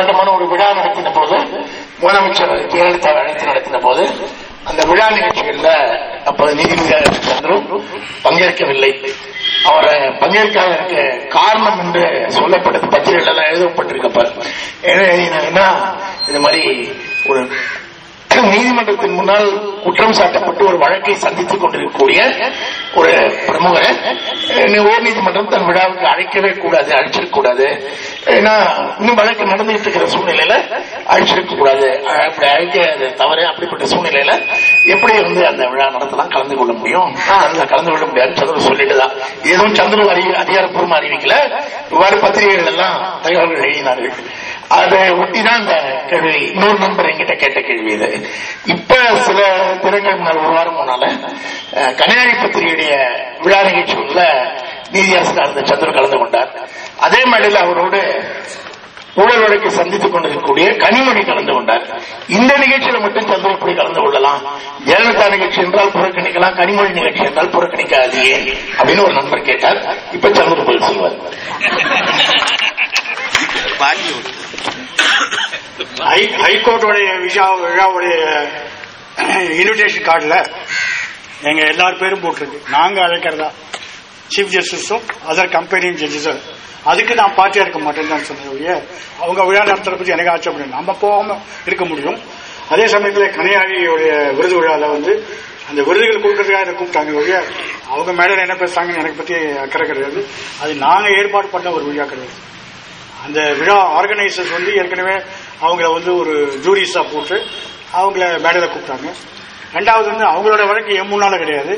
பிரம்மாண்டமான ஒரு விழா நடத்தின போது முதலமைச்சர் ஜெயலலிதா அழைத்து நடத்தின போது அந்த விழா நிகழ்ச்சிகள்ல அப்போது நீதிபதி சந்துரு பங்கேற்கவில்லை. அவரை பங்கேற்காததற்கு காரணம் என்று சொல்லப்பட்டது. பத்திரிகைகள் எல்லாம் எழுதப்பட்டிருக்கப்ப எழுதினாங்கன்னா இது மாதிரி ஒரு நீதிமன்றத்தின் முன்னால் குற்றம் சாட்டப்பட்டு ஒரு வழக்கை சந்தித்துக் கொண்டிருக்கக்கூடிய ஒரு பிரமுகரை உயர் நீதிமன்றம் தன் விழாவுக்கு அழைக்கவே கூடாது அழைச்சிடக்கூடாது ஏன்னா இன்னும் வழக்கு நடந்துகிட்டு இருக்கிற சூழ்நிலையில அழிச்சிருக்க கூடாது அப்படி அழைக்க தவறு அப்படிப்பட்ட சூழ்நிலையில எப்படி வந்து அந்த விழா நடத்தலாம் கலந்து கொள்ள முடியும்? அதுல கலந்து கொள்ள முடியாது சந்திரன் சொல்லிட்டுதான். எதுவும் சந்திரன் அறிவி அதிகாரப்பூர்வமா அறிவிக்கல. இவ்வாறு பத்திரிகைகள் எல்லாம் தகவல்கள் எழுதினார்கள். அதை ஒட்டிதான் இந்த கேள்வி இன்னொரு நண்பர் என்கிட்ட கேட்ட கேள்வி இது. இப்ப சில தினங்கள் முன்னால் ஒரு வாரம் முன்னால கன்னியாகுமரி பத்திரிகையுடைய விழா நிகழ்ச்சி நீதியாசர் சந்திரன் கலந்து கொண்டார். அதே மேடையில் அவரோடு ஊழல் வழக்கை சந்தித்துக் கொண்டிருக்கக்கூடிய கனிமொழி கலந்து கொண்டார். இந்த நிகழ்ச்சியில மட்டும் சந்திரன் எப்படி கலந்து கொள்ளலாம்? ஜெயலலிதா நிகழ்ச்சி என்றால் புறக்கணிக்கலாம் கனிமொழி நிகழ்ச்சி என்றால் புறக்கணிக்காது அப்படின்னு ஒரு நண்பர் கேட்டார். இப்ப சந்திரன் பதில் சொல்வார். ஹைகோர்ட்டுடைய விழா விழாவுடைய இன்விடேஷன் கார்டில் எங்க எல்லார் பேரும் போட்டிருக்கு. நாங்க அழைக்கிறதா? சீஃப் ஜஸ்டிஸும் அதர் கம்பெனியும் ஜட்ஜஸும் அதுக்கு நான் பார்ட்டியா இருக்க மாட்டேன்னு சொன்னேன் அவங்க விழா நடத்துறத பத்தி எனக்கு ஆச்சு அப்படின்னு நம்ம போகாம இருக்க முடியும். அதே சமயத்தில் கனியாழியுடைய விருது விழாவில் வந்து அந்த விருதுகள் கொடுக்கறதுக்காக கூப்பிட்டாங்க ஒழிய அவங்க மேடையில் என்ன பேசுறாங்கன்னு எனக்கு பத்தி அக்கறை கிடையாது. அது நாங்கள் ஏற்பாடு பண்ண ஒரு விழா கிடையாது. அந்த விழா ஆர்கனைசர்ஸ் வந்து ஏற்கனவே அவங்கள வந்து ஒரு ஜூரிஸா போட்டு அவங்கள மேடையில் கூப்பிட்டாங்க. ரெண்டாவது வந்து அவங்களோட வழக்கு என் முன்னால கிடையாது.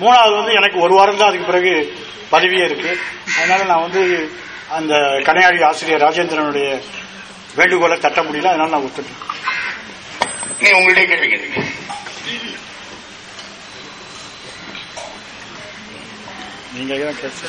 மூணாவது வந்து எனக்கு ஒரு வாரம் தான் அதுக்கு பிறகு பதவியே இருக்கு. அதனால நான் வந்து அந்த கனையாடி ஆசிரியர் ராஜேந்திரனுடைய வேண்டுகோளை தட்ட முடியல அதனால நான் ஒத்துட்டேன். நீ உங்களுடைய கேள்வி கேளுங்க. நீங்க தான் கேட்டு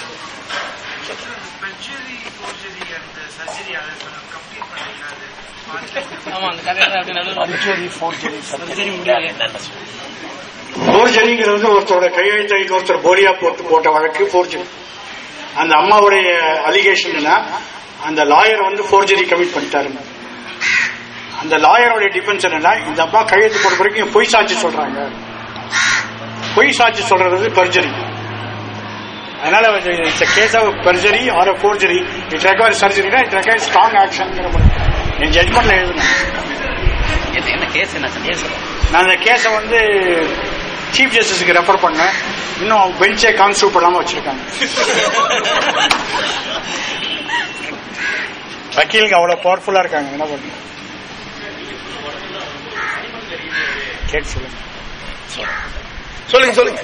போர்ஜரிங்கிறது வந்து ஒருத்தரோட கையெழுத்தை ஒருத்தர் போலியா போட்டு போட்ட வழக்கு போர்ஜரி அந்த அம்மாவுடைய அலிகேஷன் அந்த லாயர் வந்து போர்ஜரி கமிட் பண்ணிட்டாரு. அந்த லாயரோட டிஃபென்ஸ் என்னன்னா இந்த அம்மா கையெழுத்து போட்ட வரைக்கும் பொய் சாட்சி சொல்றாங்க. பொய் சாட்சி சொல்றது பர்ஜரி அதனால it's case of perjury or forgery it require சர்ஜரினா it require strong action என் ஜட்மெண்ட்ல எழுதுனேன் என்ன கேஸ் என்ன கேஸ் நான் அந்த கேஸை வந்து சீஃப் ஜஸ்டிஸுக்கு ரெஃபர் பண்ணேன் இன்னும் பெஞ்சே கான்ஸ்டியூட் பண்ணாம வச்சிருக்காங்க. வக்கீலுக்கு அவ்வளவு பவர்ஃபுல்லா இருக்காங்க. என்ன பண்ண கேட்டு சொல்லுங்க. சொல்லுங்க சொல்லுங்க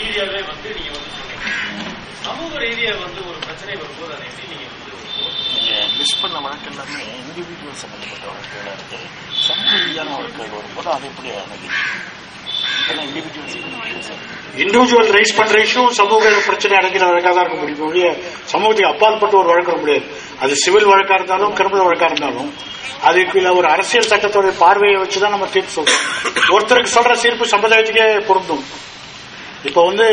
ரீதியாவே வந்து நீங்க வந்து சமூக ரீதியா வந்து ஒரு பிரச்சனை வரும்போது அதை எப்படி நீங்க வந்து மிஸ் பண்ண வழக்கு எல்லாமே இண்டிவிஜுவல் சம்பந்தப்பட்ட வழக்குகளா இருக்கு சமூக ரீதியான வழக்குகள் வரும்போது அதை எப்படி அணுகி இண்டிவிஜுவல் ரைஸ் பண்ற இஷ்யூ சமூக பிரச்சனை அடங்கின வழக்காக தான் இருக்க முடியும் ஒழிய சமூகத்துக்கு அப்பாற்பட்டு ஒரு வழக்கு முடியாது அது சிவில் வழக்கா இருந்தாலும் கிரிமினல் வழக்கா இருந்தாலும் அதுக்கு ஒரு அரசியல் சட்டத்தோட பார்வையை வச்சுதான் நம்ம தீர்ப்பு சொல்றோம். ஒருத்தருக்கு சொல்ற தீர்ப்பு சமுதாயத்துக்கே பொருந்தும். இப்ப வந்து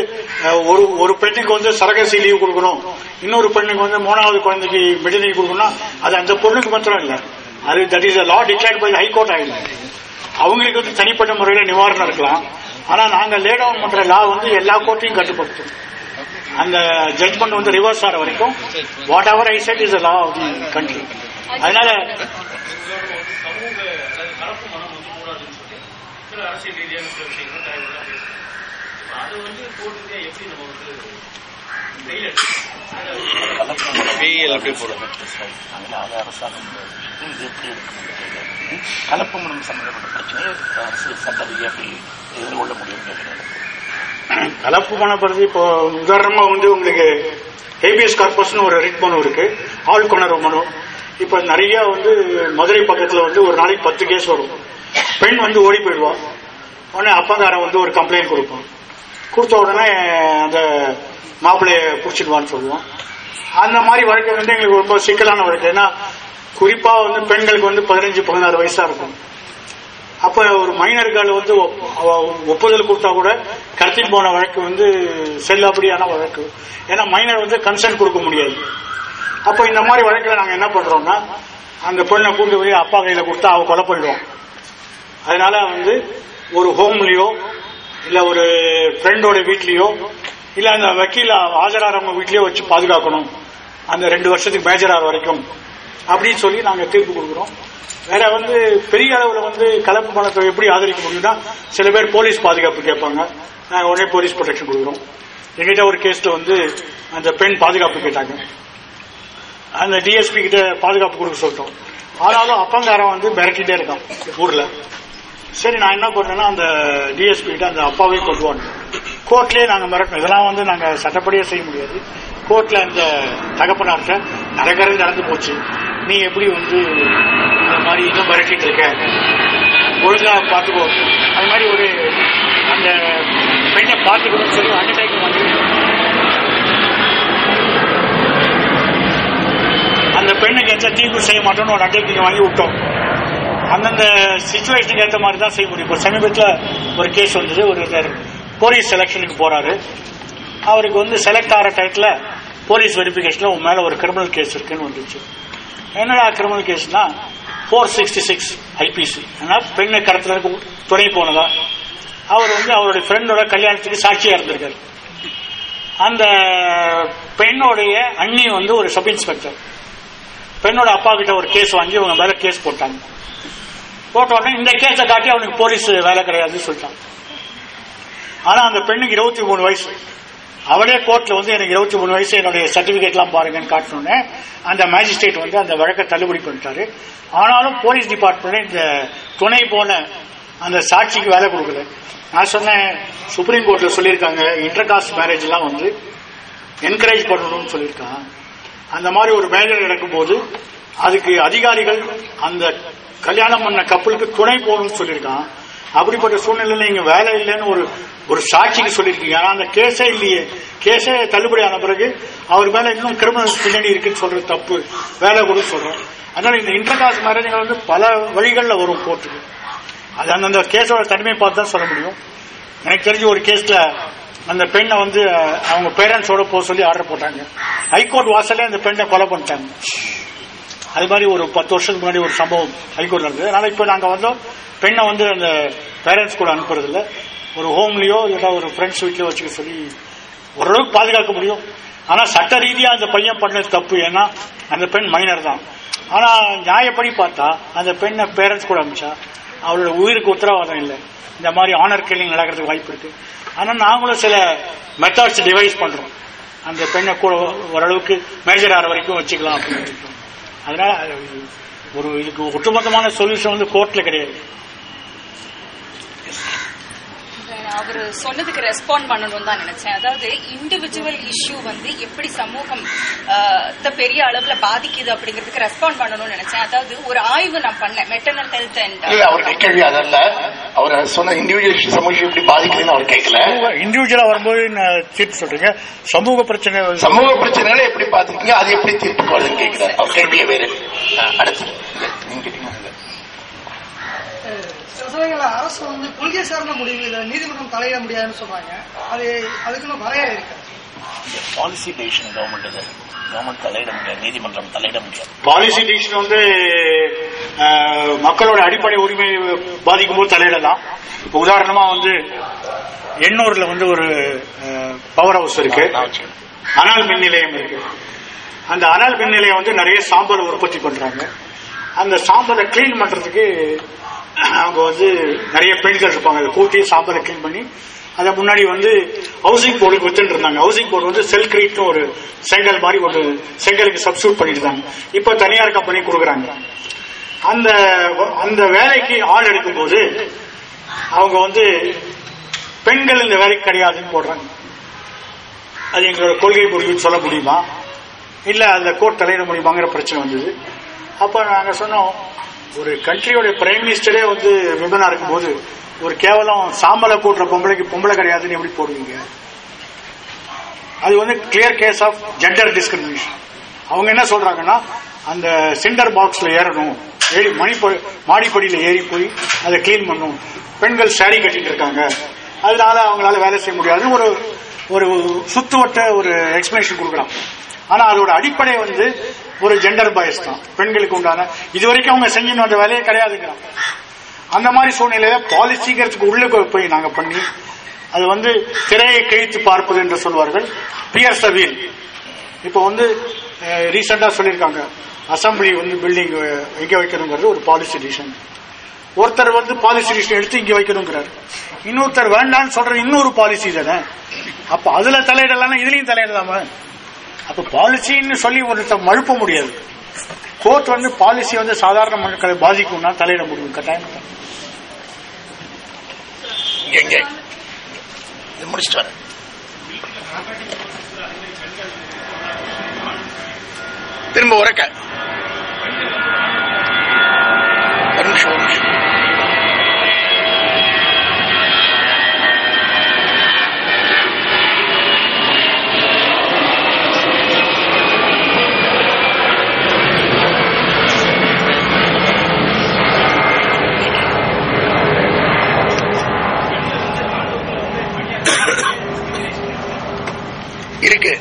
ஒரு ஒரு பெண்ணுக்கு வந்து சரகசி லீவ் கொடுக்கணும். இன்னொரு பெண்ணுக்கு வந்து மூணாவது குழந்தைக்கு மெடினி கொடுக்கணும்னா அது அந்த பொண்ணுக்கு மாத்திரம் இல்லை. அது that is law declared by high court ஆயிடும் அவங்களுக்கு வந்து தனிப்பட்ட முறையில் நிவாரணம் இருக்கலாம். ஆனால் நாங்கள் லே டவுன் பண்ணுற லா வந்து எல்லா கோர்ட்டையும் கட்டுப்படுத்தும். அந்த ஜட்மெண்ட் வந்து ரிவர்ஸ் ஆகிற வரைக்கும் whatever I said is law of the country அதனால அரசியல் ரீதியான சில விஷயங்கள் தேவையெல்லாம் அதை வந்து போட்டு எப்படி நம்ம வந்து கையில் அது அரசாங்கம் இது எப்படி எடுக்கணும் கலப்பு மனம் சம்பந்தப்பட்ட பிரச்சனையை அரசு சட்ட எப்படி எதிர்கொள்ள முடியும் கேட்கிறேன் கலப்பு பணப்படுறது இப்போ உதாரணமா வந்து உங்களுக்கு ஏபிஎஸ் கார்பஸ்னு ஒரு ரிட் மனு இருக்கு. ஆள் மனு இப்ப நிறைய வந்து மதுரை பக்கத்துல வந்து ஒரு நாளைக்கு பத்து கேஸ் வரும். பெண் வந்து ஓடி போயிடுவான் உடனே அப்பங்காரன் வந்து ஒரு கம்ப்ளைண்ட் கொடுப்பான் கொடுத்த உடனே அந்த மாப்பிள்ளைய பிடிச்சிடுவான்னு சொல்லுவான் அந்த மாதிரி வழக்கு வந்து எங்களுக்கு ரொம்ப சிக்கலான வழக்கு ஏன்னா குறிப்பா வந்து பெண்களுக்கு வந்து பதினஞ்சு பதினாறு வயசா இருக்கும். அப்ப ஒரு மைனர்கள் வந்து ஒப்புதல் கொடுத்தா கூட கடத்திட்டு போன வழக்கு வந்து செல்லாப்படியான வழக்கு. ஏன்னா மைனர் வந்து கன்சென்ட் கொடுக்க முடியாது. அப்ப இந்த மாதிரி வழக்கில் நாங்க என்ன பண்றோம்னா அந்த பொண்ணை கூட்டு போய் அப்பா கையில கொடுத்தா அவ கொலை பண்ணிடுவோம் அதனால வந்து ஒரு ஹோம்லயோ இல்ல ஒரு ஃப்ரெண்டோட வீட்லயோ இல்ல அந்த வக்கீல ஆஜராகிறவங்க வீட்லயோ வச்சு பாதுகாக்கணும். அந்த ரெண்டு வருஷத்துக்கு மேஜர் ஆகிற வரைக்கும். அப்படின்னு சொல்லி நாங்க தீர்ப்பு கொடுக்குறோம். வேற வந்து பெரிய அளவுல வந்து கலப்பு பணத்தை எப்படி ஆதரிக்க முடியும்னா சில பேர் போலீஸ் பாதுகாப்பு கேட்பாங்க. நாங்க உடனே போலீஸ் ப்ரொடெக்ஷன் கொடுக்குறோம். எங்கிட்ட ஒரு கேஸ்ல வந்து அந்த பெண் பாதுகாப்பு கேட்டாங்க. அந்த டிஎஸ்பி கிட்ட பாதுகாப்பு கொடுக்க சொல்லிட்டோம். ஆனாலும் அப்பங்காரன் வந்து மிரட்டிட்டே இருக்கான் ஊர்ல. சரி நான் என்ன பண்ணேன்னா அந்த டிஎஸ்பி கிட்ட அந்த அப்பாவே கொண்டு வந்தேன் கோர்ட்லயே நாங்க மிரட்டணும். இதெல்லாம் வந்து நாங்க சட்டப்படியே செய்ய முடியாது. கோர்ட்ல அந்த தகப்பனார்ட்ட நடக்கிறது நடந்து போச்சு. நீ எப்படி வந்து அந்த மாதிரி இன்னும் மிரட்டிட்டு இருக்க? ஒழுங்கா பார்த்துக்கோ. அது மாதிரி ஒரு அந்த பெண்ணை பார்த்துக்கணும்னு சொல்லி அண்டர்டேக்கிங் வந்து அந்த பெண்ணுக்கு எந்த தீர்வு செய்ய மாட்டோம்னு ஒரு அண்டர்டேக்கிங் வாங்கி விட்டோம். அந்தந்த சுச்சுவேஷனுக்கு ஏற்ற மாதிரி தான் செய்ய முடியும். இப்போ சமீபத்தில் ஒரு கேஸ் வந்தது. ஒருத்தர் போலீஸ் செலெக்ஷனுக்கு போறாரு. அவருக்கு வந்து செலக்ட் ஆகிற டயத்தில் போலீஸ் வெரிஃபிகேஷனில் உன் மேலே ஒரு கிரிமினல் கேஸ் இருக்குன்னு வந்துச்சு. என்னடா கிரிமினல் கேஸ்னா ஃபோர் சிக்ஸ்டி சிக்ஸ் ஐபிசி ஆனால் பெண்ணை கடத்துறதுக்கு துணை போனதா? அவர் வந்து அவருடைய ஃப்ரெண்டோட கல்யாணத்துக்கு சாட்சியா இருந்திருக்காரு. அந்த பெண்ணோடைய அண்ணி வந்து ஒரு சப் இன்ஸ்பெக்டர் பெண்ணோட அப்பா கிட்ட ஒரு கேஸ் வாங்கி இவங்க மேல கேஸ் போட்டாங்க. போட்ட உடனே இந்த கேஸை காட்டி அவனுக்கு போலீஸ் வேலை கிடையாதுன்னு சொல்லிட்டான். ஆனா அந்த பெண்ணுக்கு இருபத்தி மூணு வயசு. அவளே கோர்ட்ல வந்து எனக்கு இருபத்தி மூணு வயசு என்னுடைய சர்டிபிகேட்லாம் பாருங்கன்னு காட்டினோடனே அந்த மேஜிஸ்ட்ரேட் வந்து அந்த வழக்கை தள்ளுபடி பண்ணிட்டாரு. ஆனாலும் போலீஸ் டிபார்ட்மெண்ட் இந்த துணை போன அந்த சாட்சிக்கு வேலை கொடுக்கல. நான் சொன்னேன் சுப்ரீம் கோர்ட்ல சொல்லியிருக்காங்க இன்டர் காஸ்ட் மேரேஜ் எல்லாம் வந்து என்கரேஜ் பண்ணணும்னு சொல்லியிருக்காங்க அந்த மாதிரி ஒரு மேஜர் நடக்கும்போது அதுக்கு அதிகாரிகள் அந்த கல்யாணம் பண்ண கப்பலுக்கு துணை போகணும்னு சொல்லியிருக்கான். அப்படிப்பட்ட சூழ்நிலையில நீங்க வேலை இல்லைன்னு ஒரு ஒரு சாட்சிக்கு சொல்லியிருக்கீங்க. ஆனா அந்த கேஸே இல்லையே. கேஸே தள்ளுபடி ஆன பிறகு அவர் மேல இன்னும் கிரிமினல் பின்னணி இருக்குன்னு சொல்றது தப்பு. வேலை கூட சொல்றோம். அதனால இந்த இன்டர் காஸ்ட் மேரேஜ்கள் வந்து பல வழிகளில் வரும் கோர்ட்டுக்கு அது அந்தந்த கேஸோட தனிமை பார்த்து தான் சொல்ல முடியும். எனக்கு தெரிஞ்ச ஒரு கேஸ்ல அந்த பெண்ணை வந்து அவங்க பேரண்ட்ஸோட போக சொல்லி ஆர்டர் போட்டாங்க. ஹைகோர்ட் வாசலே அந்த பெண்ணை கொலை பண்ணிட்டாங்க. அது மாதிரி ஒரு பத்து வருஷத்துக்கு முன்னாடி ஒரு சம்பவம் ஹைகோர்ட்ல இருந்தது அதனால இப்போ நாங்க வந்தோம். பெண்ணை வந்து அந்த பேரண்ட்ஸ் கூட அனுப்புறதில்ல. ஒரு ஹோம்லயோ இல்லை ஒரு ஃப்ரெண்ட்ஸ் வீட்லயோ வச்சுக்க சொல்லி ஓரளவுக்கு பாதுகாக்க முடியும். ஆனா சட்ட ரீதியா அந்த பையன் பண்ணது தப்பு. ஏன்னா அந்த பெண் மைனர் தான். ஆனா நியாயப்படி பார்த்தா அந்த பெண்ணை பேரண்ட்ஸ் கூட அனுப்பிச்சா அவளோட உயிருக்கு உத்தரவாதம் இல்லை. இந்த மாதிரி ஆனர் கில்லிங் நடக்கிறதுக்கு வாய்ப்பு இருக்கு. ஆனா நாங்களும் சில மெத்தட்ஸ் டிவைஸ் பண்றோம். அந்த பெண்ணை கூட ஓரளவுக்கு மேஜர் ஆகிற வரைக்கும் வச்சுக்கலாம் அப்படின்னு இருக்கோம். அதனால ஒரு இதுக்கு ஒட்டுமொத்தமான சொல்யூஷன் வந்து கோர்ட்ல கிடையாது. அவர் சொன்னதுக்கு ரெஸ்பாண்ட் பண்ணணும் தான் நினைச்சேன். அதாவது இண்டிவிஜுவல் இஷ்யூ வந்து எப்படி சமூகம் பெரிய அளவுல பாதிக்குது அப்படிங்கிறதுக்கு ரெஸ்பாண்ட் பண்ணணும்னு நினைச்சேன். அதாவது ஒரு ஆய்வு நான் பண்ணேன். மெட்டர்னல் ஹெல்த் இல்ல அவருடைய கேள்வி அதல்ல. அவர் சொன்ன இண்டிவிஜுவல் சமூகம் எப்படி பாதிக்குதுன்னு அவர் கேட்கல இண்டிவிஜுவலா வரும்போது நான் தீர்ப்பு சொல்றீங்க. சமூக பிரச்சனை சமூக பிரச்சனைகளை எப்படி பாத்துக்கீங்க அது எப்படி தீர்ப்புக்கு வருதுன்னு கேட்கிறார் அவர் கேள்வியே வேறு. அடுத்து. நீங்க கேட்டீங்க சில சமயங்கள்ல அரசு வந்து கொள்கை சார்ந்த முடிவுகளை நீதிமன்றம் தலையிட முடியாதுன்னு சொல்றாங்க அது அதுக்குன்னு வரையறை இருக்கு. பாலிசி டெசிஷன் கவர்மெண்ட் இது. கவர்மெண்ட் தலையிட முடியாது நீதிமன்றம் தலையிட முடியாது. பாலிசி டிசிஷன் வந்து மக்களோட அடிப்படை உரிமை பாதிக்கும் போது தலையிடலாம். இப்ப உதாரணமா வந்து எண்ணூர்ல வந்து ஒரு பவர் ஹவுஸ் இருக்கு. அனல் மின் நிலையம் இருக்கு. அந்த அனல் மின் நிலையம் வந்து நிறைய சாம்பல் உற்பத்தி பண்றாங்க. அந்த சாம்பலை கிளீன் பண்றதுக்கு அவங்க வந்து நிறைய பெண்கள் இருப்பாங்க அதை கூட்டி சாம்பலை கிளீன் பண்ணி அதை முன்னாடி வந்து ஹவுசிங் போர்டுக்கு வித்துட்டு இருந்தாங்க. ஹவுசிங் போர்டு வந்து செல் கிரீட்னு ஒரு செங்கல் மாதிரி ஒரு செங்கலுக்கு சப்ஸ்டியூட் பண்ணிட்டு இருந்தாங்க. இப்போ தனியார் கம்பெனி கொடுக்குறாங்க. அந்த அந்த வேலைக்கு ஆள் எடுக்கும்போது அவங்க வந்து பெண்கள் இந்த வேலைக்கு கிடையாதுன்னு போடுறாங்க. அது எங்களோட கொள்கை புரியுன்னு சொல்ல முடியுமா? இல்ல அந்த கோர்ட் தலையிட முடியுமாங்கிற பிரச்சனை வந்தது. அப்ப நாங்க சொன்னோம் ஒரு கண்ட்ரியோட பிரைம் மினிஸ்டரே வந்து விமனா இருக்கும்போது ஒரு கேவலம் சாம்பலை போடுற பொம்பளைக்கு பொம்பளை கிடையாதுன்னு எப்படி போடுவீங்க? அது வந்து clear case of gender discrimination அவங்க என்ன சொல்றாங்கன்னா அந்த சிண்டர் பாக்ஸ்ல ஏறணும் ஏறி மணி மாடிப்படியில ஏறி போய் அதை கிளீன் பண்ணும் பெண்கள் சாரி கட்டிட்டு இருக்காங்க. அதனால அவங்களால வேலை செய்ய முடியாதுன்னு ஒரு ஒரு சுத்துவட்ட ஒரு எக்ஸ்பிளேஷன் கொடுக்கலாம் ஆனா அதோட அடிப்படை வந்து ஒரு ஜெண்டர் பயஸ் தான். பெண்களுக்கு உண்டான. இது வரைக்கும் அவங்க செஞ்சுன்னு வந்த வேலையே கிடையாதுங்கிறான். அந்த மாதிரி சூழ்நிலையில பாலிசிங்கிறதுக்கு உள்ள போய் நாங்க பண்ணி அது வந்து திரையை கிழித்து பார்ப்பது என்று சொல்வார்கள் பியர் சவீல் இப்போ வந்து ரீசெண்டா சொல்லியிருக்காங்க. அசம்பிளி வந்து பில்டிங் எங்க வைக்கணுங்கிறது ஒரு பாலிசி டிசிஷன் ஒருத்தர் வந்து பாலிசி டிசிஷன் எடுத்து இங்க வைக்கணுங்கிறார். இன்னொருத்தர் வேண்டாம்னு சொல்ற இன்னொரு பாலிசி தானே? அப்ப அதுல தலையிடலாம் இதுலயும் தலையிடலாமா? அப்ப பாலிசின்னு சொல்லி ஒருத்தர் மழுப்ப முடியாது. கோர்ட் வந்து பாலிசி வந்து சாதாரண மக்களை பாதிக்கும்னா தலையிட முடியும் கட்டாயம். முடிச்சிட்டு திரும்ப உறக்க ஒரு நிமிஷம் ஒரு நிமிஷம் இருக்கு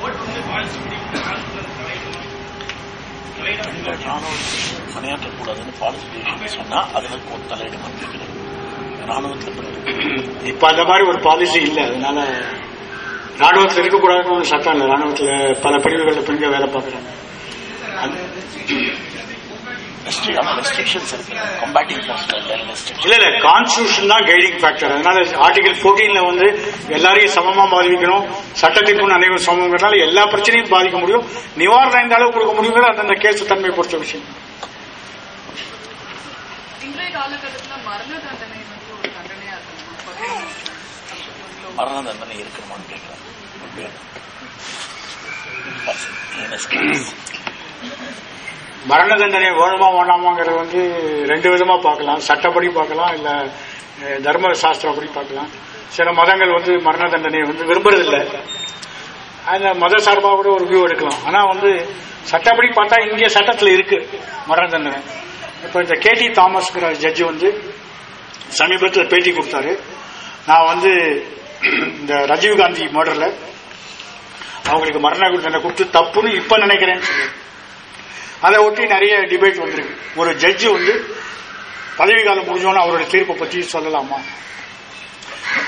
சொன்னா அதுல கோர்ட் தலையிட மாட்டேங்கிறது ராணுவத்தில். இப்ப அந்த மாதிரி ஒரு பாலிசி இல்ல. அதனால ராணுவத்தில் இருக்கக்கூடாதுன்னு ஒரு சட்டம் இல்ல. ராணுவத்துல பல பிரிவுகள்ல பெண்கள் வேலை பார்க்கறாங்க. இல்ல இல்ல கான்ஸ்டியூஷன் தான் கைடிங் ஃபேக்டர் அதனால ஆர்டிகல் 14ல வந்து எல்லாரையும் சமமா பாதிக்கணும். சட்டத்தின் முன் அனைவரும் சமங்கிறதுனால எல்லா பிரச்சனையும் பாதிக்க முடியும். நிவாரணம் எந்த அளவுக்கு கொடுக்க முடியுங்கிறது அந்தந்த கேஸ் தன்மை பொறுத்த விஷயம் இன்றைய காலகட்டத்துல மரண தண்டனை வந்து ஒரு தண்டனையா இருக்கணும் மரண தண்டனை இருக்கணுமான்னு கேட்கிறேன் மரண தண்டனை வேணுமா வேணாமாங்கிறது வந்து ரெண்டு விதமா பார்க்கலாம். சட்டப்படி பார்க்கலாம் இல்ல தர்ம சாஸ்திரப்படி பார்க்கலாம். சில மதங்கள் வந்து மரண தண்டனையை வந்து விரும்புறதில்லை. அந்த மத சார்பாக கூட ஒரு வியூ எடுக்கலாம். ஆனா வந்து சட்டப்படி பார்த்தா இந்திய சட்டத்தில் இருக்கு மரண தண்டனை இப்ப இந்த கேடி தாமஸ்ங்கிற ஜட்ஜ் வந்து சமீபத்தில் பேட்டி கொடுத்தாரு. நான் வந்து இந்த ராஜீவ்காந்தி மர்டர்ல அவங்களுக்கு மரண தண்டனை கொடுத்து தப்புன்னு இப்ப நினைக்கிறேன்னு சொல்லி. அதை ஒட்டி நிறைய டிபேட் வந்திருக்கு. ஒரு ஜட்ஜி வந்து பதவி காலம் முடிஞ்சோன்னு அவருடைய தீர்ப்பை பத்தி சொல்லலாமா?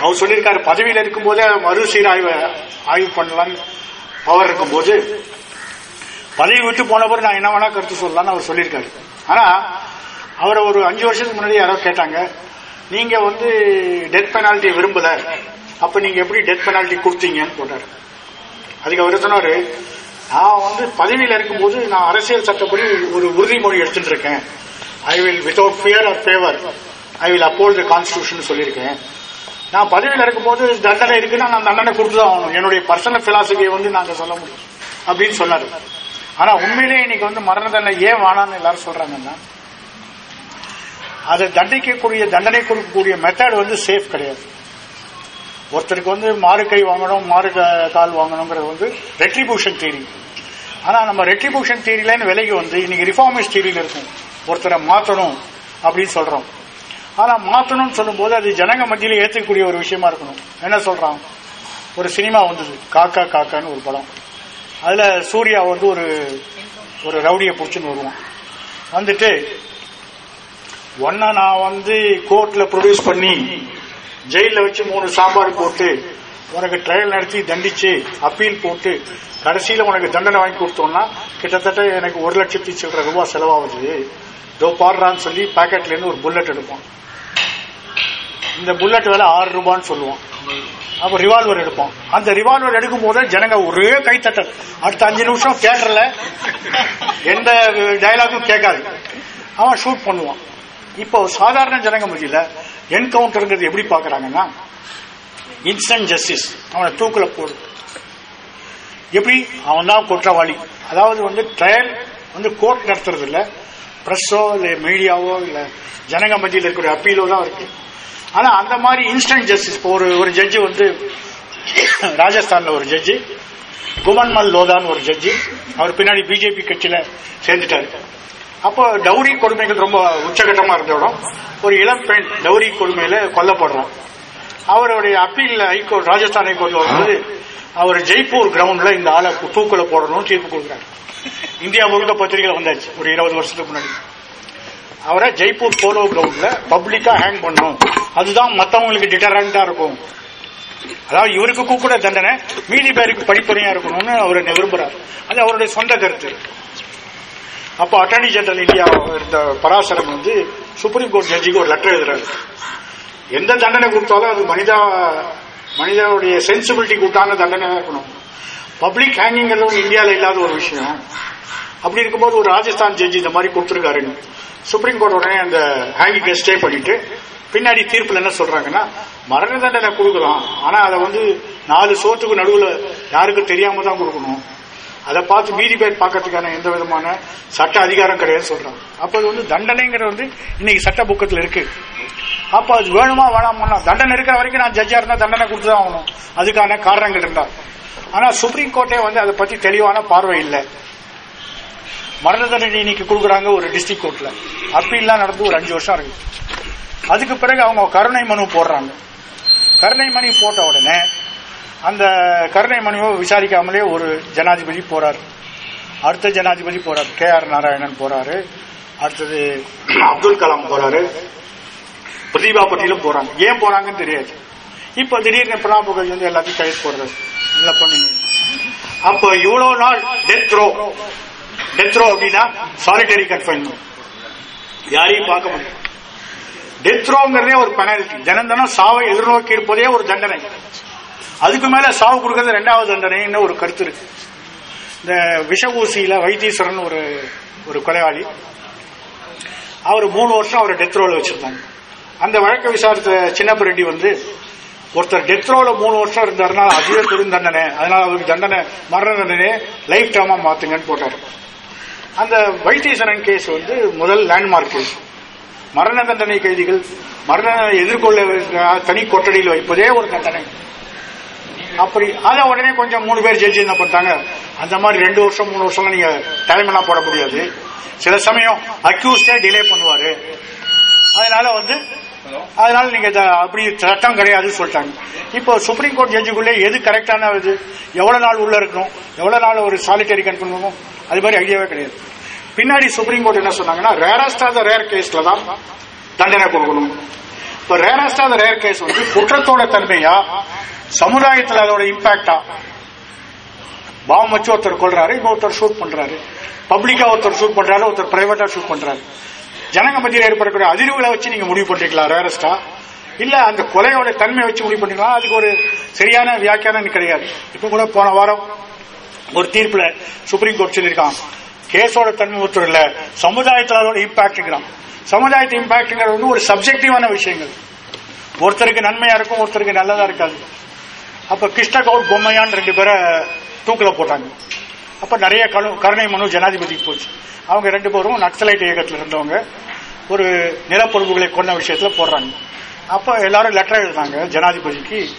அவர் சொல்லியிருக்காரு பதவியில் இருக்கும்போதே மறுசீராய்வை ஆய்வு பண்ணலாம்னு பவர் இருக்கும்போது பதவி விட்டு போனவர் நான் என்ன வேணா கருத்து சொல்லலாம்னு அவர் சொல்லியிருக்காரு. ஆனா அவரை ஒரு அஞ்சு வருஷத்துக்கு முன்னாடி யாரோ கேட்டாங்க. நீங்க வந்து டெத் பெனால்ட்டி விரும்பல அப்ப நீங்க எப்படி டெத் பெனால்ட்டி கொடுத்தீங்கன்னு போட்டாரு அதுக்கு அவர் சொன்னாரு நான் வந்து பதவியில் இருக்கும்போது நான் அரசியல் சட்டப்படி ஒரு உறுதிமொழி எடுத்துட்டு இருக்கேன் I will without fear or favour I will uphold the constitution சொல்லியிருக்கேன். நான் பதவியில் இருக்கும்போது தண்டனை இருக்குன்னா நான் தண்டனை கொடுத்து தான் ஆகணும். என்னுடைய பர்சனல் பிலாசபியை வந்து நாங்கள் சொல்ல முடியும். அப்படின்னு சொன்னாரு. ஆனா உண்மையிலேயே இன்னைக்கு வந்து மரண தண்டனை ஏன் வானான்னு எல்லாரும் சொல்றாங்கன்னா அதை தண்டிக்கக்கூடிய தண்டனை கொடுக்கக்கூடிய மெத்தட் வந்து சேஃப் கிடையாது. ஒருத்தருக்கு வந்து மாறு கை வாங்கணும் மாறு கால் வாங்கணுங்கிறது வந்து ரெட்ரிபியூஷன் தியரி ஆனா நம்ம ரெட்ரிபியூஷன் தியரிலன்னு விலைக்கு வந்து இன்னைக்கு ரிஃபார்மிஸ்ட் தியரியில இருக்கும். ஒருத்தரை மாத்தணும் அப்படின்னு சொல்றோம். ஆனா மாத்தணும்னு சொல்லும்போது அது ஜனங்க மத்தியில ஏத்துக்கக்கூடிய ஒரு விஷயமா இருக்கணும். என்ன சொல்றான்? ஒரு சினிமா வந்தது. காக்கா காக்கான்னு ஒரு படம். அதுல சூர்யா வந்து ஒரு ஒரு ரவுடியை பிடிச்சுன்னு வருவான். வந்துட்டு ஒன்ன நான் வந்து கோர்ட்ல ப்ரொடியூஸ் பண்ணி ஜெயில வச்சு மூணு சாம்பார் போட்டு உனக்கு ட்ரையல் நடத்தி தண்டிச்சு அப்பீல் போட்டு கடைசியில உனக்கு தண்டனை வாங்கி கொடுத்தோம்னா கிட்டத்தட்ட எனக்கு ஒரு லட்சத்தி சில்லற ரூபாய் செலவாகுது. இதோ பாடுறான்னு சொல்லி பாக்கெட்ல இருந்து ஒரு புல்லட் எடுப்போம் இந்த புல்லட் விலை ஆறு ரூபான்னு சொல்லுவோம் அப்ப ரிவால்வர் எடுப்போம் அந்த ரிவால்வர் எடுக்கும் போது ஜனங்க ஒரே கைத்தட்டல் அடுத்த அஞ்சு நிமிஷம் தியேட்டர்ல எந்த டைலாகும் கேட்காது. அவன் ஷூட் பண்ணுவான். இப்போ சாதாரண ஜனங்க மத்தியில என்கவுண்டருங்கிறது எப்படி பாக்குறாங்கன்னா இன்ஸ்டன்ட் ஜஸ்டிஸ் அவனை தூக்குல போடு. எப்படி? அவன் தான் குற்றவாளி. அதாவது வந்து ட்ரையல் வந்து கோர்ட் நடத்துறது இல்ல பிரஸ்ஸோ இல்ல மீடியாவோ இல்ல ஜனங்க மத்தியில் இருக்கிற அப்பீலோ தான் இருக்கு. ஆனா அந்த மாதிரி இன்ஸ்டன்ட் ஜஸ்டிஸ் இப்போ ஒரு ஒரு ஜட்ஜி வந்து ராஜஸ்தான்ல ஒரு ஜட்ஜி குமன்மல் லோதான்னு ஒரு ஜட்ஜி அவர் பின்னாடி பிஜேபி கட்சியில சேர்ந்துட்டாரு. அப்போ டவுரி கொடுமைகள் ரொம்ப உச்சகட்டமா இருந்த இடம். ஒரு இளம் பெண் டவுரி கொடுமையில கொல்லப்படுறோம் அவருடைய அப்பீல் ஹைகோர்ட் ராஜஸ்தான் ஹைகோர்ட்ல வரும்போது அவர் ஜெய்ப்பூர் கிரவுண்ட்ல இந்த ஆளை தூக்குல போடணும் தீர்ப்பு கொடுக்குறாரு. இந்தியா முழுக்க பத்திரிகையில் வந்தாச்சு ஒரு இருபது வருஷத்துக்கு முன்னாடி. அவரை ஜெய்ப்பூர் போலோ கிரவுண்ட்ல பப்ளிக்கா ஹேங் பண்ணணும். அதுதான் மத்தவங்களுக்கு டிட்டரண்டா இருக்கும். அதாவது இவருக்கு கூட தண்டனை மீதி பேருக்கு படிப்பனையா இருக்கணும்னு அவர் விரும்புறாரு. அது அவருடைய சொந்த கருத்து. அப்போ அட்டர்னி ஜெனரல் இந்தியா இருந்த பராசரம் வந்து சுப்ரீம் கோர்ட் ஜட்ஜிக்கு ஒரு லெட்டர் எழுதுறாரு. எந்த தண்டனை கொடுத்தாலும் அது மனிதா மனிதனுடைய சென்சிபிலிட்டி கூட்டான தண்டனை இருக்கணும். பப்ளிக் ஹேங்கிங்கிறது இந்தியாவில் இல்லாத ஒரு விஷயம். அப்படி இருக்கும்போது ஒரு ராஜஸ்தான் ஜட்ஜி இந்த மாதிரி கொடுத்துருக்காருன்னு சுப்ரீம் கோர்ட் உடனே அந்த ஹேங்கிங்கை ஸ்டே பண்ணிட்டு பின்னாடி தீர்ப்பில் என்ன சொல்றாங்கன்னா மரண தண்டனை கொடுக்கலாம். ஆனா அதை வந்து நாலு சோத்துக்கு நடுவில் யாருக்கும் தெரியாம தான் கொடுக்கணும். அதை பார்த்து மீதி பேர் பார்க்கறதுக்கான எந்த விதமான சட்ட அதிகாரம் கிடையாது சொல்றாங்க. அப்ப அது வந்து தண்டனைங்கிறது வந்து இன்னைக்கு சட்ட புக்கத்தில் இருக்கு. அப்ப அது வேணுமா வேணாமா தண்டனை இருக்கிற வரைக்கும் நான் ஜட்ஜா இருந்தா தண்டனை கொடுத்துதான் ஆகணும். அதுக்கான காரணங்கள் இருந்தா. ஆனா சுப்ரீம் கோர்ட்டே வந்து அதை பத்தி தெளிவான பார்வை இல்லை. மரண தண்டனை இன்னைக்கு கொடுக்குறாங்க ஒரு டிஸ்ட்ரிக்ட் கோர்ட்ல அப்பீல்லாம் நடந்து ஒரு அஞ்சு வருஷம் இருக்கு அதுக்கு பிறகு அவங்க கருணை மனு போடுறாங்க. கருணை மனு போட்ட உடனே அந்த கருணை மனுவை விசாரிக்காமலே ஒரு ஜனாதிபதி போறார். அடுத்த ஜனாதிபதி போறார். கே ஆர் நாராயணன் போறாரு. அடுத்தது அப்துல் கலாம் போறாரு. பிரதீபா பட்டியலும் போறாங்க. ஏன் போறாங்கன்னு தெரியாது. இப்ப திடீர்னு பிரணாப் முகர்ஜி வந்து எல்லாத்தையும் கைது போடுறாரு. இல்ல பண்ணுங்க. அப்ப இவ்வளவு நாள் டெத் ரோ டெத் ரோ அப்படின்னா சாலிட்டரி கன்ஃபைன்மெண்ட் யாரையும் பார்க்க முடியும் டெத் ரோங்கிறதே ஒரு பெனால்டி தினம் தினம் சாவை எதிர்நோக்கி இருப்பதே ஒரு தண்டனை. அதுக்கு மேல சாவு கொடுக்கறது ரெண்டாவது தண்டனைன்னு ஒரு கருத்து இருக்கு. இந்த விஷ ஊசியில வைத்தீஸ்வரன் ஒரு ஒரு கொலையாளி. அவர் மூணு வருஷம் அவர் டெத் ரோல வச்சிருந்தாங்க. அந்த வழக்கை விசாரித்த சின்னப்ப ரெட்டி வந்து ஒருத்தர் டெத் ரோல மூணு வருஷம் இருந்தாருன்னா அதுவே பெரும் தண்டனை. அதனால அவருக்கு தண்டனை மரண தண்டனை லைஃப் டைமா மாத்துங்கன்னு போட்டாரு. அந்த வைத்தீஸ்வரன் கேஸ் வந்து முதல் லேண்ட்மார்க் கேஸ் மரண தண்டனை கைதிகள் மரண எதிர்கொள்ள தனி கொட்டடியில் வைப்பதே ஒரு தண்டனை. அப்படி அதை உடனே கொஞ்சம் மூணு பேர் ஜட்ஜி என்ன பண்ணிட்டாங்க? அந்த மாதிரி ரெண்டு வருஷம் மூணு வருஷம் நீங்க டைம் எல்லாம் போட முடியாது. சில சமயம் அக்யூஸ்டே டிலே பண்ணுவாரு. அதனால வந்து அதனால நீங்க அப்படி சட்டம் கிடையாதுன்னு சொல்லிட்டாங்க. இப்போ சுப்ரீம் கோர்ட் ஜட்ஜுக்குள்ளே எது கரெக்டான இது? எவ்வளவு நாள் உள்ள இருக்கணும்? எவ்வளவு நாள் ஒரு சாலிட்டரி கன்ஃபர்மும் அது மாதிரி ஐடியாவே கிடையாது. பின்னாடி சுப்ரீம் கோர்ட் என்ன சொன்னாங்கன்னா ரேரஸ்ட் ஆஃப் த ரேர் கேஸ்ல தான் தண்டனை கொடுக்கணும். இப்போ ரேரஸ்ட் ஆஃப் ரேர் கேஸ் வந்து குற்றத்தோட தன்மையா சமுதாயத்தில் அதோட இம்பாக்டா பாவம் வச்சு ஒருத்தர் கொள்றாரு இன்னொருத்தர் ஷூட் பண்றாரு. பப்ளிக்கா ஒருத்தர் ஷூட் பண்றாரு ஒருத்தர் பிரைவேட்டா ஷூட் பண்றாரு. ஜனங்க மத்தியில் ஏற்படக்கூடிய அதிர்வுகளை வச்சு நீங்க முடிவு பண்ணிக்கலாம் ரேரஸ்டா இல்ல அந்த கொலையோட தன்மை வச்சு முடிவு பண்ணிக்கலாம். அதுக்கு ஒரு சரியான வியாக்கியானம் கிடையாது. இப்ப கூட போன வாரம் ஒரு தீர்ப்புல சுப்ரீம் கோர்ட் சொல்லியிருக்கான். கேஸோட தன்மை ஒருத்தர் இல்ல சமுதாயத்தில் அதோட இம்பாக்ட்ங்கிறான் சமுதாயத்து இம்பாக்ட்ங்கிறது வந்து ஒரு சப்ஜெக்டிவான விஷயங்கள். ஒருத்தருக்கு நன்மையா இருக்கும் ஒருத்தருக்கு நல்லதா இருக்காது. அப்ப கிருஷ்ண கவுட் பொம்மையான் ரெண்டு பேரை தூக்கில போட்டாங்க. அப்ப நிறைய கருணை மனு ஜனாதிபதிக்கு போச்சு. அவங்க ரெண்டு பேரும் நக்சலைட் இயக்கத்தில் இருந்தவங்க. ஒரு நிலப்பொறுப்புகளை கொண்ட விஷயத்துல போடுறாங்க. அப்ப எல்லாரும் லெட்டர் எழுதுனாங்க ஜனாதிபதிக்கு.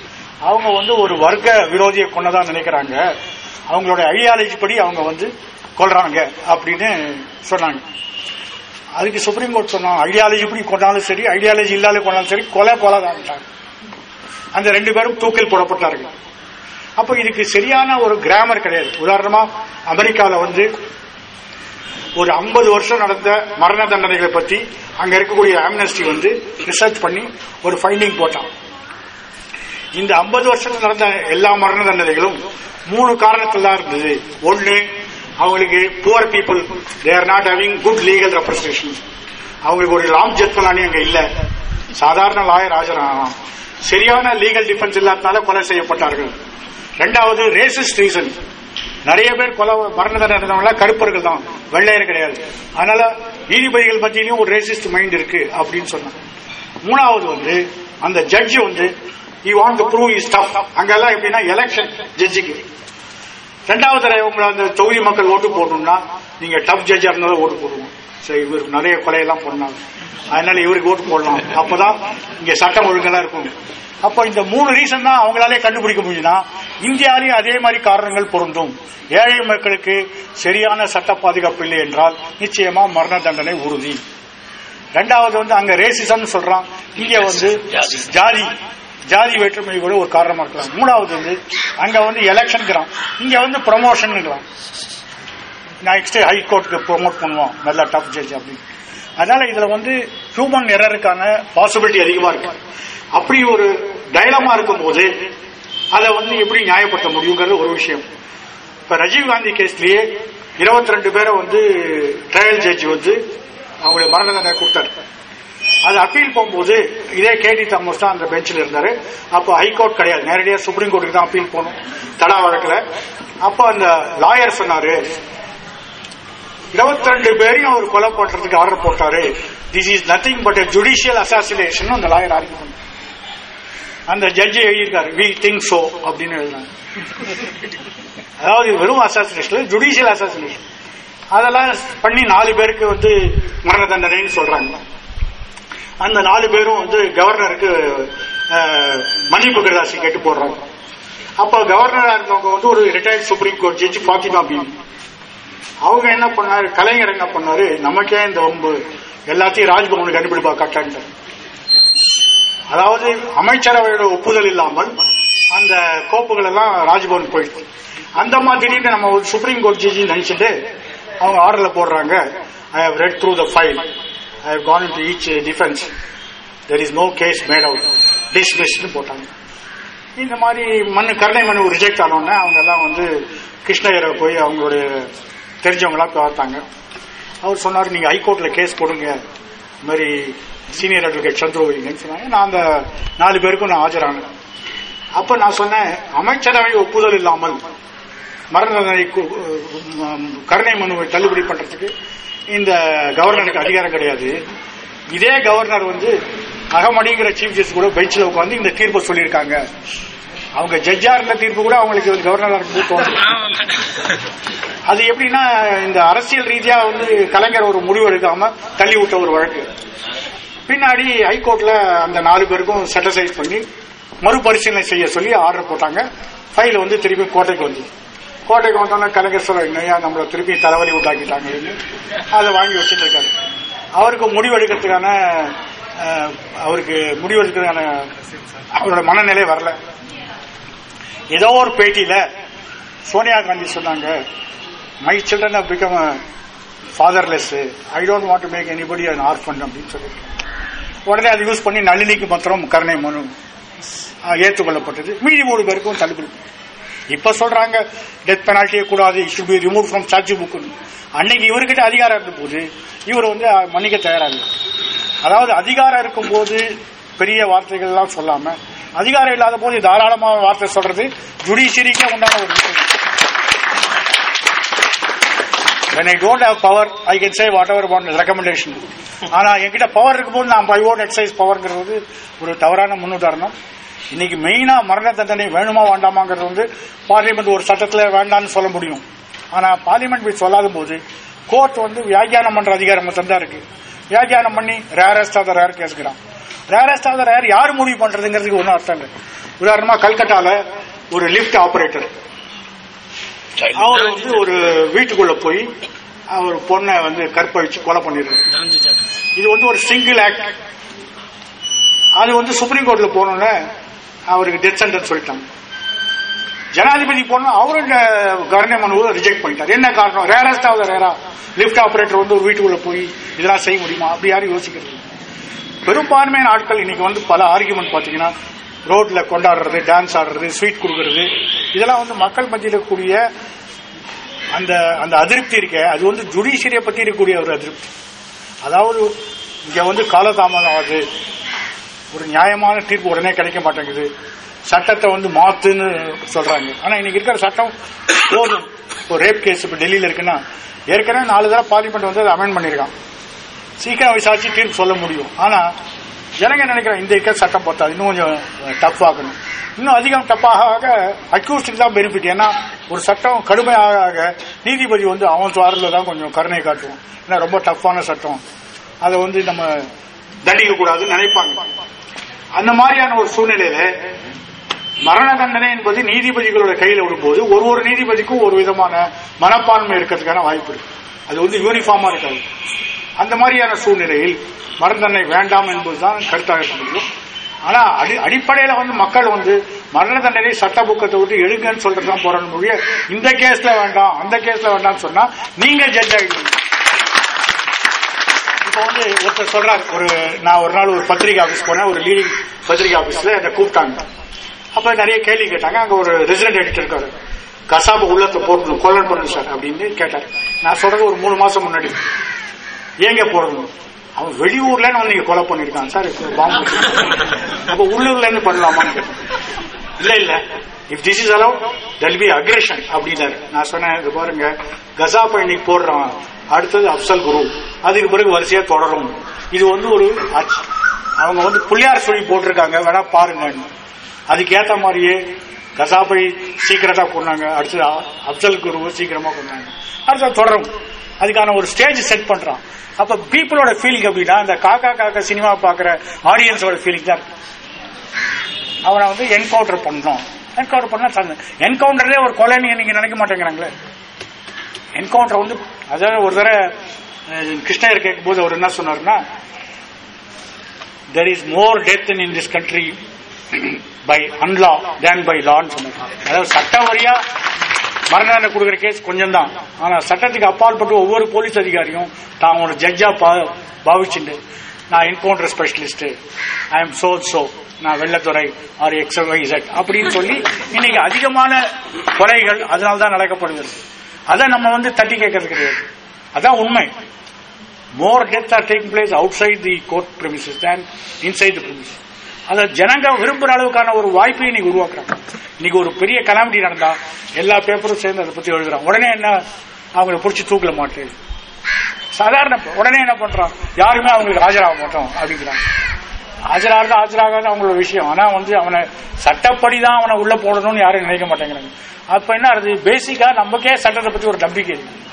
அவங்க வந்து ஒரு வர்க்க விரோதியை கொண்டதா நினைக்கிறாங்க. அவங்களோட ஐடியாலஜி படி அவங்க வந்து கொள்றாங்க அப்படின்னு சொன்னாங்க. அதுக்கு சுப்ரீம் கோர்ட் சொன்னோம் ஐடியாலஜி இப்படி கொண்டாலும் சரி ஐடியாலஜி இல்லாத கொண்டாலும் சரி கொலை கொலை தான் அந்த ரெண்டு பேரும் தூக்கில் போடப்பட்டார்கள். அப்ப இதுக்கு சரியான ஒரு கிராமர் கிடையாது. உதாரணமா அமெரிக்கால வந்து ஒரு 50 வருஷம் நடந்த மரண தண்டனைகளை பத்தி அங்க இருக்கக்கூடிய ஆம்னஸ்டி வந்து ரிசர்ச் பண்ணி ஒரு ஃபைண்டிங் போட்டான். இந்த 50 வருஷத்துல நடந்த எல்லா மரண தண்டனைகளும் மூணு காரணத்தில் தான் இருந்தது. ஒன்னு அவங்களுக்கு poor people they are not having good legal representation அவங்களுக்கு ஒரு லாம் ஜெத்மலானி அங்க இல்ல. சாதாரண லாயர் ஆஜராகலாம். சரியான லீகல் டிஃபென்ஸ் இல்லாதனால கொலை செய்யப்பட்டார்கள். ரெண்டாவது ரேசிஸ்ட் ரீசன் நிறைய பேர் கொலை மரண தண்டனை கருப்பர்கள் தான். வெள்ளையர் கிடையாது. அதனால நீதிபதிகள் மத்தியிலும் ஒரு ரேசிஸ்ட் மைண்ட் இருக்கு அப்படின்னு சொன்னாங்க. மூணாவது வந்து அந்த ஜட்ஜ் வந்து you want prove is tough அங்கெல்லாம் எப்படின்னா எலெக்ஷன் ஜட்ஜுக்கு ரெண்டாவது தடவை உங்களை அந்த தொகுதி மக்கள் ஓட்டு போடணும்னா நீங்க டஃப் ஜட்ஜா இருந்தாலும் ஓட்டு போடுவோம். சரி இவர் நிறைய கொலையெல்லாம் பண்ணாங்க. அதனால இவருக்கு ஓட்டு போடலாம். அப்பதான் இங்க சட்டம் ஒழுங்கெல்லாம் இருக்கும். அப்ப இந்த மூணு ரீசன் தான் அவங்களாலே கண்டுபிடிக்க முடியும்னா இந்தியாவிலேயும் அதே மாதிரி காரணங்கள் பொருந்தும். ஏழை மக்களுக்கு சரியான சட்ட பாதுகாப்பு இல்லை என்றால் நிச்சயமா மரண தண்டனை உறுதி. ரெண்டாவது வந்து அங்க ரேசிசம் சொல்றான். இங்க வந்து ஜாதி. ஜாதி வேற்றுமை கூட ஒரு காரணமா இருக்கலாம். மூணாவது வந்து அங்க வந்து எலெக்ஷன்ங்கிறான் இங்க வந்து ப்ரமோஷன்ங்கிறான் நெக்ஸ்ட் ஹை கோர்ட்டுக்கு ப்ரோமோட் பண்ணுவோம் நல்ல டஃப் ஜட்ஜ் அப்படின்னு அதனால இதுல வந்து ஹியூமன் எரருக்கான பாசிபிலிட்டி அதிகமா இருக்கு. அப்படி ஒரு டைலமா இருக்கும்போது அதை வந்து எப்படி நியாயப்படுத்த முடியுங்கிறது ஒரு விஷயம். இப்ப ரஜீவ்காந்தி கேஸ்லயே இருபத்தி ரெண்டு பேரை வந்து ட்ரையல் ஜட்ஜ் வந்து அவங்களுடைய மரண தண்டனை கொடுத்தாரு. அது அப்பீல் போகும்போது இதே கேடி தாமஸ் தான் அந்த பெஞ்சில் இருந்தாரு. அப்போ ஹைகோர்ட் கிடையாது. நேரடியாக சுப்ரீம் கோர்ட்டுக்கு தான் அப்பீல் போகணும். தடா வழக்கில். அப்போ அந்த லாயர் சொன்னாரு இருபத்தி ரெண்டு பேரையும் அவர் கொலை பண்றதுக்கு ஆர்டர் போட்டாரு. This is nothing but judicial assassination அந்த லாயர் ஆர்கியூ பண்ணார். அந்த ஜட்ஜி எழுதியிருக்காரு வி திங்க் சோ அப்படின்னு எழுதினாங்க அதாவது வெறும் அசாசினேஷன் ஜுடிஷியல் அசாசினேஷன் அதெல்லாம் பண்ணி நாலு பேருக்கு வந்து மரண தண்டனைன்னு சொல்றாங்க. அந்த நாலு பேரும் வந்து கவர்னருக்கு மன்னிப்பு கடிதாசி கேட்டு போடுறாங்க அப்போ கவர்னரா இருந்தவங்க வந்து ஒரு retired supreme court judge Fathima Beevi. அவங்க என்ன பண்ணாரு? கலைஞர் என்ன பண்ணாரு? நமக்கே இந்த வம்பு. எல்லாத்தையும் ராஜ்பவனுக்கு கண்டுபிடிப்பா கட்டான்ட்டார் அதாவது அமைச்சரவையோட ஒப்புதல் இல்லாமல் அந்த கோப்புகள் எல்லாம் ராஜ்பவன் போயிடுச்சு. அந்த மாதிரி நம்ம ஒரு சுப்ரீம் கோர்ட் ஜட்ஜி நினைச்சிட்டு அவங்க ஆர்டர்ல போடுறாங்க. I have read through the file I have gone to each defence there is no case made out டிஸ்மிஸ்னு போட்டாங்க. இந்த மாதிரி மண் கருணை மனு ரிஜெக்ட் ஆனோடனே அவங்க எல்லாம் வந்து கிருஷ்ணகிரை போய் அவங்களுடைய தெரிஞ்சவங்களா பார்த்தாங்க. அவர் சொன்னார் நீங்கள் ஹைகோர்ட்டில் கேஸ் போடுங்க. இந்த மாதிரி சீனியர் அட்வொகேட் சந்துரு வைங்கன்னு சொன்னாங்க. நான் அந்த நாலு பேருக்கும் நான் ஆஜரானேன். அப்போ நான் சொன்னேன் அமைச்சரவை ஒப்புதல் இல்லாமல் மரண கருணை மனுவை தள்ளுபடி பண்ணுறதுக்கு இந்த கவர்னருக்கு அதிகாரம் கிடையாது. இதே கவர்னர் வந்து அகமடிங்கிற சீஃப் ஜஸ்டிஸ் கூட பெஞ்சில் உட்காந்து இந்த தீர்ப்பை சொல்லியிருக்காங்க. அவங்க ஜட்ஜா இருந்த தீர்ப்பு கூட அவங்களுக்கு வந்து கவர்னரா இருக்கும்போது தோணும் அது எப்படின்னா இந்த அரசியல் ரீதியா வந்து கலைஞர் ஒரு முடிவு எடுக்காம தள்ளி விட்ட ஒரு வழக்கு. பின்னாடி ஹைகோர்ட்ல அந்த நாலு பேருக்கும் செட்டசைஸ் பண்ணி மறுபரிசீலனை செய்ய சொல்லி ஆர்டர் போட்டாங்க. ஃபைல் வந்து திருப்பி கோட்டைக்கு வந்து கோட்டைக்கு வந்தோன்னே கலைஞர் சொல்ல இன்னையா நம்மளை திருப்பி தலைவலி உண்டாக்கிட்டாங்கன்னு அதை வாங்கி வச்சுட்டு இருக்காரு. அவருக்கு முடிவெடுக்கிறதுக்கான அவருக்கு முடிவெடுக்கிறதுக்கான அவரோட மனநிலை வரல. ஏதோ ஒரு பேட்டியில சோனியா காந்தி சொன்னாங்க my children become become fatherless. I don't want to make anybody an orphan அப்படின்னு சொல்லியிருக்கேன் உடனே அதை யூஸ் பண்ணி நளினிக்கு மாத்திரம் கருணை மனு ஏற்றுக்கொள்ளப்பட்டது. மீதி மூணு பேருக்கும் தள்ளுபடி. இப்ப சொல்றாங்க டெத் பெனால்ட்டியே கூடாது should be removed from statute book. அன்னைக்கு இவர்கிட்ட அதிகாரம் இருந்த போது இவர் வந்து மன்னிக்க தயாராக அதாவது அதிகாரம் இருக்கும்போது பெரிய வார்த்தைகள் எல்லாம் சொல்லாம அதிகாரம் இல்லாத போது தாராளமாக வார்த்தை சொல்றது ஜுடிஷியரிக்கே உண்டான ஒரு விஷயம். When I don't have power, I can say whatever about recommendation. ஆனா என்கிட்ட பவர் இருக்கும்போது நான் ஐ ஓன் எக்ஸசைஸ் பவர்ங்கிறது ஒரு தவறான முன்னுதாரணம். இன்னைக்கு மெயினா மரண தண்டனை வேணுமா வேண்டாமாங்கிறது வந்து பார்லிமெண்ட் ஒரு சட்டத்துல வேண்டாம்னு சொல்ல முடியும். ஆனா பார்லிமெண்ட் போய் சொல்லாத போது கோர்ட் வந்து வியாக்கியானம் பண்ற அதிகாரம் தான் இருக்கு. வியாக்கியானம் பண்ணி ரேரஸ்ட் ஆஃப் த ரேர் கேஸ்கிறான் ரேரஸ்ட் ஆஃப் த ரேர் யார் முடிவு பண்றதுங்கிறதுக்கு ஒன்றும் அர்த்தம் இல்லை. உதாரணமா கல்கட்டால ஒரு லிஃப்ட் ஆபரேட்டர் அவர் வந்து ஒரு வீட்டுக்குள்ள போய் அவர் பொண்ணை வந்து கற்பழிச்சு கொலை பண்ணிடுறாரு. இது வந்து ஒரு சிங்கிள் ஆக்ட் அது வந்து சுப்ரீம் கோர்ட்ல போனோன்னே அவருக்கு டெத் சென்டென்ஸ் சொல்லிட்டாங்க ஜனாதிபதி போனா அவரும் கவர்னர் மனுவை ரிஜெக்ட் பண்ணிட்டார். என்ன காரணம்? ரேரஸ்ட் ஆகுது ரேரா லிஃப்ட் ஆபரேட்டர் வந்து ஒரு வீட்டுக்குள்ள போய் இதெல்லாம் செய்ய முடியுமா? அப்படி யாரும் யோசிக்கிறது பெரும்பான்மையான ஆட்கள் இன்னைக்கு வந்து பல ஆர்குமெண்ட் பாத்தீங்கன்னா ரோட்ல கொண்டாடுறது டான்ஸ் ஆடுறது ஸ்வீட் கொடுக்கறது இதெல்லாம் வந்து மக்கள் மத்தியில் இருக்கக்கூடிய அந்த அந்த அதிருப்தி இருக்க அது வந்து ஜுடிஷியரியை பத்தி இருக்கக்கூடிய ஒரு அதிருப்தி. அதாவது இங்க வந்து காலதாமதம் ஆகுது. ஒரு நியாயமான தீர்ப்பு உடனே கிடைக்க மாட்டேங்குது. சட்டத்தை வந்து மாத்துன்னு சொல்றாங்க. ஆனா இன்னைக்கு இருக்கிற சட்டம் போதும். இப்போ ரேப் கேஸ் இப்போ டெல்லியில இருக்குன்னா ஏற்கனவே நாலு தடவை பார்லிமெண்ட் வந்து அதை அமெண்ட் பண்ணியிருக்கான். சீக்கிரம் விசாரிச்சு தீர்ப்பு சொல்ல முடியும். ஆனா ஜனங்க நினைக்கிறேன் இந்த இருக்க சட்டம் பார்த்தா இன்னும் கொஞ்சம் டஃப் ஆகணும். இன்னும் அதிகம் டஃப்பாக ஆக அக்யூஸ்டுக்கு தான் பெனிஃபிட் ஏன்னா ஒரு சட்டம் கடுமையாக ஆக நீதிபதி வந்து அவன் சுவாரில் தான் கொஞ்சம் கருணை காட்டுவோம் ஏன்னா ரொம்ப டஃப்பான சட்டம். அதை வந்து நம்ம தண்டிக்க கூடாதுன்னு நினைப்பாங்க. அந்த மாதிரியான ஒரு சூழ்நிலையில மரண தண்டனை என்பது நீதிபதிகளோட கையில விடும்போது ஒரு ஒரு நீதிபதிக்கும் ஒரு விதமான மனப்பான்மை இருக்கிறதுக்கான வாய்ப்பு இருக்கு. அது வந்து யூனிஃபார்மா இருக்காது. அந்த மாதிரியான சூழ்நிலையில் மரண தண்டனை வேண்டாம் என்பதுதான் கருத்தாக இருக்க முடியும். ஆனா அடி அடிப்படையில வந்து மக்கள் வந்து மரண தண்டனை சட்ட புக்கத்தை விட்டு எடுங்கன்னு சொல்றதுதான் தான் முடிய இந்த கேஸ்ல வேண்டாம் அந்த கேஸ்ல வேண்டாம்னு சொன்னா நீங்க ஜட்ஜ் ஆகிடுவீங்க. இப்போ வந்து ஒருத்தர் சொல்றாரு ஒரு நான் ஒரு நாள் ஒரு பத்திரிகை ஆபீஸ் போனேன் ஒரு லீடிங் பத்திரிகை ஆபீஸ்ல என்னை கூப்பிட்டாங்க. அப்ப நிறைய கேள்வி கேட்டாங்க அங்க ஒரு ரெசிடென்ட் எடிட்டர் இருக்காரு. கசாபு உள்ளத்தை போடணும் கொல்லன் பண்ணு சார் அப்படின்னு கேட்டார். நான் சொல்றது ஒரு மூணு மாசம் முன்னாடி. ஏங்க போடணும்? அவன் வெளியூர்ல வந்து நீங்க கொலை பண்ணிருக்கான் சார் பாம்பு. அப்ப உள்ளூர்ல இருந்து பண்ணலாமான்னு கேட்டேன். இல்ல இல்ல. If this is allowed there'll be aggression அப்படின்னாரு. நான் சொன்னேன் இது பாருங்க கசாப்பை இன்னைக்கு போடுறான். அடுத்தது அப்சல் குரு. அதுக்கு பிறகு வரிசையா தொடரும். இது வந்து ஒரு அவங்க வந்து புள்ளியார் சொல்லி போட்டிருக்காங்க. வேணா பாருங்க அதுக்கேத்த மாதிரியே கசாப்பை சீக்கிரட்டா கொண்டாங்க. அடுத்தது அப்சல் குருவை சீக்கிரமா கொண்டாங்க. அடுத்தது தொடரும். அதுக்கான ஒரு ஸ்டேஜ் செட் பண்றான். அப்ப பீப்புளோட ஃபீலிங் அப்படின்னா இந்த காக்கா காக்கா சினிமா பாக்குற ஆடியன்ஸோட ஃபீலிங் தான் அவனை வந்து என்கவுண்டர் பண்ணணும். என்கவுண்டர் பண்ணா என்கவுண்டர்லேயே ஒரு கொலைன்னு நீங்க நினைக்க மாட்டேங்கிறாங்களே. என்கவுண்டர் வந்து அதாவது ஒரு தடவை அஹ், கேட்கும் போது அவர் என்ன சொன்னார்னா there is more death in this country by unlaw than by லான்னு சொன்னார் அதாவது சட்ட வழியா மரண கொடுக்குற கேஸ் கொஞ்சம் தான் ஆனா சட்டத்துக்கு அப்பாற்பட்டு ஒவ்வொரு போலீஸ் அதிகாரியும் தான் ஒரு ஜட்ஜா பாவிச்சுண்டு நான் encounter specialist I am so so நான் வெள்ளத்துறை ஆர் எக்ஸவைசட் அப்படின்னு சொல்லி இன்னைக்கு அதிகமான கொலைகள் அதனால்தான் நடக்கப்படுகிறது அதை நம்ம வந்து தட்டி கேட்கறது கிடையாது. அதான் உண்மை. More death are taking place outside the court premises than inside the premises அதை ஜனங்க விரும்புற அளவுக்கான ஒரு வாய்ப்பை இன்னைக்கு உருவாக்குறாங்க. இன்னைக்கு ஒரு பெரிய கலாமிட்டி நடந்தா எல்லா பேப்பரும் சேர்ந்து அதை பத்தி எழுதுறாங்க. உடனே என்ன? அவங்களை பிடிச்சி தூக்கல மாட்டேன் சாதாரண உடனே என்ன பண்றான்? யாருமே அவங்களுக்கு ஆஜராக மாட்டோம் அப்படிங்கிறாங்க. ஆஜராகிறது ஆஜராகாது அவங்களோட விஷயம். ஆனா வந்து அவனை சட்டப்படி தான் அவனை உள்ள போடணும்னு யாரும் நினைக்க மாட்டேங்கிறாங்க. அப்ப என்ன அது பேசிக்கா நமக்கே சட்டத்தை பத்தி ஒரு நம்பிக்கை இருக்கு.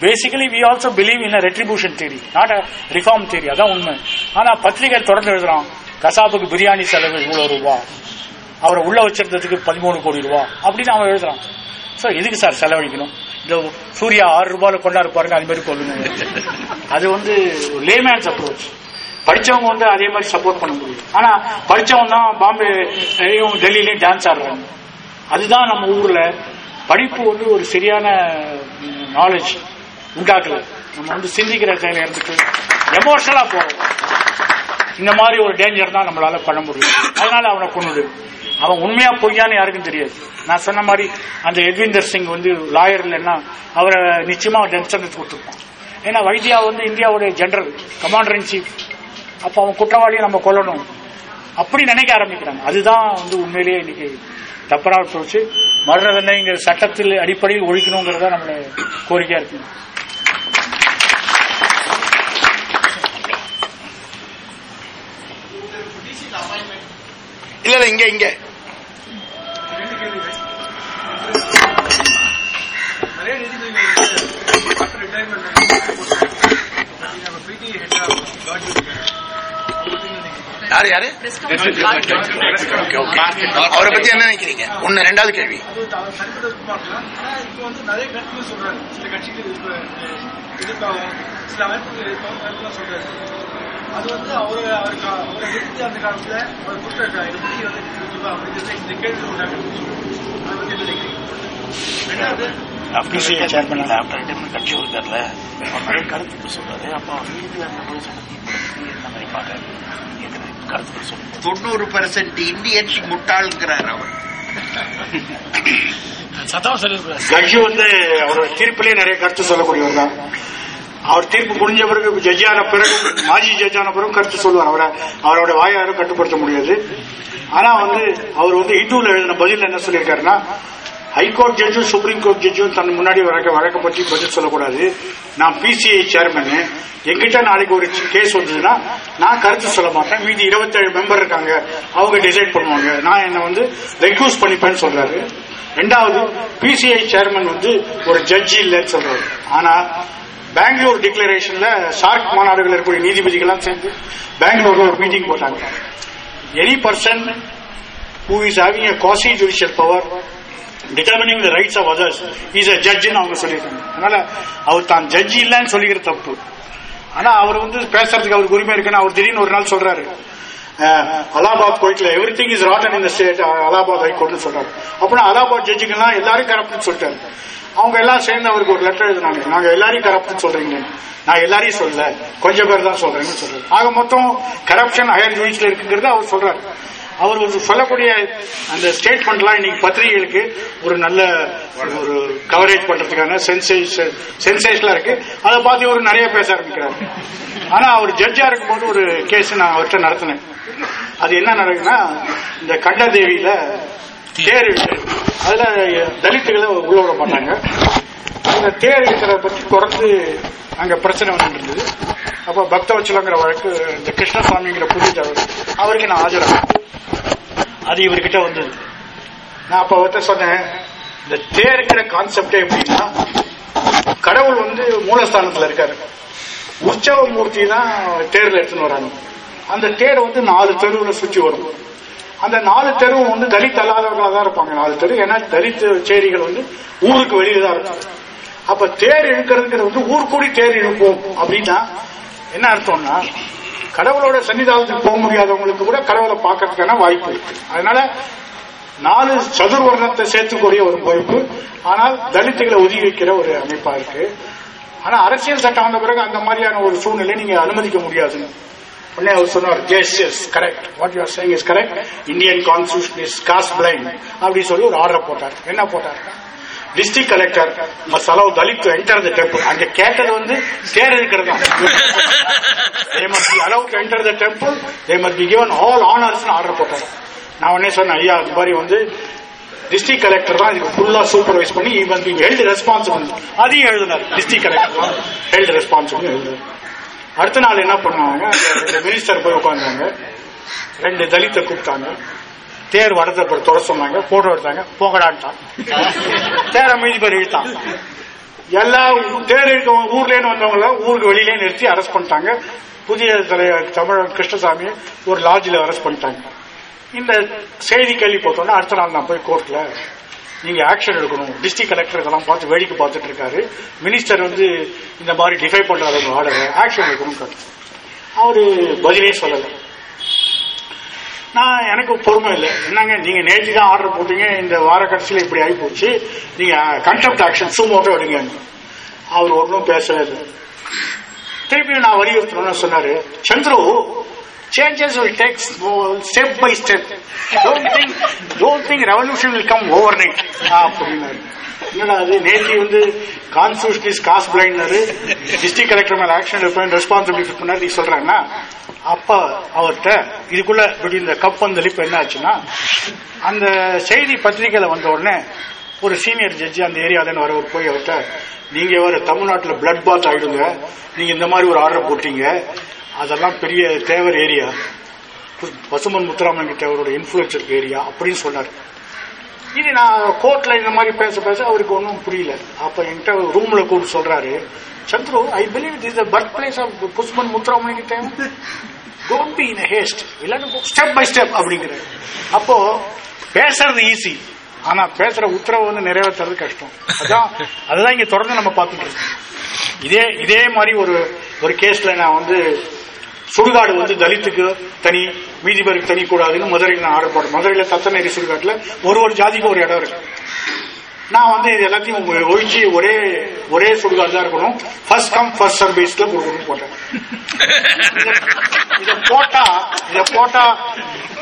Basically we also believe in retribution theory not reform theory அதான் உண்மை. ஆனா பத்திரிகை தொடர்ந்து எழுதுறான் கசாப்புக்கு பிரியாணி செலவு இவ்வளவு ரூபா. அவரை உள்ள வச்சிருந்ததுக்கு பதிமூணு கோடி ரூபா. அப்படின்னு அவன் எழுதுறான். சார் எதுக்கு சார் செலவழிக்கணும்? இந்த சூர்யா ஆறு ரூபாயில கொண்டாரு பாருங்க அது மாதிரி கொள்ளுங்க. அது வந்து லேமேன்ஸ் அப்ரோச் படிச்சவங்க வந்து அதே மாதிரி சப்போர்ட் பண்ண முடியும். ஆனா படிச்சவங்க தான் பாம்பே டெல்லியிலயும் டான்ஸ் ஆடுறாங்க. அதுதான் நம்ம ஊர்ல படிப்பு வந்து ஒரு சரியான நாலேஜ் உண்டாக்கல. நம்ம வந்து சிந்திக்கிற செயல இருந்துட்டு எமோஷனலா போறோம். இந்த மாதிரி ஒரு டேஞ்சர் தான் நம்மளால பண்ண முடியும். அதனால அவனை கொண்டுடு அவன் உண்மையா பொய்யான்னு யாருக்கும் தெரியாது. நான் சொன்ன மாதிரி அந்த எட்விந்தர் சிங் வந்து லாயர் இல்லைன்னா அவரை நிச்சயமா டென்ஷன் சென்டென்ஸ் கொடுத்துருப்பான். ஏன்னா வைத்தியா வந்து இந்தியாவுடைய ஜெனரல் கமாண்டர் இன் சீஃப் அப்ப அவன் குற்றவாளியை நம்ம கொல்லணும். அப்படி நினைக்க ஆரம்பிக்கிறாங்க. அதுதான் வந்து உண்மையிலேயே இன்னைக்கு தப்பராக போச்சு மரண தண்டனைங்கிற சட்டத்தில் அடிப்படையில் ஒழிக்கணுங்கிறதா நம்மளோட கோரிக்கையா இருக்கு. இல்ல இல்ல இங்க இங்க. நிறைய நீதிபதிகள் ஆஃப்டர் ரிட்டையர்மெண்ட் பிடி ஹெட் காட் யாரு யாரு? அவரை பத்தி என்ன நினைக்கிறீங்க? ஒன்னு ரெண்டாவது கேள்வி. அது அவர் வந்து அவரை அவருக்கு அவரை எதிர்த்து அந்த காலத்துல அவர் கொடுத்த எப்படி வந்து அப்படிங்கிறது இந்த கேள்வி உண்டாங்க அதை பத்தி நினைக்கிறீங்க chairman. ஆஃப்டர் ரிட்டைர்மெண்ட் கட்சி இருக்கார்ல அவர் நிறைய கருத்துக்கள் சொல்றாரு அப்போ நீதிபதி அந்த போய் சட்டத்தை இந்த மாதிரி தொண்ணூறு பெர்சென்ட் இந்தியன்ஸ் முட்டாள்ங்கிறார் அவர். ஜட்ஜி வந்து அவரோட தீர்ப்பிலே நிறைய கருத்து சொல்லக்கூடியவர் தான். அவர் தீர்ப்பு முடிஞ்ச பிறகு ஜட்ஜான பிறகு மாஜி ஜட்ஜான பிறகு கருத்து சொல்லுவார். அவரை அவரோட வாயை யாரும் கட்டுப்படுத்த முடியாது. ஆனா வந்து அவர் வந்து ஹிந்துல எழுதின பதில் என்ன சொல்லியிருக்காருன்னா ஹைகோர்ட் ஜட்ஜும் சுப்ரீம் கோர்ட் ஜட்ஜும் தன் முன்னாடி வழக்க வழக்க பற்றி பதில் சொல்லக்கூடாது. நான் பிசிஐ சேர்மனு எங்கிட்ட நாளைக்கு ஒரு கேஸ் வந்ததுன்னா நான் கருத்து சொல்ல மாட்டேன். மீதி இருபத்தேழு மெம்பர் இருக்காங்க. அவங்க டிசைட் பண்ணுவாங்க. நான் என்ன வந்து ரெக்யூஸ் பண்ணிப்பேன்னு சொல்றாரு. ரெண்டாவது பிசிஐ சேர்மன் வந்து ஒரு ஜட்ஜி இல்லைன்னு சொல்றாரு. ஆனா பெங்களூர் டிக்ளரேஷன்ல ஷார்க் மாநாடுகள் இருக்கக்கூடிய நீதிபதிகள்லாம் சேர்ந்து பெங்களூர்ல ஒரு மீட்டிங் போட்டாங்க. Any person who is having a quasi judicial power determining the rights of others is a ஜட்ஜ்னு அவங்க சொல்லியிருக்காங்க. அதனால அவர் தான் ஜட்ஜ் இல்லைன்னு சொல்லிக்கிற தப்பு. ஆனா அவர் வந்து பேசுறதுக்கு அவருக்கு உரிமை இருக்குன்னு அவர் திடீர்னு ஒரு நாள் சொல்றாரு. அலாபாத் கோர்ட்ல எவ்ரி திங் இஸ் ராட்டன் இந்த ஸ்டேட் அலாபாத் ஹைகோர்ட்னு சொல்றாரு. அப்படின்னா அலாபாத் ஜட்ஜுக்கெல்லாம் எல்லாரும் கரப்ட்னு சொல்லிட்டாரு. அவங்க எல்லாம் சேர்ந்து அவருக்கு ஒரு லெட்டர் எழுதினாங்க. நாங்க எல்லாரையும் கரப்ட்னு சொல்றீங்க நான் எல்லாரையும் சொல்லல. கொஞ்சம் பேர் தான் சொல்றேன்னு சொல்றாரு. ஆக மொத்தம் கரப்ஷன் ஹையர் ஜுடிஷியல் இருக்குங்கிறது அவர் சொல்றாரு. அவர் வந்து சொல்லக்கூடிய அந்த ஸ்டேட்மெண்ட்லாம் இன்னைக்கு பத்திரிகைகளுக்கு ஒரு நல்ல ஒரு கவரேஜ் பண்றதுக்கான சென்சேஷன் சென்சேஷனா இருக்கு. அதை பார்த்து இவரு நிறைய பேச ஆரம்பிக்கிறாரு. ஆனா அவர் ஜட்ஜா இருக்கும்போது ஒரு கேஸ் நான் அவர்கிட்ட நடத்தினேன். அது என்ன நடக்குன்னா இந்த கண்டதேவியில தேர் அதுல தலித்துகளை உள்ள விட மாட்டாங்க. அந்த தேர் இருக்கிறத பற்றி தொடர்ந்து அங்க பிரச்சனை வந்துட்டு இருந்தது. அப்ப பக்தவச்சலங்கிற வழக்கு இந்த கிருஷ்ணசாமிங்கிற புதிய அவருக்கு நான் ஆஜராக அது இவர்கிட்ட வந்தது. நான் அப்ப அவர்கிட்ட சொன்னேன் இந்த தேருங்கிற கான்செப்டே எப்படின்னா கடவுள் வந்து மூலஸ்தானத்துல இருக்காரு. உற்சவ மூர்த்தி தான் தேர்ல எடுத்துன்னு வராங்க. அந்த தேர் வந்து நாலு தெருவுல சுற்றி வரும். அந்த நாலு தெருவும் வந்து தலித் அல்லாதவர்களாக தான் இருப்பாங்க. நாலு தெரு ஏன்னா தலித் சேரிகள் வந்து ஊருக்கு வெளியே தான் இருக்கும் அப்ப தேர் இழுக்கிறதுங்கிறது வந்து ஊர் கூடி தேர் இழுப்போம் அப்படின்னா என்ன அர்த்தம்னா கடவுளோட சன்னிதானத்துக்கு போக முடியாதவங்களுக்கு கூட கடவுளை பார்க்கறதுக்கான வாய்ப்பு இருக்கு. அதனால நாலு சதுர்வர்ணத்தை சேர்த்துக்கூடிய ஒரு பொறுப்பு ஆனால் தலித்துகளை ஒதுக்கி வைக்கிற ஒரு அமைப்பா இருக்கு. ஆனா அரசியல் சட்டம் வந்த பிறகு அந்த மாதிரியான ஒரு சூழ்நிலை நீங்க அனுமதிக்க முடியாதுன்னு. உடனே அவர் சொன்னார் yes yes correct what you saying is correct Indian constitution is caste blind அப்படி சொல்லி ஒரு ஆர்டர் போட்டார். என்ன போட்டார் district collector must Dalit enter the temple அங்க கேட்டது வந்து தேர் இருக்கிறது they must be allow to enter the temple they must be given all honours order போட்டார் நான் உடனே சொன்னேன் ஐயா அது மாதிரி வந்து டிஸ்ட்ரிக்ட் கலெக்டர் தான் இதுக்கு ஃபுல்லா சூப்பர்வைஸ் பண்ணி ஈ ஹெல்த் ரெஸ்பான்சிபிள் அதையும் எழுதினார் டிஸ்ட்ரிக்ட் கலெக்டர் தான். ஹெல்த் ரெஸ்பான்சிபிள் எழுதினார். அடுத்த நாள் என்ன பண்ணாங்க மினிஸ்டர் போய் உட்காந்தாங்க ரெண்டு தலித்தை கூப்பிட்டாங்க. தேர் வடத்தை தொட சொன்னாங்க போட்டோ எடுத்தாங்க போகடான்ட்டான் தேர மீதி பேர் இழுத்தான். எல்லா தேர் இருக்க ஊர்லேன்னு வந்தவங்கள ஊருக்கு வெளியிலே நிறுத்தி அரெஸ்ட் பண்ணிட்டாங்க. புதிய தலைவர் தமிழ் கிருஷ்ணசாமி ஒரு லாட்ஜில் அரெஸ்ட் பண்ணிட்டாங்க. இந்த செய்தி கேள்வி கேள்விப்பட்டோன்னா அடுத்த நாள் நான் போய் கோர்ட்ல நீங்க ஆக்ஷன் எடுக்கணும். டிஸ்ட்ரிக்ட் கலெக்டர் இதெல்லாம் பார்த்து வேடிக்கை பார்த்துட்டு இருக்காரு. மினிஸ்டர் வந்து இந்த மாதிரி டிஃபை பண்றாரு ஆர்டர் ஆக்ஷன் எடுக்கணும் அவரு பதிலே சொல்லலை. நான் எனக்கு பொறுமை இல்லை. என்னங்க நீங்க நேற்று தான் ஆர்டர் போட்டீங்க இந்த வார கடைசியில் இப்படி ஆகி போச்சு நீங்க கன்செப்ட் ஆக்ஷன் சூமோட்டோ எடுங்க. அவர் ஒன்றும் பேசவே இல்லை திருப்பி நான் வலியுறுத்தணும்னு சொன்னாரு. Chandru changes will take step by step. Don't think, don't think revolution will come overnight. என்னடா அது நேற்று வந்து கான்ஸ்டியூஷன் இஸ் காஸ்ட் பிளைண்டாரு டிஸ்ட்ரிக்ட் கலெக்டர் மேல ஆக்ஷன் எடுப்பேன் ரெஸ்பான்சிபிலிட்டி பண்ணாரு. நீ சொல்றாங்கன்னா அப்ப அவர்கிட்ட இதுக்குள்ள இப்படி இந்த கப் அந்த லிப் என்ன ஆச்சுன்னா அந்த செய்தி பத்திரிகையில வந்த உடனே ஒரு சீனியர் ஜட்ஜி அந்த ஏரியால வரவர் போய் அவர்கிட்ட நீங்க வர தமிழ்நாட்டில் பிளட் பாத் ஆயிடுங்க. நீங்க இந்த மாதிரி ஒரு ஆர்டர் போட்டீங்க. அதெல்லாம் பெரிய தேவர் ஏரியா பசுமன் முத்துராமலிங்க தேவரோட இன்ஃபுளுன்ஸ் இருக்க ஏரியா அப்படின்னு சொன்னார். இது நான் கோர்ட்ல இந்த மாதிரி பேச பேச அவருக்கு ஒன்றும் புரியல. அப்ப என்கிட்ட ரூம்ல கூட சொல்றாரு Chandru I believe this the birth place of Pushpan Muthuramalinga time don't be in haste இல்லைன்னு ஸ்டெப் பை ஸ்டெப் அப்படிங்கிறாரு. அப்போ பேசுறது ஈஸி ஆனா பேசுற உத்தரவு வந்து நிறைவேற்றுறது கஷ்டம். அதான் அதுதான் இங்க தொடர்ந்து நம்ம பார்த்துட்டு இருக்கோம். இதே இதே மாதிரி ஒரு ஒரு கேஸ்ல நான் வந்து சுடுகாடு வந்து தலித்துக்கு தனி மீதி பேருக்கு தனி கூடாதுன்னு மதுரையில் நான் ஆர்டர் போட்டேன். மதுரையில் தத்தநேரி சுடுகாட்டில் ஒரு ஒரு ஜாதிக்கு ஒரு இடம் இருக்கு. நான் வந்து இது எல்லாத்தையும் ஒழிச்சு ஒரே ஒரே சுடுகாடு தான் இருக்கணும் ஃபர்ஸ்ட் கம் ஃபர்ஸ்ட் சர்வீஸ்ல கொடுக்கணும்னு போட்டேன். இதை போட்டா இதை போட்டா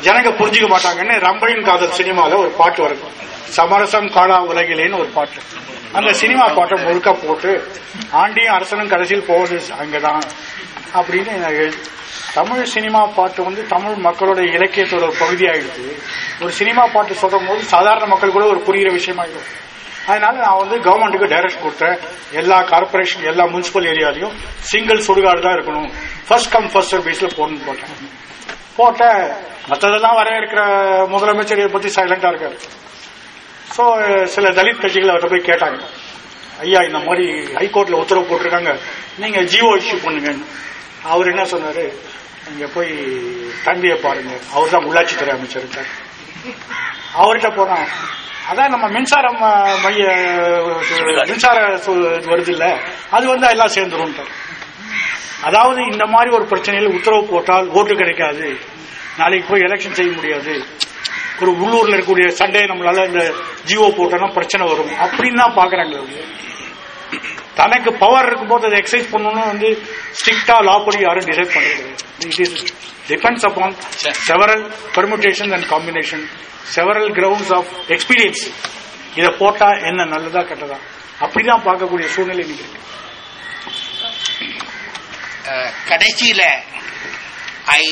ஜனங்க புரிஞ்சுக்க மாட்டாங்கன்னு ரம்பையின் காதல் சினிமாவில் ஒரு பாட்டு வருது. சமரசம் காலா உலகிலேன்னு ஒரு பாட்டு. அந்த சினிமா பாட்டை முழுக்க போட்டு ஆண்டியும் அரசனும் கடைசியில் போவது அங்கதான் அப்படின்னு தமிழ் சினிமா பாட்டு வந்து தமிழ் மக்களோட இலக்கியத்தோட ஒரு பகுதியாகிடுது ஒரு சினிமா பாட்டு சொல்லும் போது சாதாரண மக்கள் கூட ஒரு புரிகிற விஷயமாயிடும். அதனால நான் வந்து கவர்மெண்ட்டுக்கு டைரக்ட் கொடுத்தேன். எல்லா கார்பரேஷன் எல்லா முனிசிபல் ஏரியாலையும் சிங்கிள் சுடுகாடு தான் இருக்கணும். ஃபர்ஸ்ட் கம் ஃபர்ஸ்ட் சர்வீஸ்ல போடணும் போட்டேன். போட்ட மற்றதெல்லாம் வர இருக்கிற முதலமைச்சர் இதை பத்தி சைலண்டா இருக்காரு. ஸோ சில தலித் கட்சிகள் அவர்கிட்ட போய் கேட்டாங்க. ஐயா இந்த மாதிரி ஹைகோர்ட்ல உத்தரவு போட்டிருக்காங்க. நீங்க ஜியோ இஷ்யூ பண்ணுங்க அவர் என்ன சொன்னாரு? இங்க போய் தம்பியை பாருங்க. அவர் தான் உள்ளாட்சித்துறை அமைச்சர் இருக்கார். அவர்கிட்ட போறோம். அதான் நம்ம மின்சாரம் மைய மின்சார வருது இல்ல. அது வந்து எல்லாம் சேர்ந்துரும் அதாவது இந்த மாதிரி ஒரு பிரச்சனையில் உத்தரவு போட்டால் ஓட்டு கிடைக்காது. நாளைக்கு போய் எலெக்ஷன் செய்ய முடியாது. ஒரு உள்ளூர்ல இருக்கக்கூடிய சண்டே நம்மளால இந்த ஜியோ போட்டோம்னா பிரச்சனை வரும். அப்படின்னு தான் பாக்குறாங்க தனக்கு பவர் இருக்கும்போது அதை எக்ஸசைஸ் பண்ணணும்னு வந்து ஸ்ட்ரிக்டா லா படி யாரும் டிசைட் பண்றது it is depends upon several permutation and combination several grounds of experience இதை போட்டா என்ன நல்லதா கெட்டதா? அப்படிதான் பார்க்கக்கூடிய சூழ்நிலை இருக்கு. கடைசியில ஐ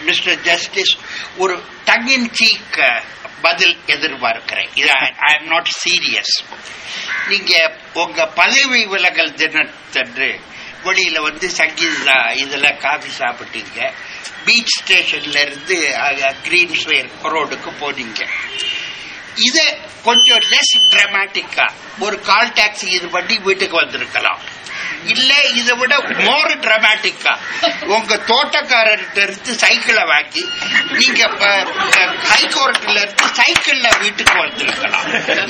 மிஸ்டர் ஜஸ்டிஸ் ஒரு டங் இன் சீக் பதில் எதிர்பார்க்கிறேன். இது ஐ எம் நாட் சீரியஸ் நீங்க உங்க பதவி விலகல் தினத்தன்று வெளியில வந்து சங்கீதா இதுல காஃபி சாப்பிட்டீங்க. பீச் ஸ்டேஷன்ல இருந்து கிரீன் ஸ்வேர் ரோடுக்கு போனீங்க. இதை கொஞ்சம் லெஸ் டிராமாட்டிக்கா ஒரு கால் டாக்ஸி இது பண்ணி வீட்டுக்கு வந்திருக்கலாம். இல்ல இதை விட மோர் டிராமாட்டிக்கா உங்க தோட்டக்காரர்கிட்ட இருந்து சைக்கிளை வாங்கி நீங்க ஹைகோர்ட்ல இருந்து சைக்கிள்ல வீட்டுக்கு வந்திருக்கலாம்.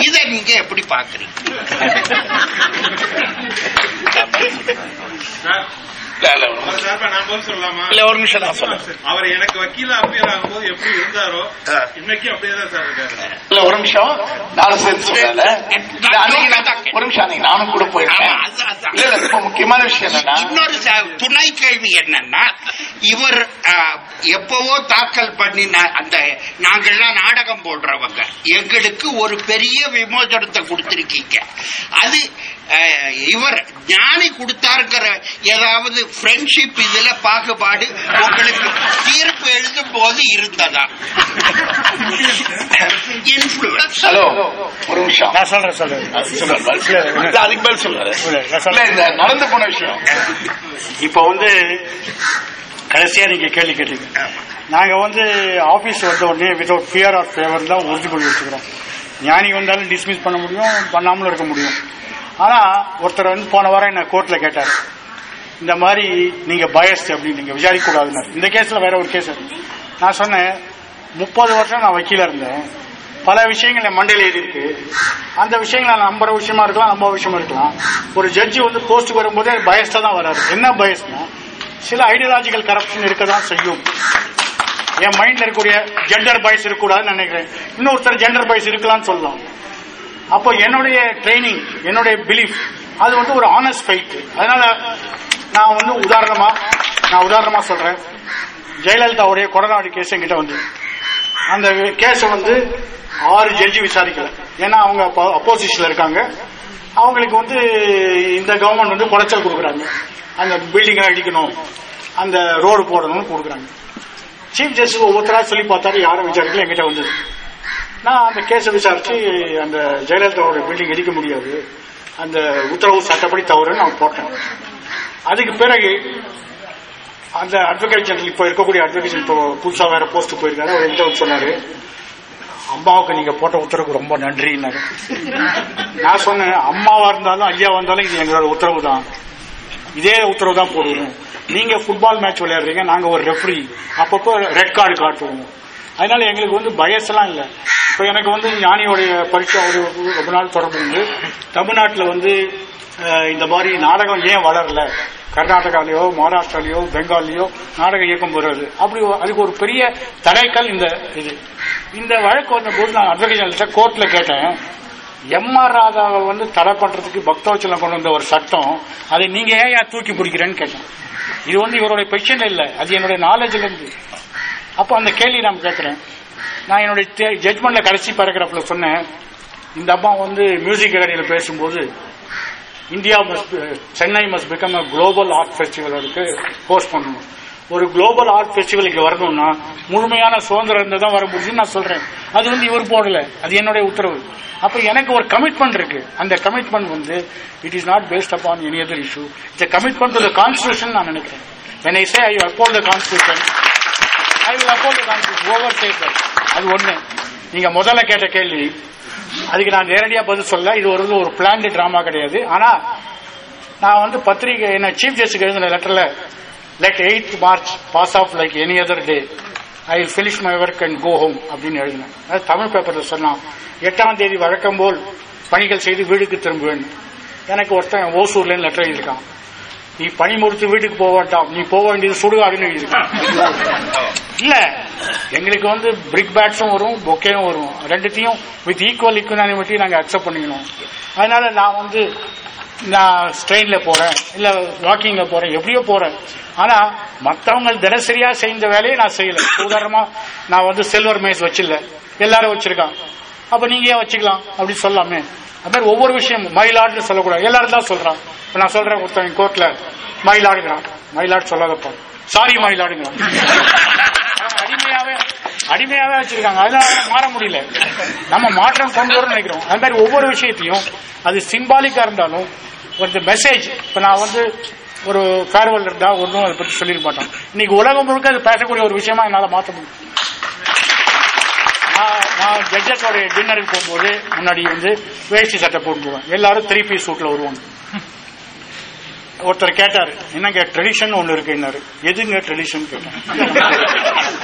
இத நீங்க எப்படி பாக்குறீங்க இல்ல, ஒரு நான் நிமிஷம் நான் சொல்றேன். அவர் எனக்கு வக்கீலா அப்பியர் ஆகும்போது எப்படி இருந்தாரோ இன்னைக்கு அப்படியே தான் சார் இருக்காரு. இல்ல ஒரு நிமிஷம். நானும் சேர்த்து அன்னைக்கு நான் ஒரு நிமிஷம் அன்னைக்கு நானும் கூட போயிருக்கேன். இல்ல இல்ல ரொம்ப முக்கியமான விஷயம் என்னன்னா இன்னொரு துணை கேள்வி என்னன்னா இவர் எப்பவோ தாக்கல் பண்ணின அந்த நாங்கெல்லாம் நாடகம் போடுறவங்க எங்களுக்கு ஒரு பெரிய விமோசனத்தை கொடுத்திருக்கீங்க. அது இவர் ஞானி கொடுத்தாருங்கிற ஏதாவது ஃப்ரெண்ட்ஷிப் இதுல பாகுபாடு உங்களுக்கு தீர்ப்பு எழுதும் போது இருந்ததா? ஹலோ ஒரு நிமிஷம். நான் சொல்றேன் சொல்றேன். அதுக்கு இல்ல சொல்றேன். இந்த நடந்து போன விஷயம். இப்போ வந்து கடைசியா நீங்க கேள்வி கேட்டீங்க. நாங்க வந்து ஆபீஸ் வந்த உடனே வித்வுட் ஃபியர் ஆர் ஃபேவர் தான் உறுதிமொழி வச்சுக்கிறோம். ஞானி வந்தாலும் டிஸ்மிஸ் பண்ண முடியும் பண்ணாமலும் இருக்க முடியும். ஆனா ஒருத்தர் வந்து போன வாரம் என்ன கோர்ட்ல கேட்டார். இந்த மாதிரி நீங்க பயஸ் அப்படின்னு நீங்க விசாரிக்க கூடாதுன்னு இந்த கேஸ்ல வேற ஒரு கேஸ் நான் சொன்னேன் முப்பது வருஷம் நான் வக்கீல இருந்தேன். பல விஷயங்கள் என் மண்டையில் எழுதி இருக்கு. அந்த விஷயங்கள் நான் நம்புற விஷயமா இருக்கலாம் நம்ப விஷயமா இருக்கலாம். ஒரு ஜட்ஜி வந்து போஸ்ட்டுக்கு வரும்போதே பயஸ்டா தான் வராரு. என்ன பயஸ்னா சில ஐடியாலஜிக்கல் கரப்ஷன் இருக்க தான் செய்யும். என் மைண்ட்ல இருக்கக்கூடிய ஜெண்டர் பாய்ஸ் இருக்கக்கூடாதுன்னு நினைக்கிறேன். இன்னொருத்தர் ஜெண்டர் பாய்ஸ் இருக்கலாம்னு சொல்லலாம். அப்போ என்னுடைய ட்ரைனிங் என்னுடைய பிலீஃப் அது வந்து ஒரு ஆனஸ்ட் ஃபைட் அதனால நான் வந்து உதாரணமா நான் உதாரணமா சொல்றேன். ஜெயலலிதாவுடைய கொடநாடு கேஸ் என்கிட்ட வந்து. அந்த கேஸை வந்து ஆறு ஜட்ஜி விசாரிக்கல. ஏன்னா அவங்க அப்போசிஷன்ல இருக்காங்க. அவங்களுக்கு வந்து இந்த கவர்மெண்ட் வந்து குறைச்சல் கொடுக்குறாங்க. அந்த பில்டிங்கை அடிக்கணும் அந்த ரோடு போடணும்னு கொடுக்குறாங்க. சீஃப் ஜஸ்டிஸ் ஒவ்வொருத்தராக சொல்லி பார்த்தாரு யாரும் விசாரிக்கல என்கிட்ட வந்தது. நான் அந்த கேஸை விசாரிச்சு அந்த ஜெயலலிதாவோட பில்டிங் இடிக்க முடியாது. அந்த உத்தரவு சட்டப்படி தவறுன்னு நான் போட்டேன். அதுக்கு பிறகு அந்த அட்வொகேட் ஜெனரல் இப்போ இருக்கக்கூடிய அட்வொகேட் இப்போ புதுசாக வேற போஸ்ட் போயிருக்காரு. அவர் என்கிட்ட சொன்னாரு அம்மாவுக்கு நீங்க போட்ட உத்தரவுக்கு ரொம்ப நன்றின்னாரு. நான் சொன்னேன் அம்மாவா இருந்தாலும் ஐயா வந்தாலும் இது எங்களோட உத்தரவு தான். இதே உத்தரவு தான் போடுவோம் நீங்க ஃபுட்பால் மேட்ச் விளையாடுறீங்க நாங்க ஒரு ரெஃப்ரி அப்பப்போ ரெட் கார்டு காட்டுவோம். அதனால எங்களுக்கு வந்து பயசெல்லாம் இல்லை. இப்போ எனக்கு வந்து ஞானியோடைய பரீட்சை ஒரு ரொம்ப நாள் தொடர்பு தமிழ்நாட்டில் வந்து இந்த மாதிரி நாடகம் ஏன் வளரல? கர்நாடகாலேயோ மகாராஷ்டிராலேயோ பெங்காலியோ நாடக இயக்கம் போடுறது. அப்படி அதுக்கு ஒரு பெரிய தடைக்கல் இந்த இது. இந்த வழக்கு வந்தபோது நான் அட்வொகேட் கோர்ட்ல கேட்டேன். எம் ஆர் ராதாவை வந்து தடை பண்றதுக்கு பக்தவச்சலம் கொண்டு வந்த ஒரு சட்டம் அதை நீங்க ஏன் ஏன் தூக்கி பிடிக்கிறேன்னு கேட்டேன். இது வந்து இவருடைய பிரச்சனை இல்லை. அது என்னுடைய நாலேஜ்ல இருந்து. அப்போ அந்த கேள்வி நான் கேட்கிறேன் நான் என்னுடைய ஜட்மெண்ட்ல கடைசி பேராகிராஃப்ல சொன்னேன். இந்த அம்மா வந்து மியூசிக் அகாடமியில் பேசும்போது India must Chennai must become a global art ஃபெஸ்டிவலுக்கு post பண்ணணும். ஒரு குளோபல் ஆர்ட் ஃபெஸ்டிவலுக்கு வரணும்னா முழுமையான சுதந்திரம் இருந்தால் தான் வர முடியும்னு நான் சொல்றேன். அது வந்து இவர் போடல. அது என்னுடைய உத்தரவு. அப்ப எனக்கு ஒரு கமிட்மெண்ட் இருக்கு. அந்த கமிட்மெண்ட் வந்து it is not based upon any other issue it's commitment to the constitution நான் நினைக்கிறேன். When i say i uphold the constitution I will uphold the constitution over safer அது ஒண்ணு. நீங்க முதல்ல கேட்ட கேள்வி அதுக்கு நான் நேரடியா பதில் சொல்ல இது ஒரு ஒரு பிளான்டு டிராமா கிடையாது. ஆனா நான் வந்து பத்திரிகை என்ன சீஃப் ஜஸ்டிஸ் எழுதின லெட்டர்ல let eighth March pass off like any other day I will finish my work and go home அப்படின்னு எழுதினேன். அது தமிழ் பேப்பர்ல சொன்னான். எட்டாம் தேதி வழக்கம் போல் பணிகள் செய்து வீடுக்கு திரும்புவேன். எனக்கு ஒருத்தன் ஓசூர்லேருந்து லெட்டர் எழுதியிருக்கான். நீ பணி முடிச்சு வீட்டுக்கு போக வேண்டாம். நீ போக வேண்டியது சுடுகாடுன்னு இல்ல. எங்களுக்கு வந்து பிரிக் பேட்ஸும் வரும் பொக்கேயும் வரும். ரெண்டுத்தையும் வித் ஈக்குவல் இக்குனானிமிட்டி நாங்க அக்செப்ட் பண்ணிக்கணும். அதனால நான் வந்து நான் ட்ரெயின்ல போறேன் இல்ல வாக்கிங்ல போறேன் எப்படியோ போறேன். ஆனா மத்தவங்க தினசரியா செய்த வேலையை நான் செய்யல. உதாரணமா நான் வந்து சில்வர் மேஸ் வச்சில்ல. எல்லாரும் வச்சிருக்கான் அப்ப நீங்க ஏன் வச்சுக்கலாம்? அப்படி சொல்லாமே. அது மாதிரி ஒவ்வொரு விஷயம் மயிலாடுன்னு சொல்லக்கூடாது. எல்லாரும் தான் சொல்றான் இப்ப நான் சொல்றேன் ஒருத்தன் கோர்ட்ல மயிலாடுங்கிறான் மயிலாடு சொல்லாதப்பா. சாரி மயிலாடுங்கிறான் அடிமையாவே அடிமையாவே வச்சிருக்காங்க. அதனால மாற முடியல. நம்ம மாற்றம் கொண்டு வரணும்னு நினைக்கிறோம். அது மாதிரி ஒவ்வொரு விஷயத்தையும் அது சிம்பாலிக்கா இருந்தாலும் ஒரு மெசேஜ் இப்ப நான் வந்து ஒரு ஃபேர்வெல் இருந்தா ஒன்றும் அதை பற்றி சொல்லிட மாட்டோம். இன்னைக்கு உலகம் முழுக்க அது பேசக்கூடிய ஒரு விஷயமா என்னால மாற்ற முடியும். நான் ஜட்ஜஸோடைய டின்னருக்கு போகும்போது முன்னாடி வந்து வேஷ்டி சட்டை போட்டு போவேன் எல்லாரும் த்ரீ பீஸ் சூட்ல வருவாங்க ஒருத்தர் கேட்டாரு என்னங்க ட்ரெடிஷன் ஒண்ணு இருக்குன்னாரு. எதுங்க ட்ரெடிஷன் கேட்டேன்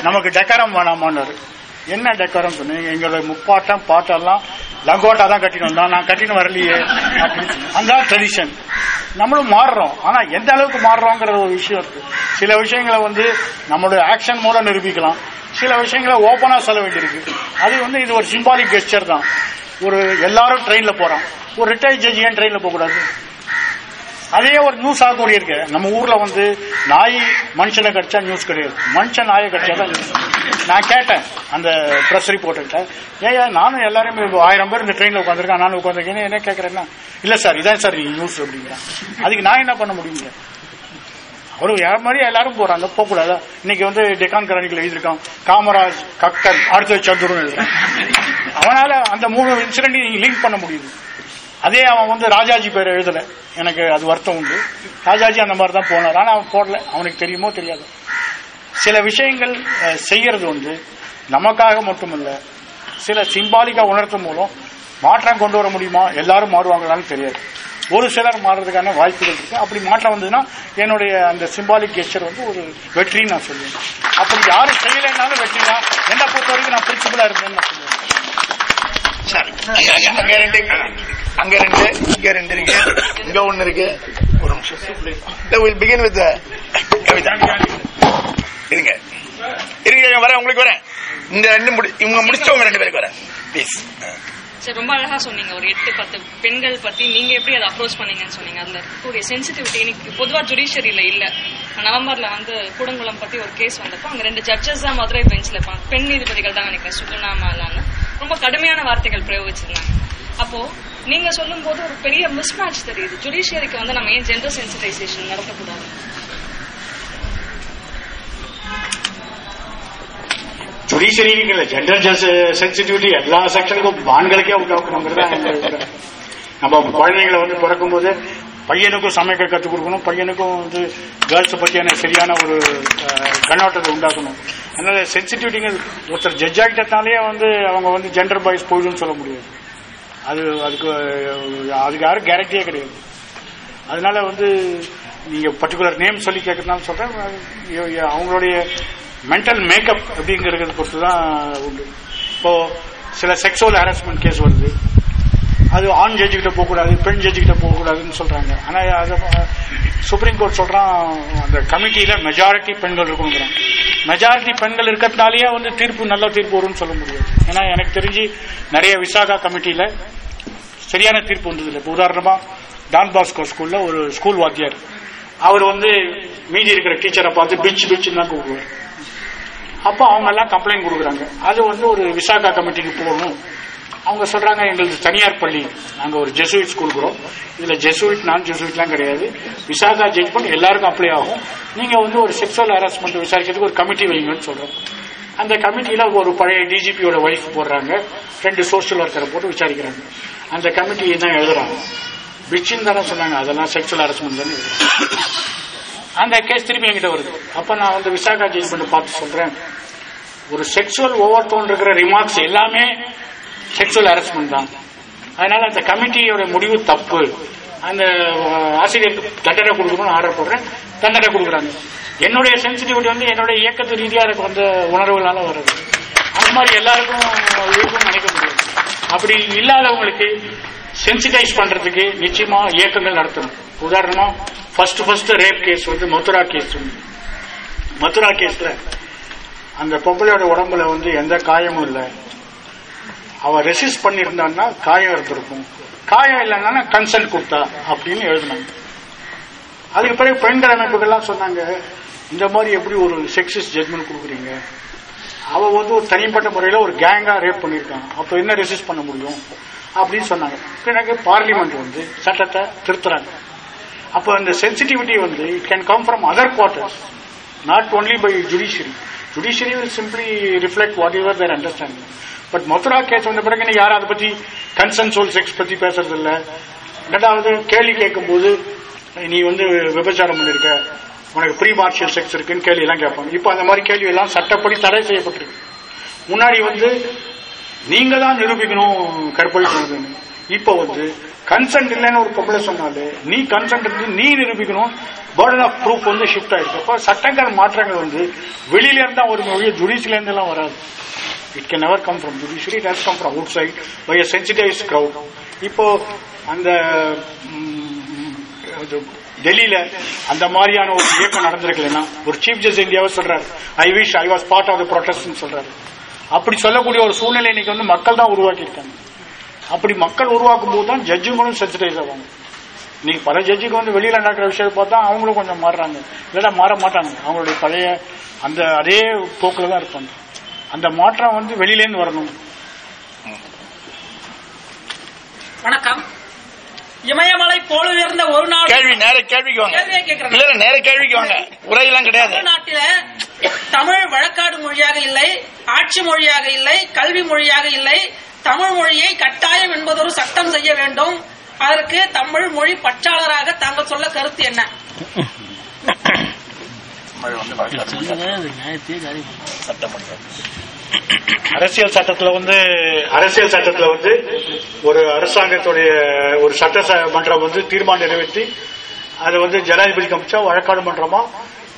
நமக்கு டெக்கரம் வேணாமான்னாரு. என்ன டெக்கரம் சொன்னீங்க எங்களோட முப்பாட்டம் பாட்டெல்லாம் லங்கோட்டா தான் கட்டினோம். வந்தோம் நான் கட்டின்னு வரலையே. அப்படின்னு அந்த ட்ரெடிஷன் நம்மளும் மாறுறோம். ஆனா எந்த அளவுக்கு மாறுறோங்கிற ஒரு விஷயம் இருக்கு. சில விஷயங்களை வந்து நம்மளோட ஆக்ஷன் மூலம் நிரூபிக்கலாம். சில விஷயங்களை ஓபனா சொல்ல வேண்டியிருக்கு. அது வந்து இது ஒரு சிம்பாலிக் கெஸ்டர் தான். ஒரு எல்லாரும் ட்ரெயின்ல போறான். ஒரு ரிட்டையர் ஜட்ஜி ஏன் ட்ரெயின்ல போகக்கூடாது? அதே ஒரு நியூஸ் ஆகக்கூடிய இருக்கு நம்ம ஊர்ல வந்து நாய் மனுஷனை கடிச்சா நியூஸ் கிடையாது. மனுஷன் நாயை கடிச்சா தான் நியூஸ் நான் கேட்டேன் அந்த ப்ரெஸ் ரிப்போர்ட்டர்கிட்ட ஏன் நானும் எல்லாரும் ஆயிரம் பேர் இந்த ட்ரெயின்ல உட்காந்துருக்கேன் நானும் உட்காந்துருக்கேன் என்ன கேட்கறேன்னா இல்ல சார் இதான் சார் நியூஸ் அப்படிங்கிறேன். அதுக்கு நான் என்ன பண்ண முடியுங்க அவரு யார் மாதிரி எல்லாரும் போறாங்க போக கூடாதா? இன்னைக்கு வந்து டெக்கான் கரணிகள் எழுதியிருக்கான் காமராஜ் கக்கன் அடுத்த சந்துருன்னு எழுதுறான். அவனால அந்த மூணு இன்சிடென்ட் லிங்க் பண்ண முடியுது. அதே அவன் வந்து ராஜாஜி பேர் எழுதல. எனக்கு அது வருத்தம் உண்டு. ராஜாஜி அந்த மாதிரி தான் போனார். ஆனா அவன் போடல. அவனுக்கு தெரியுமோ தெரியாது. சில விஷயங்கள் செய்யறது வந்து நமக்காக மட்டுமல்ல சில சிம்பாலிக்கா உணர்த்தும் மூலம் மாற்றம் கொண்டு வர முடியுமா? எல்லாரும் மாறுவாங்களான்னு தெரியாது. ஒரு சிலர் மாறுறதுக்கான வாய்ப்புகள் இருக்கு. அப்படி மாற்றம் வந்ததுன்னா என்னுடைய அந்த சிம்பாலிக் கெஸ்டர் வந்து ஒரு வெற்றின்னு நான் சொல்லுவேன். அப்படி யாரும் செய்யலைன்னாலும் வெற்றி தான் என்னை பொறுத்த வரைக்கும் நான் பிரின்சிபலா இருந்தேன்னு நான் சொல்லுவேன். சரி. அங்க ரெண்டு அங்க ரெண்டு இங்க ரெண்டு இருக்கு. இங்க ஒண்ணு இருக்கு. ஒரு நிமிஷம். பிகின் வித் கவிதா இருங்க. இருங்க வரேன் உங்களுக்கு வரேன். இந்த ரெண்டு முடி இவங்க முடிச்சவங்க ரெண்டு பேருக்கு வரேன். ப்ளீஸ் சார் ரொம்ப அழகா சொன்னீங்க. ஒரு எட்டு பத்து பெண்கள் பத்தி நீங்க எப்படி அதை அப்ரோச் பண்ணீங்கன்னு சொன்னீங்க. அதுல இருக்கக்கூடிய சென்சிட்டிவிட்டி எனக்கு பொதுவா ஜுடிஷியரியில இல்ல. நவம்பர்ல வந்து கூடங்குளம் பத்தி ஒரு கேஸ் வந்தப்போ அங்க ரெண்டு ஜட்ஜஸ் தான் மதுரை பெஞ்ச்ல இருப்பாங்க. பெண் நீதிபதிகள் தான் நினைக்கிறேன். சுகுணா மாலான்னு ரொம்ப கடுமையான வார்த்தைகள் பிரயோகிச்சிருந்தாங்க. அப்போ நீங்க சொல்லும் போது ஒரு பெரிய மிஸ் மேட்ச் தெரியுது. ஜுடிஷியரிக்கு வந்து நம்ம ஏன் ஜெண்டர் சென்சிடைசேஷன் நடத்தக்கூடாது? ஜுடிஷியரி இல்ல ஜெண்டர் சென்சிட்டிவிட்டி எல்லா செக்ஷனுக்கும் ஆண்களுக்கே நம்ம குழந்தைங்களை வந்து பிறக்கும் போது பையனுக்கும் சமைக்க கற்றுக் கொடுக்கணும். பையனுக்கும் வந்து கேர்ள்ஸ் பத்தியான சரியான ஒரு கண்ணோட்டத்தை உண்டாக்கணும். அதனால சென்சிட்டிவிட்டிங்க ஒருத்தர் ஜட்ஜ் ஆகிட்டனாலே வந்து அவங்க வந்து ஜெண்டர் பாய்ஸ் போயிடும்னு சொல்ல முடியாது. அது அதுக்கு அதுக்கு யாரும் கேரண்டியே கிடையாது. அதனால வந்து நீங்க பர்டிகுலர் நேம் சொல்லி கேட்கறதுனால சொல்றேன். அவங்களுடைய மென்டல் மேக்கப் அப்படிங்கறத பொறுத்து தான் உண்டு. இப்போ சில செக்ஸுவல் ஹாரஸ்மெண்ட் கேஸ் வருது. அது ஆண் ஜட்ஜு கிட்ட போகக்கூடாது பெண் ஜட்ஜு கிட்ட போகக்கூடாதுன்னு சொல்றாங்க. ஆனா அது சுப்ரீம் கோர்ட் சொல்றான் அந்த கமிட்டியில மெஜாரிட்டி பெண்கள் இருக்கணுங்கிறான். மெஜாரிட்டி பெண்கள் இருக்கிறதுனாலயே வந்து தீர்ப்பு நல்ல தீர்ப்பு வரும்னு சொல்ல முடியாது. ஏன்னா எனக்கு தெரிஞ்சு நிறைய விசாகா கமிட்டியில சரியான தீர்ப்பு வந்தது இல்லை இப்போ உதாரணமா டான் பாஸ்கோ ஸ்கூல்ல ஒரு ஸ்கூல் வாத்தியார் அவர் வந்து மீதி இருக்கிற டீச்சரை பார்த்து பிச் பிச்சுன்னு தான் கூப்பிடுவார். அப்போ அவங்க எல்லாம் கம்ப்ளைண்ட் கொடுக்குறாங்க. அது வந்து ஒரு விசாகா கமிட்டிக்கு போகணும். அவங்க சொல்றாங்க எங்களுக்கு தனியார் பள்ளி. நாங்க ஒரு ஜெசுவிட் ஸ்கூல் இருக்கிறோம் இதுல ஜெசுவிட் நான் ஜெசுவிட்லாம் கிடையாது. விசாகா ஜட்மெண்ட் எல்லாருக்கும் அப்ளை ஆகும். நீங்க வந்து ஒரு செக்ஷுவல் ஹராஸ்மெண்ட் விசாரிக்கிறதுக்கு ஒரு கமிட்டி வைங்கன்னு சொல்றோம். அந்த கமிட்டியில ஒரு பழைய டிஜிபியோட ஒய்ஃப் போடுறாங்க. ரெண்டு சோஷியல் ஒர்க்கரை போட்டு விசாரிக்கிறாங்க. அந்த கமிட்டி தான் எழுதுறாங்க? பிச்சின்னு தானே சொன்னாங்க. அதெல்லாம் செக்ஷுவல் ஹராஸ்மெண்ட் தானே எழுதுறாங்க. அந்த கேஸ் திரும்பி என்கிட்ட வருது. அப்ப நான் வந்து விசாகா ஜட்மெண்ட் பார்த்து சொல்றேன். ஒரு செக்ஷுவல் ஓவர் டோன் இருக்கிற ரிமார்க்ஸ் எல்லாமே செக்ஷுவல் ஹாரஸ்மெண்ட் தான். அதனால அந்த கமிட்டியோட முடிவு தப்பு. அந்த ஆசிரியருக்கு தண்டனை கொடுக்கணும்னு ஆர்டர் போடுறேன். தண்டனை கொடுக்குறாங்க. என்னுடைய சென்சிட்டிவிட்டி வந்து என்னுடைய இயக்கத்து ரீதியா எனக்கு வந்த உணர்வுகளால வருது. அந்த மாதிரி எல்லாருக்கும் இருக்கும் நினைக்க முடியாது. அப்படி இல்லாதவங்களுக்கு சென்சிடைஸ் பண்றதுக்கு நிச்சயமா இயக்கங்கள் நடத்தணும். உதாரணமா ஃபர்ஸ்ட் ஃபர்ஸ்ட் ரேப் கேஸ் வந்து மதுரா கேஸ் வந்து மதுரா கேஸ்ல அந்த பொம்பளையோட உடம்புல வந்து எந்த காயமும் இல்லை. அவ ரெசிஸ்ட் பண்ணியிருந்தான்னா காயம் இருந்திருக்கும். காயம் இல்லைன்னா கன்சல்ட் கொடுத்தா அப்படின்னு எழுதினாங்க. அதுக்கு பிறகு பெண்கள் அமைப்புகள்லாம் சொன்னாங்க இந்த மாதிரி எப்படி ஒரு செக்ஸிஸ்ட் ஜட்மெண்ட் கொடுக்குறீங்க? அவ வந்து ஒரு தனிப்பட்ட முறையில் ஒரு கேங்கா ரேப் பண்ணியிருக்காங்க அப்போ என்ன ரெசிஸ்ட் பண்ண முடியும்? அப்படின்னு சொன்னாங்க. பிறகு பார்லிமெண்ட் வந்து சட்டத்தை திருத்துறாங்க. அப்போ அந்த சென்சிட்டிவிட்டி வந்து it can come from other quarters not only by judiciary judiciary will simply reflect whatever their understanding but Mathura case வந்த பிறகு யாரும் அதை பத்தி கன்சென்சோல் செக்ஸ் பத்தி பேசுறது இல்ல ரெண்டாவது கேள்வி கேட்கும்போது நீ வந்து விபச்சாரம் பண்ணிருக்க. உனக்கு ப்ரீ மார்ஷியல் செக்ஸ் இருக்குன்னு கேள்வி எல்லாம் கேட்பாங்க. இப்போ அந்த மாதிரி கேள்வி எல்லாம் சட்டப்படி தடை செய்யப்பட்டிருக்கு. முன்னாடி வந்து நீங்க தான் நிரூபிக்கணும் கற்பழிக்கணும்னு. இப்போ வந்து கன்சென்ட் இல்லைன்னு ஒரு பொம்பளை சொன்னாலே நீ கன்சென்ட் இருந்து நீ நிரூபிக்கணும். பேர்டன் ஆஃப் ப்ரூஃப் வந்து ஷிஃப்ட் ஆயிருக்கு அப்போ சட்டங்கள் மாற்றங்கள் வந்து வெளியில இருந்தா ஒரு மொழிய ஜுடிஷியல இருந்தெல்லாம் வராது. It can never come from judiciary it has come from outside by a sensitize crowd இப்போ அந்த டெல்லியில அந்த மாதிரியான ஒரு இயக்கம் நடந்திருக்கலன்னா ஒரு சீஃப் ஜஸ்டிஸ் இந்தியாவை சொல்றாரு I wish I was part of the protest சொல்றாரு. அப்படி சொல்லக்கூடிய ஒரு சூழ்நிலை இன்னைக்கு வந்து மக்கள் தான் உருவாக்கி இருக்காங்க அப்படி மக்கள் உருவாக்கும் போது தான் ஜட்ஜுங்களும் சென்சிடைஸ் ஆவாங்க. நீங்க பல ஜட்ஜுக்கு வந்து வெளியில நடக்கிற விஷயத்தை பார்த்தா அவங்களும் கொஞ்சம் மாறுறாங்க. இல்லைன்னா மாற மாட்டாங்க. அவங்களுடைய பழைய அந்த அதே போக்குல தான் இருப்பாங்க. அந்த மாற்றம் வந்து வெளியிலேருந்து வரணும். வணக்கம். இமயமலை போல உயர்ந்த ஒரு நாள் கேள்வி நேர கேள்விக்கு வாங்க. நேர கேள்விக்கு வாங்க. உரையெல்லாம் கிடையாது. தமிழ்நாட்டில தமிழ் வழக்காடு மொழியாக இல்லை ஆட்சி மொழியாக இல்லை கல்வி மொழியாக இல்லை தமிழ் மொழியை கட்டாயம் என்பதொரு சட்டம் செய்ய வேண்டும். அதற்கு தமிழ் மொழி பற்றாளராக தாங்கள் சொல்ல கருத்து என்ன? அரசியல் சட்டத்துல வந்து அரசியல் சட்டத்துல வந்து ஒரு அரசாங்கத்துடைய ஒரு சட்ட ச- மன்றம் வந்து தீர்மானம் நிறைவேற்றி அதை வந்து ஜனாதிபதிக்கு அமைச்சா வழக்காடு மன்றமா?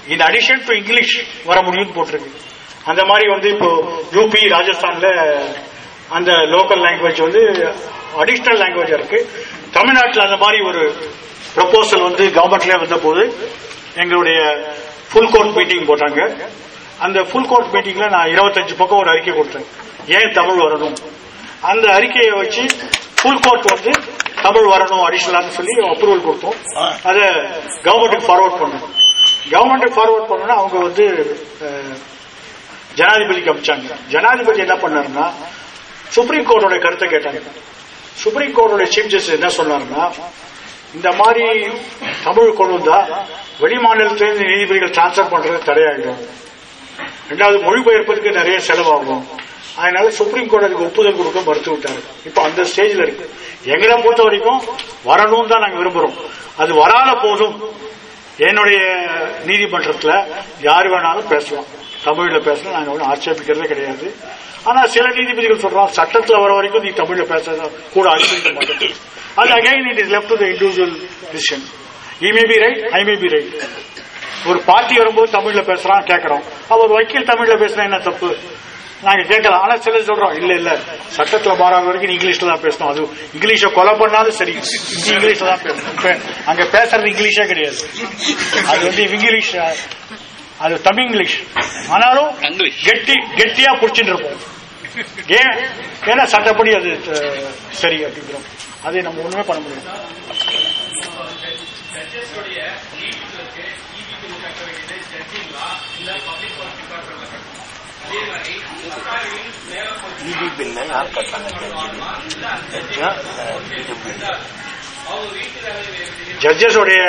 இன் அடிஷன் டு இங்கிலீஷ் வர முடியும்னு போட்டிருக்கு. அந்த மாதிரி வந்து இப்போ யூபி ராஜஸ்தான்ல அந்த லோக்கல் லாங்குவேஜ் வந்து அடிஷ்னல் லாங்குவேஜ் இருக்கு. தமிழ்நாட்டில் அந்த மாதிரி ஒரு ப்ரொபோசல் வந்து கவர்மெண்ட்ல வந்த போது எங்களுடைய ஃபுல் கோர்ட் மீட்டிங் போட்டாங்க. அந்த ஃபுல் கோர்ட் மீட்டிங்ல நான் இருபத்தஞ்சு பக்கம் ஒரு அறிக்கை கொடுத்தேன். ஏன் தமிழ் வரணும்? அந்த அறிக்கையை வச்சு ஃபுல் கோர்ட் வந்து தமிழ் வரணும் அடிஷனலான்னு சொல்லி அப்ரூவல் கொடுத்தோம். அதை கவர்மெண்ட்டுக்கு ஃபார்வர்ட் பண்ணோம். கவர்மெண்ட்டுக்கு ஃபார்வர்ட் பண்ணோம்னா அவங்க வந்து ஜனாதிபதிக்கு அமிச்சாங்க. ஜனாதிபதி என்ன பண்ணாருன்னா சுப்ரீம் கோர்ட்டோட கருத்தை கேட்டாங்க. சுப்ரீம் கோர்ட்டோட சீஃப் ஜஸ்டிஸ் என்ன சொன்னாருன்னா இந்த மாதிரி தமிழ் கொண்டு வந்தா வெளிமாநிலத்திலிருந்து நீதிபதிகள் டிரான்ஸ்பர் பண்றது தடையாகிடும் ரெண்டாவது மொழிபெயர்ப்பதற்கு நிறைய செலவாகும். அதனால சுப்ரீம் கோர்ட் அதுக்கு ஒப்புதல் கொடுக்க மறுத்து விட்டாரு. இப்போ அந்த ஸ்டேஜ்ல இருக்கு. எங்களை பொறுத்த வரைக்கும் வரணும்னு தான் நாங்க விரும்புறோம். அது வராத போதும் என்னுடைய நீதிமன்றத்துல யார் வேணாலும் பேசலாம். தமிழ்ல பேசலாம். நாங்க ஒன்றும் ஆட்சேபிக்கிறதே கிடையாது. ஆனா சில நீதிபதிகள் சொல்றோம் சட்டத்துல வர வரைக்கும் நீ தமிழ்ல பேச கூட மாட்டேன் அது again it is left to the individual decision he may be right I may be right ஒரு பார்ட்டி வரும்போது தமிழ்ல பேசுறான் கேட்கறோம் அப்ப ஒரு வக்கீல் தமிழ்ல பேசுனா என்ன தப்பு? நாங்க கேட்கலாம். ஆனா சிலர் சொல்றோம் இல்ல இல்ல. சட்டத்துல மாறாத வரைக்கும் நீ இங்கிலீஷ்ல தான் பேசணும். அது இங்கிலீஷ கொலை பண்ணாலும் சரி இங்கிலீஷ்ல தான் பேசணும். அங்க பேசுறது இங்கிலீஷே கிடையாது. அது வந்து இங்கிலீஷ்? அது தமிழ் இங்கிலீஷ். ஆனாலும் கெட்டி கெட்டியா புடிச்சுட்டு இருப்போம். ஏன்? ஏன்னா சட்டப்படி அது சரி அப்படிங்கிறோம். அதை நம்ம ஒண்ணுமே பண்ண முடியாது. இபி பில்ல யார் கட்டாங்க ஜட்ஜா ஜட்ஜஸ் உடைய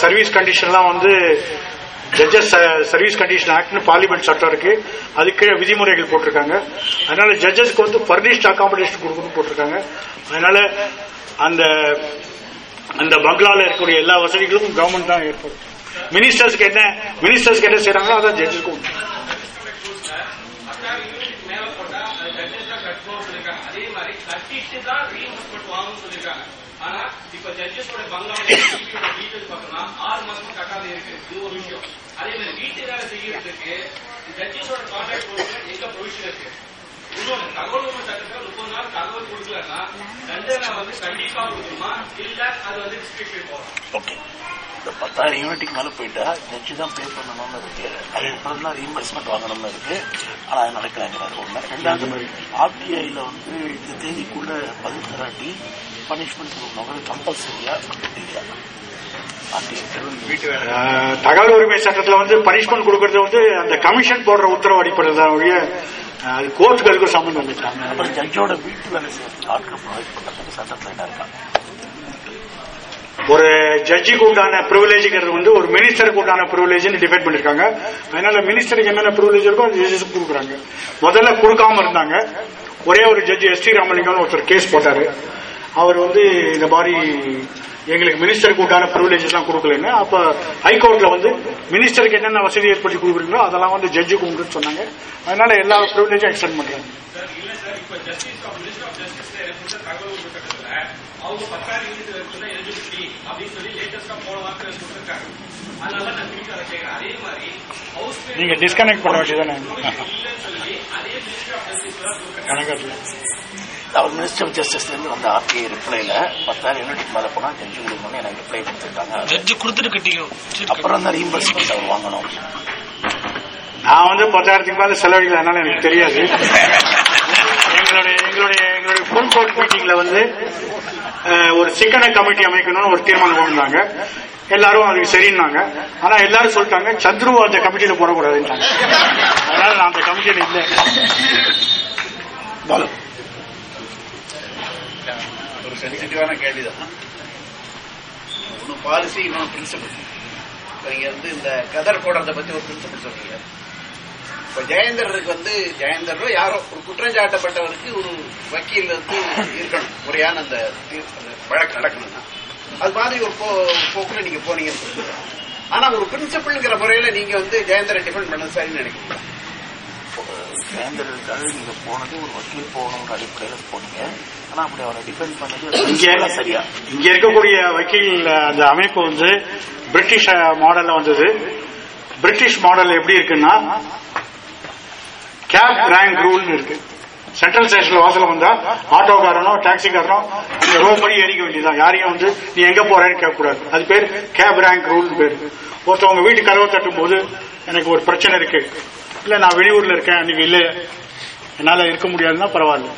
சர்வீஸ் கண்டிஷன்லாம் வந்து ஜட்ஜஸ் சர்வீஸ் கண்டிஷன் ஆக்ட்னு பார்லிமெண்ட் சட்டம் இருக்கு. அதுக்கு விதிமுறைகள் போட்டிருக்காங்க. அதனால ஜட்ஜஸ்க்கு வந்து பர்னிஷ்ட் அகாமடேஷன் கொடுக்கணும் போட்டிருக்காங்க. அதனால அந்த அந்த பங்களால இருக்கக்கூடிய எல்லா வசதிகளும் கவர்மெண்ட் தான் ஏற்படும் மினிஸ்டர்ஸ்க்கு என்ன மினிஸ்டர்ஸ்க்கு என்ன செய்யறாங்களோ அதான் ஜட்ஜஸ்க்கும் அதே மாதிரி கட்டிட்டு தான் ரீஎம்பர்ஸ்மெண்ட் வாங்கணும்னு சொல்லியிருக்காங்க ஆனா இப்ப ஜட்ஜஸோட பங்களாவோட டீட்டெயில் பார்த்தோம்னா ஆறு மாசமா கட்டாத இருக்கு. இது ஒரு விஷயம். அதே மாதிரி வீட்டு வேலை செய்யறதுக்கு ஜட்ஜஸோட கான்ட்ராக்ட் எங்க ப்ரொவிஷன் இருக்கு? இன்னொன்று தகவல் உரிமை சட்டத்துல முப்பது நாள் தகவல் கொடுக்கலன்னா தண்டனை வந்து கண்டிப்பா கொடுக்குமா இல்ல அது வந்து டிஸ்ட்ரிக்ட் போகலாம் ஓகே இந்த பத்தாயிரம் யூனிட்டுக்கு மேல போயிட்டா ஜட்ஜி தான் பே பண்ணணும்னு இருக்கு. அதுக்கப்புறம் தான் ரீஎம்பர்ஸ்மெண்ட் வாங்கணும்னு இருக்கு. ஆனா அது நடக்கலைங்கிறாரு. ஒண்ணு. ரெண்டாவது ஆர்டிஐல வந்து இந்த தேதிக்குள்ள பதில் தராட்டி பனிஷ்மெண்ட் கொடுக்கணும் கம்பல்சரியா தகவல் உரிமை சட்டத்துல வந்து பனிஷ்மெண்ட் கொடுக்கறது வந்து அந்த கமிஷன் போடுற உத்தரவு அடிப்படையில் தான் ஒழிய அது கோர்ட்டுகளுக்கும் சம்பந்தம் இல்லை. அப்புறம் ஜட்ஜோட வீட்டு வேலை செய்யறதுக்கு ஆட்கள் ப்ரொவைட் பண்றதுக்கு சட்டத்தில் என்ன இருக்காங்க ஒரு ஜட்ஜிக்கு உண்டான ப்ரிவிலேஜ்ங்கிறது வந்து ஒரு மினிஸ்டருக்கு உண்டான ப்ரிவிலேஜ்னு டிஃபைன் பண்ணிருக்காங்க. அதனால மினிஸ்டருக்கு என்னென்ன ப்ரிவிலேஜ் இருக்கோ அது ஜட்ஜஸுக்கு கொடுக்குறாங்க. முதல்ல கொடுக்காம இருந்தாங்க. ஒரே ஒரு ஜட்ஜி எஸ் டி ராமலிங்கம்னு ஒருத்தர் கேஸ் போட்டாரு. அவர் வந்து இந்த மாதிரி எங்களுக்கு மினிஸ்டருக்கு உண்டான ப்ரிவிலேஜஸ்லாம் கொடுக்கலன்னு அப்போ ஹைகோர்ட்டில் வந்து மினிஸ்டருக்கு என்னென்ன வசதி ஏற்படுத்தி கொடுக்குறீங்களோ அதெல்லாம் வந்து ஜட்ஜுக்கு உண்டுன்னு சொன்னாங்க. அதனால எல்லா ப்ரிவிலேஜும் எக்ஸ்டெண்ட் பண்ணுறாங்க நீங்க டிஸ்கனெக்ட் பண்ண வேண்டியதானே கணக்கு அவர் மினிஸ்டர் ஆஃப் ஜஸ்டிஸ்ல இருந்து வந்த ஆர்டிஐ ரிப்ளைல பத்தாயிரம் யூனிட்டுக்கு மேல போனா ஜட்ஜி கொடுக்கணும்னு எனக்கு ரிப்ளை கொடுத்துருக்காங்க. ஜட்ஜு கொடுத்துட்டு கட்டிக்கணும் அப்புறம் தான் ரீஎம்பர்ஸ்மெண்ட் அவர் வாங்கணும். நான் வந்து பத்தாயிரத்துக்கு மேல செலவழிக்கல அதனால எனக்கு தெரியாது. எங்களுடைய எங்களுடைய எங்களுடைய ஃபுல் கோர்ட் மீட்டிங்ல வந்து ஒரு சிக்கன கமிட்டி அமைக்கணும்னு ஒரு தீர்மானம் கொண்டு வந்தாங்க எல்லாரும் அதுக்கு சரின்னாங்க. ஆனா எல்லாரும் சொல்லிட்டாங்க சந்துரு அந்த கமிட்டியில போடக்கூடாதுன்றாங்க அதனால நான் அந்த கமிட்டியில இல்லை. பாலு ஒரு சென்சிட்டிவான கேள்விதான். ஒன்னு பாலிசி இன்னொன்று பிரின்சிபல் நீங்க வந்து இந்த கதர் போடுறத பத்தி ஒரு பிரின்சிபல் சொல்றீங்க. இப்ப ஜெயந்தருக்கு வந்து ஜெயந்தர் யாரோ ஒரு குற்றஞ்சாட்டப்பட்டவருக்கு ஒரு வக்கீல் வந்து இருக்கணும். முறையான அந்த அந்த வழக்கு நடக்கணும்னா. அது மாதிரி ஒரு போ- போக்குல நீங்க போனீங்கன்னு சொல்லுங்க. ஆனா ஒரு பிரின்சிபல்ங்கிற முறையில நீங்க வந்து ஜெயந்தரை டிஃபெண்ட் பண்ண சரின்னு நினைக்கிறீங்க வேந்தருக்காக நீங்க போனது ஒரு வக்கீல் போகணுங்கிற அடிப்படையில போனீங்க. ஆனா அப்படி அவரை டிபெண்ட் பண்ணது இங்க principle-ஆ சரியா. இங்க இருக்கக்கூடிய வக்கீல் அந்த அமைப்பு வந்து பிரிட்டிஷ் மாடல்ல வந்தது. பிரிட்டிஷ் மாடல் எப்படி இருக்குன்னா கேப் ரேங்க் ரூல்னு இருக்கு. சென்ட்ரல் ஸ்டேஷன்ல வாசல்ல வந்தா ஆட்டோக்காரனோ டாக்ஸிக்காரனோ இந்த ரோ படி ஏறிக்க வேண்டியதுதான். யாரையும் வந்து நீ எங்க போறேன்னு கேட்க கூடாது அது பேர் கேப் ரேங்க் ரூல் பேர். ஒருத்தவங்க வீட்டு கதவை தட்டும் போது எனக்கு ஒரு பிரச்சனை இருக்கு. இல்ல நான் வெளியூர்ல இருக்கேன். அன்னைக்கு இல்ல. என்னால இருக்க முடியாதுன்னா பரவாயில்ல.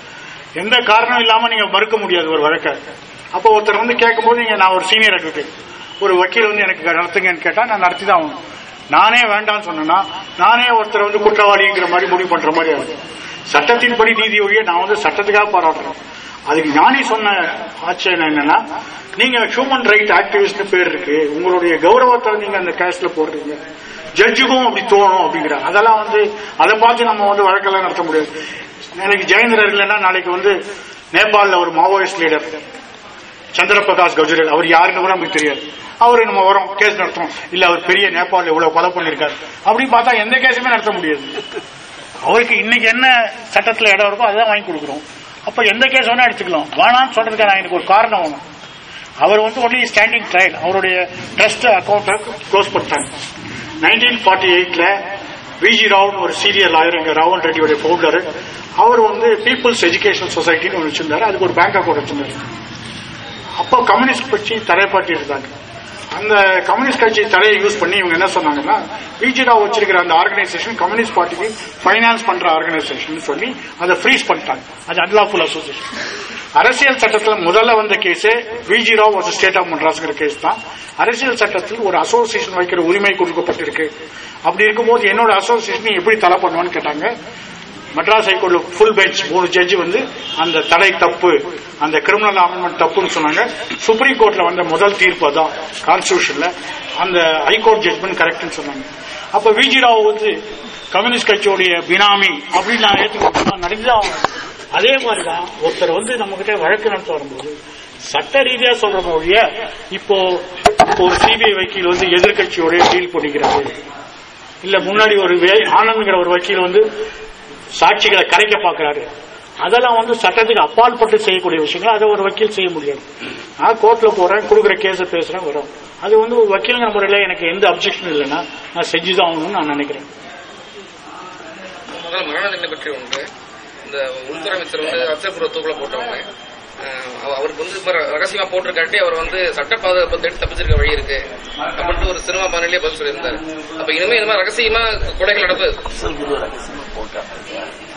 எந்த காரணம் இல்லாம நீங்க மறுக்க முடியாது ஒரு வழக்க. அப்போ ஒருத்தர் வந்து கேட்கும்போது நீங்க நான் ஒரு சீனியர் அட்வொகேட் ஒரு வக்கீல் வந்து எனக்கு நடத்துங்கன்னு கேட்டா நான் நடத்தி தான் ஆகணும். நானே வேண்டாம்னு சொன்னேன்னா நானே ஒருத்தர் வந்து குற்றவாளிங்கிற மாதிரி முடிவு பண்ற மாதிரி ஆகுது சட்டத்தின்படி நீதி ஒழிய நான் வந்து சட்டத்துக்காக போராடுறேன் அதுக்கு ஞானி சொன்ன ஆச்சரியம் என்னன்னா நீங்க ஹியூமன் ரைட் ஆக்டிவிஸ்ட் பேர் இருக்கு. உங்களுடைய கௌரவத்தை நீங்க அந்த கேஸ்ல போடுறீங்க. ஜட்ஜுக்கும் அப்படி தோணும் அப்படிங்கிறாங்க அதெல்லாம் வந்து அதை பார்த்து நம்ம வந்து வழக்கெல்லாம் நடத்த முடியாது. நாளைக்கு ஜெயந்திரர் இல்லைன்னா நாளைக்கு வந்து நேபாளில் ஒரு மாவோயிஸ்ட் லீடர் சந்திரபிரகாஷ் கஜுரேல் அவர் யாருன்னு கூட நமக்கு தெரியாது. அவரு நம்ம வரோம் கேஸ் நடத்துறோம். இல்ல அவர் பெரிய நேபாளில் இவ்வளவு கொலை பண்ணிருக்காரு அப்படின்னு பார்த்தா எந்த கேஸுமே நடத்த முடியாது. அவருக்கு இன்னைக்கு என்ன சட்டத்துல இடம் இருக்கோ அதான் வாங்கி கொடுக்குறோம். அப்ப எந்த கேஸ் வேணா எடுத்துக்கலாம். வேணாம்னு சொல்றதுக்கான எனக்கு ஒரு காரணம் வேணும். அவர் வந்து ஒன்லி ஸ்டாண்டிங் ட்ரையல் அவருடைய ட்ரஸ்ட் அக்கௌண்ட்டை க்ளோஸ் பண்ணிட்டாங்க. நைன்டீன் ஃபார்ட்டி எயிட்ல விஜி ராவ்னு ஒரு சீரியல் லாயர் எங்க ராவன் ரெட்டியோட ஃபவுண்டர் அவர் வந்து பீப்புள்ஸ் எஜுகேஷன் சொசைட்டின்னு ஒன்று வச்சிருந்தாரு. அதுக்கு ஒரு பேங்க் அக்கௌண்ட் வச்சிருந்தாரு. அப்போ கம்யூனிஸ்ட் கட்சி தடைப்பாட்டி இருந்தாங்க. அந்த கம்யூனிஸ்ட் கட்சி தலையை யூஸ் பண்ணி இவங்க என்ன சொன்னாங்கன்னா விஜி வச்சிருக்கிற அந்த ஆர்கனைசேஷன் கம்யூனிஸ்ட் பார்ட்டிக்கு ஃபைனான்ஸ் பண்ற ஆர்கனைசேஷன் சொல்லி அதை ஃப்ரீஸ் பண்ணிட்டாங்க. அது அன்லாஃபுல் அசோசியேஷன் அரசியல் சட்டத்தில் முதல்ல வந்த கேஸே V G Rao vs state of மெட்ராஸ்ங்கிற case தான். அரசியல் சட்டத்தில் ஒரு அசோசியேஷன் வைக்கிற உரிமை கொடுக்கப்பட்டிருக்கு. அப்படி இருக்கும்போது என்னோட அசோசியேஷன் எப்படி தலை பண்ணுவான்னு கேட்டாங்க. மெட்ராஸ் ஹைகோர்ட்ல ஃபுல் பெஞ்ச் மூணு ஜட்ஜி வந்து அந்த தடை தப்பு அந்த கிரிமினல் அமெண்ட்மெண்ட் தப்புன்னு சொன்னாங்க. சுப்ரீம் கோர்ட்ல வந்த முதல் தீர்ப்பு தான் கான்ஸ்டியூஷன்ல அந்த ஹைகோர்ட் ஜட்மெண்ட் கரெக்ட்னு சொன்னாங்க. அப்ப விஜி ராவ் வந்து கம்யூனிஸ்ட் கட்சியோடைய பினாமி அப்படின்னு நான் ஏற்றுக்கிட்டோம் நடந்துதான் அதே மாதிரிதான் ஒருத்தர் வந்து நம்ம கிட்ட வழக்கு நடத்த வரும்போது சட்ட ரீதியா சொல்ற மொழிய இப்போ இப்போ ஒரு சிபிஐ வக்கீல் வந்து எதிர்கட்சியோட டீல் பண்ணிக்கிறாரு. இல்ல முன்னாடி ஒரு வே- ஆனந்த்ங்கிற ஒரு வக்கீல் வந்து சாட்சிகளை கரைக்க பார்க்கறாரு. அதெல்லாம் வந்து சட்டத்துக்கு அப்பாற்பட்டு செய்யக்கூடிய விஷயங்கள். அதை ஒரு வக்கீல் செய்ய முடியாது. நான் கோர்ட்ல போறேன் கொடுக்குற கேஸ பேசுறேன் வரும். அது வந்து ஒரு வக்கீல்ங்கிற முறையில எனக்கு எந்த அப்செக்ஷன் இல்லைன்னா நான் செஞ்சுதான் ஆகணும்னு நான் நினைக்கிறேன். முதல்ல மரண தண்டனை பற்றி உண்டு. இந்த உள்துறை அமைச்சர் வந்து அச்சபுர போட்டவங்க. அவருக்கு வந்து ரகசியமா போட்டிருக்காட்டி அவர் வந்து சட்ட பாதுகாப்பு தேடி தப்பிச்சிருக்க வழி இருக்கு. அப்படின்ட்டு ஒரு சினிமா பாணிலே பதில் சொல்லியிருந்தாரு. அப்ப இனிமே இந்த மாதிரி ரகசியமா கொடைகள் நடப்பு? ரகசியமா போட்டாங்க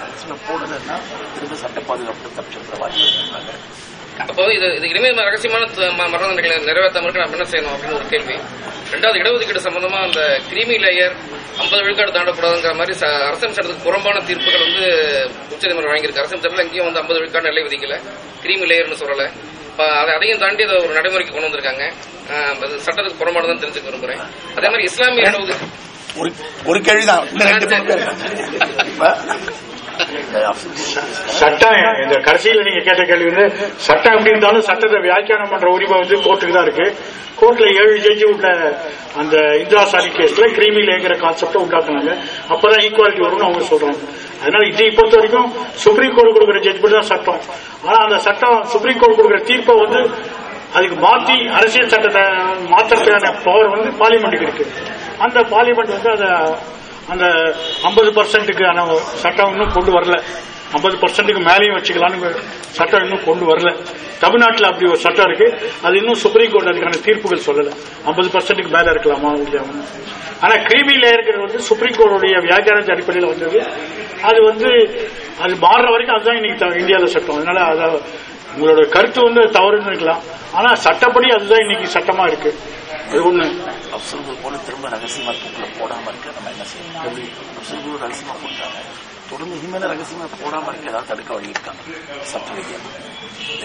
ரகசியமா திரும்ப சட்ட பாதுகாப்பு தப்பிச்சிருக்கிற வாய்ப்பு அப்போ இது இது இனிமே இந்த ரகசியமான த- ம- மரண தண்டனைகளை நிறைவேற்றாம நம்ம என்ன செய்யணும் அப்படின்னு ஒரு கேள்வி. ரெண்டாவது இடஒதுக்கீடு சம்பந்தமா அந்த கிரீமி லேயர் ஐம்பது விழுக்காடு தாண்டக்கூடாதுங்கிற மாதிரி அரசியல் சட்டத்துக்கு புறம்பான தீர்ப்புகள் வந்து உச்சநீதிமன்றம் வாங்கியிருக்கு அரசியல் சட்டத்தில் எங்கேயும் வந்து ஐம்பது விழுக்காடு நிலை விதிக்கல. கிரீமி லேயர்னு சொல்லல. இப்ப அதை அதையும் தாண்டி அதை ஒரு நடைமுறைக்கு கொண்டு வந்திருக்காங்க. சட்டத்துக்கு புறம்பானதான் தெரிஞ்சுக்க விரும்புறேன். அதே மாதிரி இஸ்லாமிய ஒரு கேள்விதான். சட்டம் இந்த கடைசியில நீங்க கேட்ட கேள்வி வந்து சட்டம் எப்படி இருந்தாலும் சட்டத்தை வியாக்கியானம் பண்ற உரிமை வந்து கோர்ட்டுக்கு தான் இருக்கு. கோர்ட்ல ஏழு ஜட்ஜி உள்ள அந்த இந்திரா சாரி கேஸ்ல கிரீமி லேங்கிற கான்செப்டை உண்டாக்குனாங்க. அப்பதான் ஈக்குவாலிட்டி வரும்னு அவங்க சொல்றாங்க. அதனால இதை பொறுத்த வரைக்கும் சுப்ரீம் கோர்ட் கொடுக்குற ஜட்ஜ்மெண்ட் தான் சட்டம். ஆனா அந்த சட்டம் சுப்ரீம் கோர்ட் கொடுக்குற தீர்ப்பை வந்து அதுக்கு மாத்தி அரசியல் சட்டத்தை மாற்றத்துக்கான பவர் வந்து பார்லிமெண்ட்டுக்கு இருக்கு. அந்த பார்லிமெண்ட் வந்து அதை அந்த ஐம்பது பர்சன்ட்டுக்கான சட்டம் இன்னும் கொண்டு வரல. ஐம்பது பர்சன்ட்டுக்கு மேலேயும் வச்சுக்கலாம்னு சட்டம் இன்னும் கொண்டு வரல. தமிழ்நாட்டில் அப்படி ஒரு சட்டம் இருக்கு. அது இன்னும் சுப்ரீம் கோர்ட் அதுக்கான தீர்ப்புகள் சொல்லல. ஐம்பது பர்சன்ட்டுக்கு மேலே இருக்கலாமா இல்லையாமா ஆனா கிரிமியில இருக்கிறது வந்து சுப்ரீம் கோர்ட்டுடைய வியாக்கியானத்து அடிப்படையில் வந்தது. அது வந்து அது மாறுற வரைக்கும் அதுதான் இன்னைக்கு இந்தியாவில் சட்டம். அதனால அதை உங்களோட கருத்து வந்து தவறுன்னு இருக்கலாம். ஆனா சட்டப்படி அதுதான் இன்னைக்கு சட்டமா இருக்கு. அது ஒண்ணு. அப்சல்கள் போல திரும்ப ரகசியமா தூக்குல போடாம இருக்க நம்ம என்ன செய்யணும்? அப்சல்கள் ரகசியமா போட்டாங்க. தொடர்ந்து இனிமேல ரகசியமா போடாம இருக்க ஏதாவது தடுக்க வழி இருக்காங்க சட்ட ரீதியா.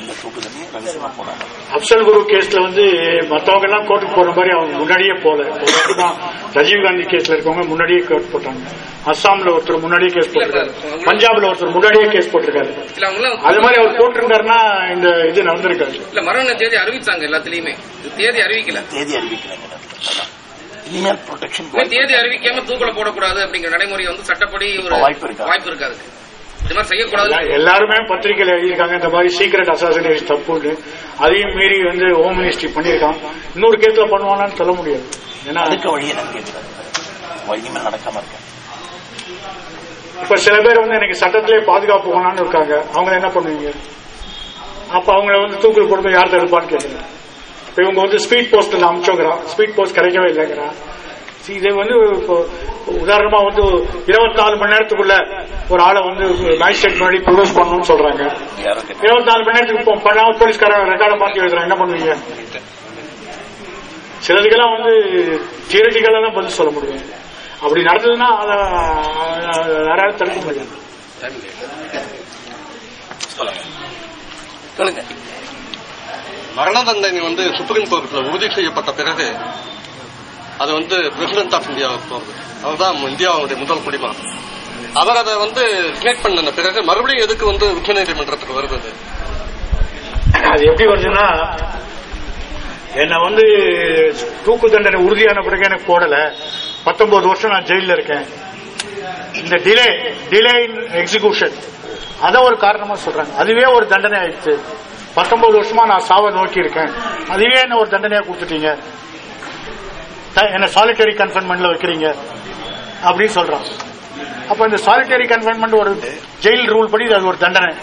எந்த தூக்கு தண்ணியும் ரகசியமா போடாம. அப்சல் குரு கேஸ்ல வந்து மத்தவங்க எல்லாம் கோர்ட்டுக்கு போற மாதிரி அவங்க முன்னாடியே போல ராஜீவ் காந்தி கேஸ்ல இருக்கவங்க முன்னாடியே கோர்ட் போட்டாங்க. அஸ்ஸாம்ல ஒருத்தர் முன்னாடியே கேஸ் போட்டிருக்காரு. பஞ்சாப்ல ஒருத்தர் முன்னாடியே கேஸ் போட்டிருக்காரு. அது மாதிரி அவர் போட்டிருந்தாருன்னா இந்த இது நடந்திருக்காரு இல்ல மரண தேதி அறிவிச்சாங்க எல்லாத்துலயுமே. தேதி அறிவிக்கல. தேதி அறிவிக்கலைங்க இனிமேல் ப்ரொடெக்ஷன் இன்னும் தேதி அறிவிக்காம தூக்கல போடக்கூடாது அப்படிங்கிற நடைமுறை வந்து சட்டப்படி ஒரு வாய்ப்பு இருக்கா? வாய்ப்பு இருக்காது. இது மாதிரி செய்யக்கூடாது. எல்லாருமே பத்திரிகையில எழுதியிருக்காங்க. இந்த மாதிரி சீக்கிரட் அசாசினேஷன் தப்புன்னு. அதையும் மீறி வந்து ஹோம் மினிஸ்ட்ரி பண்ணியிருக்கான். இன்னொரு கேஸ்ல பண்ணுவானான்னு சொல்ல முடியாது. அதுக்கு வழி என்னன்னு கேட்கிறாங்க இனிமேல் நடக்காம இருக்க இப்ப சில பேர் வந்து எனக்கு சட்டத்திலே பாதுகாப்பு வேணாம்னு இருக்காங்க அவங்க என்ன பண்ணுவீங்க அப்ப அவங்கள வந்து தூக்கில் போடும்போது யார் தடுப்பான்னு கேட்குறேன் இப்ப இவங்க வந்து ஸ்பீட் போஸ்ட்ல அமிச்சோங்கிறான் ஸ்பீட் போஸ்ட் கிடைக்கவே இல்லைங்கிறான் இது வந்து இப்போ உதாரணமா வந்து இருபத்தி நாலு மணி நேரத்துக்குள்ள ஒரு ஆளை வந்து மேஜிஸ்ட்ரேட் முன்னாடி ப்ரொடியூஸ் பண்ணணும்னு சொல்றாங்க இருபத்தி நாலு மணி நேரத்துக்கு பண்ணாம போலீஸ்காரன் ரெக்கார்டை மாத்தி எழுதுறாங்க என்ன பண்ணுவீங்க சிலதுக்கெல்லாம் வந்து தியரட்டிக்கலா தான் பதில் சொல்ல முடியும். அப்படி நடந்ததுன்னா அதை யாராவது தடுக்க முடியாது. மரண தண்டனை வந்து சுப்ரீம் கோர்ட்ல உறுதி செய்யப்பட்ட பிறகு அது வந்து பிரசிடென்ட் ஆஃப் இந்தியாவுக்கு போகுது அவர்தான் இந்தியாவுடைய முதல் குடிமகன். அவர் அதை வந்து ரிஜெக்ட் பண்ண பிறகு மறுபடியும் எதுக்கு வந்து உச்சநீதிமன்றத்துக்கு வருது அது? அது எப்படி வருதுன்னா என்னை வந்து தூக்கு தண்டனை உறுதியான பிறகு எனக்கு போடல. பத்தொன்பது வருஷம் நான் ஜெயில இருக்கேன். இந்த டிலே டிலே இன் எக்ஸிகியூஷன் அதை ஒரு காரணமா சொல்றாங்க. அதுவே ஒரு தண்டனை ஆயிடுச்சு. பத்தொன்பது வருஷமா நான் சாவை நோக்கி இருக்கேன். அதுவே என்ன ஒரு தண்டனையா கொடுத்துட்டீங்க? த- என்ன சாலிட்டரி கன்ஃபைன்மெண்ட்ல வைக்கிறீங்க. அப்படின்னு சொல்றான். அப்ப இந்த சாலிட்டரி கன்ஃபைன்மெண்ட் ஒரு ஜெயில் ரூல் படி அது ஒரு தண்டனை.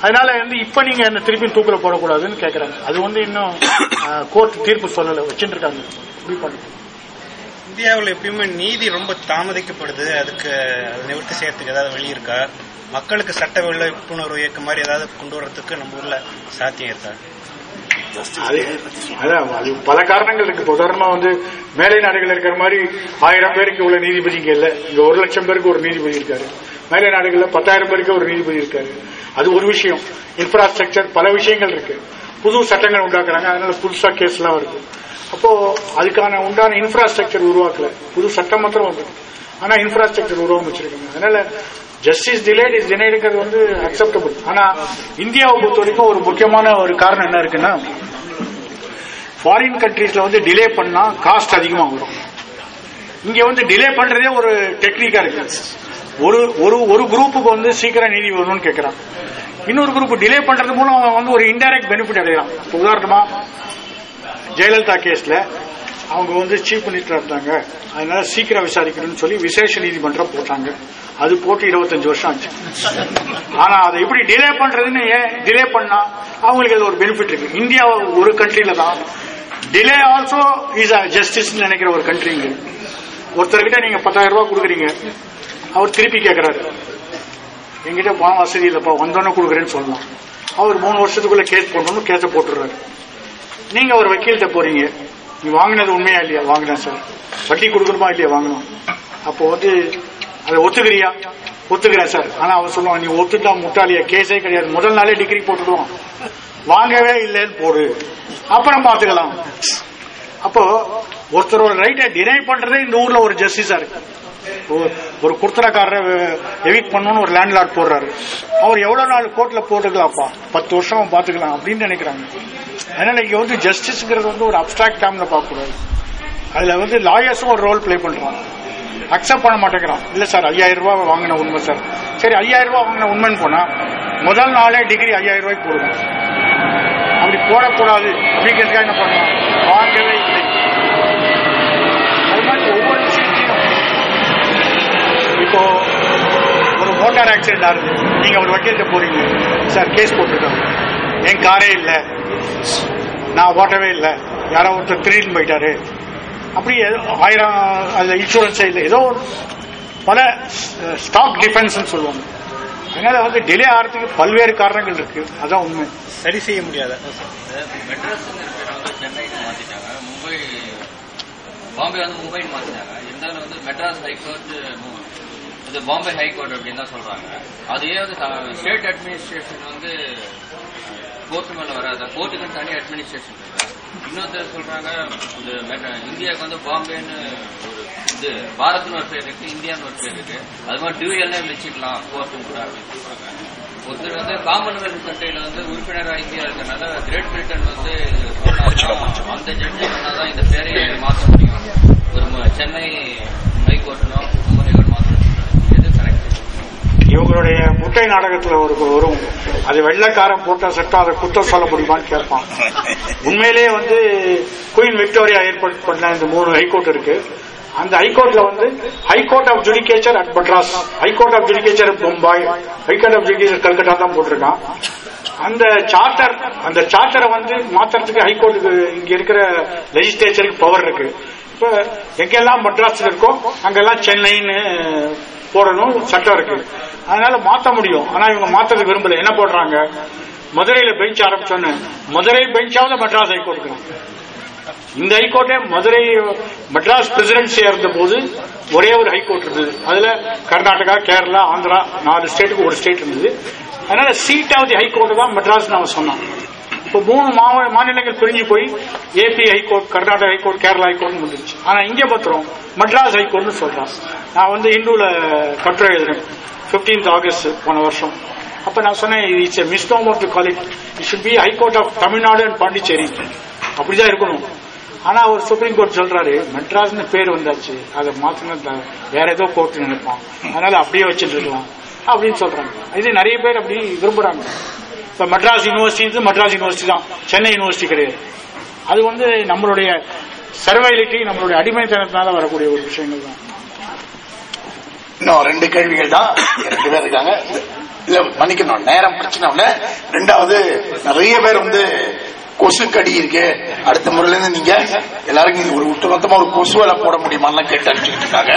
அதனால வந்து இப்ப நீங்க என்ன திருப்பி தூக்குல போடக்கூடாதுன்னு கேக்குறாங்க. அது வந்து இன்னும் கோர்ட் தீர்ப்பு சொல்லல வச்சுட்டு இருக்காங்க இந்தியாவில் எப்பயுமே நீதி ரொம்ப தாமதிக்கப்படுது. அதுக்கு அது நிவர்த்தி செய்யறதுக்கு ஏதாவது வழி இருக்கா? மக்களுக்கு சட்ட விழிப்புணர்வு இயக்கம் மாதிரி ஏதாவது கொண்டு வரதுக்கு நம்ம ஊர்ல சாத்தியம் இருக்கா? அது அதான் அது பல காரணங்கள் இருக்கு. உதாரணமா வந்து மேலை நாடுகள் இருக்கிற மாதிரி ஆயிரம் பேருக்கு உள்ள நீதிபதி இங்க இல்ல. இங்க ஒரு லட்சம் பேருக்கு ஒரு நீதிபதி இருக்காரு. மேலை நாடுகள்ல பத்தாயிரம் பேருக்கு ஒரு நீதிபதி இருக்காரு. அது ஒரு விஷயம். இன்ஃப்ராஸ்ட்ரக்சர் பல விஷயங்கள் இருக்கு. புது சட்டங்கள் உண்டாக்குறாங்க. அதனால புதுசா கேஸ் எல்லாம் வருது. அப்போ அதுக்கான உண்டான இன்ஃப்ராஸ்ட்ரக்சர் உருவாக்கல. புது சட்டம் மாத்திரம் வந்து ஆனா இன்ஃப்ராஸ்ட்ரக்சர் உருவாக்கம் வச்சிருக்காங்க. அதனால ஜஸ்டிஸ் டிலேட் இஸ் டினைடுங்கிறது வந்து அக்செப்டபிள் ஆனா இந்தியாவை பொறுத்த வரைக்கும் ஒரு முக்கியமான ஒரு காரணம் என்ன இருக்குன்னா ஃபாரின் கண்ட்ரீஸ்ல வந்து டிலே பண்ணா காஸ்ட் அதிகமாக வரும். இங்க வந்து டிலே பண்றதே ஒரு டெக்னிக்கா இருக்கு. ஒரு ஒரு ஒரு குரூப்புக்கு வந்து சீக்கிரம் நீதி வரணும்னு கேட்கிறான் இன்னொரு குரூப் டிலே பண்றது மூலம் அவன் வந்து ஒரு இன்டைரக்ட் பெனிஃபிட் அடைகிறான். உதாரணமா ஜெயலலிதா கேஸ்ல அவங்க வந்து சீஃப் மினிஸ்டர் இருந்தாங்க. அதனால சீக்கிரம் விசாரிக்கணும்னு சொல்லி விசேஷ நீதிமன்றம் போட்டாங்க. அது போட்டு இருபத்தஞ்சு வருஷம் ஆச்சு. ஆனா அதை எப்படி டிலே பண்றதுன்னு ஏன் டிலே பண்ணா? அவங்களுக்கு அது ஒரு பெனிஃபிட் இருக்கு. இந்தியா ஒரு கண்ட்ரில தான். Delay also is a justice நினைக்கிற ஒரு கண்ட்ரிங்க ஒருத்தர்கிட்ட நீங்க பத்தாயிரம் ரூபாய் கொடுக்குறீங்க. அவர் திருப்பி கேட்கிறாரு எங்கிட்ட பணம் வசதி இல்லப்பா வந்தோன்னு கொடுக்குறேன்னு சொல்லலாம் அவர் மூணு வருஷத்துக்குள்ள கேஸ் போடணும்னு கேஸை போட்டுறாரு நீங்க ஒரு வக்கீல்கிட்ட போறீங்க. நீ வாங்கினது உண்மையா இல்லையா? வாங்கினேன் சார். வட்டி கொடுக்கணுமா இல்லையா? வாங்கணும். அப்போ வந்து அதை ஒத்துக்கிறியா? ஒத்துக்கிறேன் சார். ஆனா அவர் சொல்லுவான் நீ ஒத்துட்டா முட்டாளியா? கேஸே கிடையாது. முதல் நாளே டிகிரி போட்டுடுவான். வாங்கவே இல்லைன்னு போடு. அப்புறம் பாத்துக்கலாம் அப்போ ஒருத்தரோட ரைட்டை டினை பண்றதே இந்த ஊர்ல ஒரு ஜஸ்டிஸா இருக்கு. ஒரு- ஒரு எவிக் பண்ணணும்னு ஒரு லேண்ட்லார்ட் போடுறாரு. அவர் எவ்வளவு நாள் கோர்ட்ல போட்டுக்கலாம்ப்பா? பத்து வருஷம் பாத்துக்கலாம் அப்படின்னு நினைக்கிறாங்க. ஏன்னா இங்க வந்து ஜஸ்டிஸ்ங்கிறது வந்து ஒரு அப்டிராக்ட் டேம்ல பார்க்கக்கூடாது. அதுல வந்து லாயர்ஸும் ஒரு ரோல் ப்ளே பண்றான் அக்செப்ட் பண்ண மாட்டேங்கிறான். இல்ல சார் ஐயாயிரம் ரூபாய் வாங்கின உண்மை சார் சரி ஐயாயிரம் ரூபாய் வாங்கின உண்மைன்னு போனா முதல் நாளே டிகிரி ஐயாயிரம் ரூபாய்க்கு போடுவோம் அப்படி போடக்கூடாது. அப்படிங்கிறதுக்காக என்ன பண்ணலாம்? வாங்கவே இல்லை அது மாதிரி ஒவ்வொரு விஷயத்தையும் இப்போ ஒரு மோட்டார் ஆக்சிடென்ட் ஆகுது. நீங்க ஒரு வக்கீல்கிட்ட போறீங்க. சார் கேஸ் போட்டிருக்காங்க என் காரே இல்லை. நான் ஓட்டவே இல்லை. யாரோ ஒருத்தர் திருடின்னு போயிட்டாரு. அப்படி ஆயிரம் அதுல இன்சூரன்ஸே இல்லை. ஏதோ ஒரு பல ஸ்டாக் டிஃபென்ஸ் சொல்லுவாங்க. அதனால வந்து டிலே ஆகிறதுக்கு பல்வேறு காரணங்கள் இருக்கு. அதான் உண்மை. சரி செய்ய முடியாத. பாம்பே வந்து மும்பைன்னு மாத்திட்டாங்க. இருந்தாலும் வந்து மெட்ராஸ் ஹைகோர்ட் இது பாம்பே ஹைகோர்ட் அப்படின்னு தான் சொல்றாங்க. அதையே வந்து ஸ்டேட் அட்மினிஸ்ட்ரேஷன் வந்து கோர்ட்டு மேல வராது. கோர்ட்டுக்குன்னு தனி அட்மினிஸ்ட்ரேஷன் இன்னொருத்தர் சொல்றாங்க இந்த இந்தியாவுக்கு வந்து பாம்பேன்னு ஒரு இது பாரத்னு ஒரு பேர் இருக்கு இந்தியான்னு ஒரு பேர் இருக்கு. அது மாதிரி டிவிஎல்னே வச்சுக்கலாம் கோர்ட்டும் கூட அப்படின்னு சொல்றாங்க. ஒருத்தர் வந்து காமன்வெல்த் கண்ட்ரியில வந்து உறுப்பினரா இந்தியா இருக்கனால கிரேட் பிரிட்டன் வந்து அந்த ஜட்ஜி தான் இந்த பேரையை மாற்ற முடியும். ஒரு சென்னை ஹைகோர்ட்னோ மும்பை ஹைகோர்ட் மாற்றணும் எது கரெக்ட் இவங்களுடைய முட்டை நாடகத்துல ஒரு வரும். அது வெள்ளக்காரன் போட்ட சட்டம் அதை குற்றம் சொல்ல முடியுமான்னு கேட்பான். உண்மையிலேயே வந்து குயின் விக்டோரியா ஏற்பாடு பண்ண இந்த மூணு ஹைகோர்ட் இருக்கு. அந்த ஹைகோர்ட்ல வந்து high court of judicature at Madras high court of judicature Mumbai high court of judicature Calcutta தான் போட்டிருக்கான். அந்த சார்ட்டர் அந்த சார்ட்டரை வந்து மாத்துறதுக்கு ஹைகோர்ட்டுக்கு இங்க இருக்கிற லெஜிஸ்லேச்சருக்கு பவர் இருக்கு. இப்ப எங்கெல்லாம் மெட்ராஸ்ல இருக்கோ அங்கெல்லாம் சென்னைன்னு போடணும் சட்டம் இருக்கு. அதனால மாத்த முடியும். ஆனா இவங்க மாத்தது விரும்பல. என்ன போடுறாங்க? மதுரையில பெஞ்ச் ஆரம்பிச்சோன்னு. மதுரை பெஞ்சாவது மெட்ராஸ் ஹைகோர்ட்டுக்கு இந்த ஹைகோர்ட்டே மதுரை மெட்ராஸ் பிரசிடென்சியா இருந்த போது ஒரே ஒரு ஹைகோர்ட் இருந்தது. அதுல கர்நாடகா கேரளா ஆந்திரா நாலு ஸ்டேட்டுக்கு ஒரு ஸ்டேட் இருந்தது. அதனால சீட் ஆஃப் தி ஹைகோர்ட் தான் மெட்ராஸ் நாம சொன்னோம் இப்போ மூணு மாவ- மாநிலங்கள் பிரிஞ்சு போய் AP high court Karnataka high court Kerala high court வந்துருச்சு ஆனா இங்க பத்திரம் மெட்ராஸ் ஹைகோர்ட்னு சொல்றான் நான் வந்து இந்துல கட்டுரை எழுதுறேன். 15th ஆகஸ்ட் போன வருஷம். அப்ப நான் சொன்னேன் it's miss of to college it should be high court of Tamil Nadu and Pondicherry அப்படிதான் இருக்கணும். ஆனா அவர் சுப்ரீம் கோர்ட் சொல்றாரு மெட்ராஸ்னு பேர் வந்தாச்சு. அதை மாத்தின வேற ஏதோ கோர்ட் நினைப்பான். அதனால அப்படியே வச்சுட்டு இருக்கலாம். அப்படின்னு சொல்றாங்க. இது நிறைய பேர் அப்படி விரும்புறாங்க. இப்ப மெட்ராஸ் யூனிவர்சிட்டி மெட்ராஸ் யூனிவர்சிட்டி தான். சென்னை யூனிவர்சிட்டி கிடையாது. அது வந்து நம்மளுடைய சர்வைலிட்டி நம்மளுடைய அடிமைத்தனத்தினால வரக்கூடிய ஒரு விஷயங்கள் தான். இன்னும் ரெண்டு கேள்விகள் தான். ரெண்டு பேர் இருக்காங்க. இல்ல மன்னிக்கணும். நேரம் பிரச்சனை இல்ல ரெண்டாவது நிறைய பேர் வந்து கொசு கடி இருக்கு. அடுத்த முறையில இருந்து நீங்க எல்லாருக்கும் இது ஒரு ஒட்டுமொத்தமா ஒரு கொசு வலை போட முடியுமான்னு கேட்டு இருக்காங்க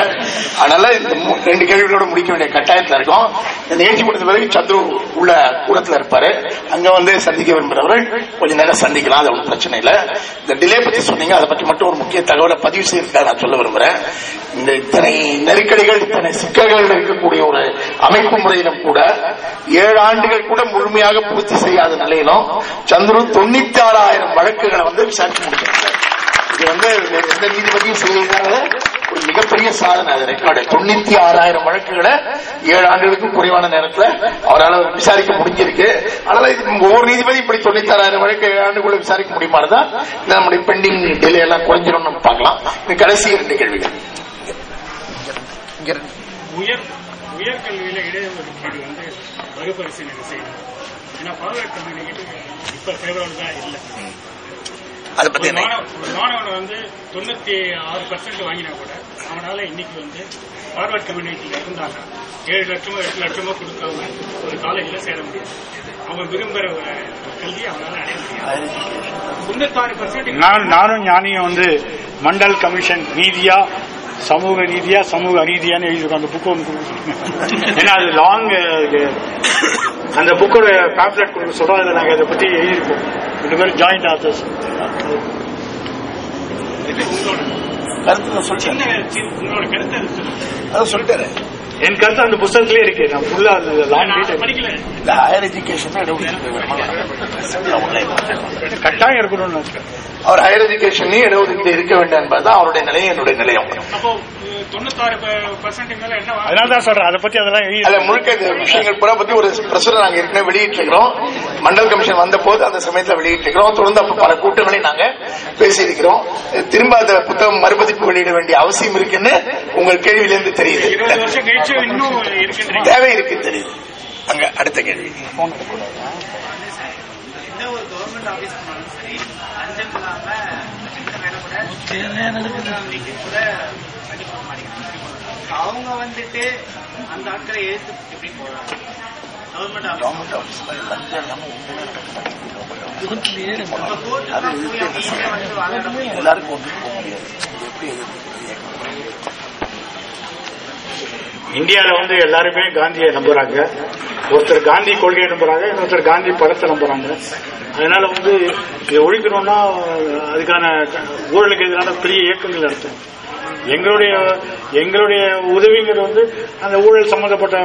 அதனால இந்த ரெண்டு கேள்விகளோட முடிக்க வேண்டிய கட்டாயத்துல இருக்கும். இந்த நிகழ்ச்சி முடிந்த பிறகு சந்துரு உள்ள கூடத்துல இருப்பாரு. அங்க வந்து சந்திக்க விரும்புறவர்கள் கொஞ்ச நேரம் சந்திக்கலாம் அது ஒன்றும் பிரச்சனை இல்ல. இந்த டிலே பத்தி சொன்னீங்க அதை பத்தி மட்டும் ஒரு முக்கிய தகவலை பதிவு செய்யறதுக்காக நான் சொல்ல விரும்புறேன். இந்த இத்தனை நெருக்கடிகள் இத்தனை சிக்கல்கள் இருக்கக்கூடிய ஒரு அமைப்பு முறையிலும் கூட ஏழு ஆண்டுகள் கூட முழுமையாக பூர்த்தி செய்யாத நிலையிலும் சந்துரு தொண்ணூத்தி ஆறாயிரம் வழக்குகளை வந்து விசாரிச்சு முடிச்சிருக்காரு இது வந்து எந்த நீதிபதியும் செய்யறாங்க ஒரு மிகப்பெரிய சாதனை அது ரெக்கார்டு. தொண்ணூத்தி ஆறாயிரம் வழக்குகளை ஏழு ஆண்டுகளுக்கும் குறைவான நேரத்துல அவரால் விசாரிக்க முடிஞ்சிருக்கு. அதனால இது ஒவ்வொரு நீதிபதி இப்படி தொண்ணூத்தி ஆறாயிரம் வழக்கு ஏழு ஆண்டுக்குள்ள விசாரிக்க முடியுமானதான் இல்ல நம்முடைய பெண்டிங் டிலே எல்லாம் குறைஞ்சிரும் நம்ம பார்க்கலாம். இது கடைசி இரண்டு கேள்விகள். உயர் உயர்கல்வியில இடைஒதுக்கீடு வந்து மறுபரிசீலனை செய்யணும். ஏன்னா கம்பெனிக்கு இப்ப ஃபேவரபிள் தான் இல்லை அதை பத்தி மாணவன் வந்து தொண்ணூத்தி ஆறு பர்சன்ட் வாங்கினா கூட அவனால இன்னைக்கு வந்து ஃபார்வர்ட் கம்யூனிட்டியில இருந்தாங்க ஏழு லட்சமோ எட்டு லட்சமோ கொடுக்காம ஒரு காலேஜ்ல சேர முடியாது. அவன் விரும்புற ஒரு கல்வி அவனால அடைய முடியாது. பர்சன்ட் நானும் ஞானியும் வந்து மண்டல் கமிஷன் நீதியா சமூக நீதியா சமூக அநீதியான்னு எழுதியிருக்கோம் அந்த புக்கு ஒன்று ஏன்னா அது லாங் அந்த புக்கோட பேம்ப்ளெட் கொடுக்க சொல்றோம். அதில் நாங்கள் அதை பற்றி எழுதியிருக்கோம். ரெண்டு பேரும் ஜாயிண்ட் ஆத்தர்ஸ் கருத்து சொல்லிட்டேன் என் கருத்து அந்த புத்தகத்திலே இருக்கு. நான் ஃபுல்லா அந்த லாங் படிக்கல. இந்த ஹையர் எஜுகேஷன் கட்டாயம் இருக்கணும்னு. அவர் ஹையர் எஜுகேஷன்லயும் இடஒதுக்கீடு இருக்க வேண்டும் என்பதுதான் அவருடைய நிலையம் என்னுடைய நிலையம். அதனால தான் சொல்றேன். அதை பத்தி அதெல்லாம் முழுக்க விஷயங்கள் பூரா பத்தி ஒரு பிரசுரம் நாங்க ஏற்கனவே வெளியிட்டிருக்கிறோம். மண்டல் கமிஷன் வந்த போது அந்த சமயத்துல வெளியிட்டிருக்கிறோம். தொடர்ந்து அப்ப பல கூட்டங்களை நாங்க பேசியிருக்கிறோம். திரும்ப அந்த புத்தகம் மறுபதிப்பு வெளியிட வேண்டிய அவசியம் இருக்குன்னு உங்கள் கேள்வியிலிருந்து தெரியுது. தேவை இருக்கு தெரியுது. அங்க அடுத்த கேள்வி. அவங்க வந்துட்டு அந்த ஆட்களை எழுத்து எப்படி போறாங்க? கவர்மெண்ட் லஞ்சம் இல்லாம போக முடியாது. எப்படி இந்தியால வந்து எல்லாருமே காந்தியை நம்புறாங்க. ஒருத்தர் காந்தி கொள்கையை நம்புறாங்க இன்னொருத்தர் காந்தி படத்தை நம்புறாங்க. அதனால வந்து இதை ஒழிக்கணும்னா அதுக்கான ஊழலுக்கு எதிரான பெரிய இயக்கங்கள் நடத்தும். எங்களுடைய எங்களுடைய உதவிங்கிறது வந்து அந்த ஊழல் சம்பந்தப்பட்ட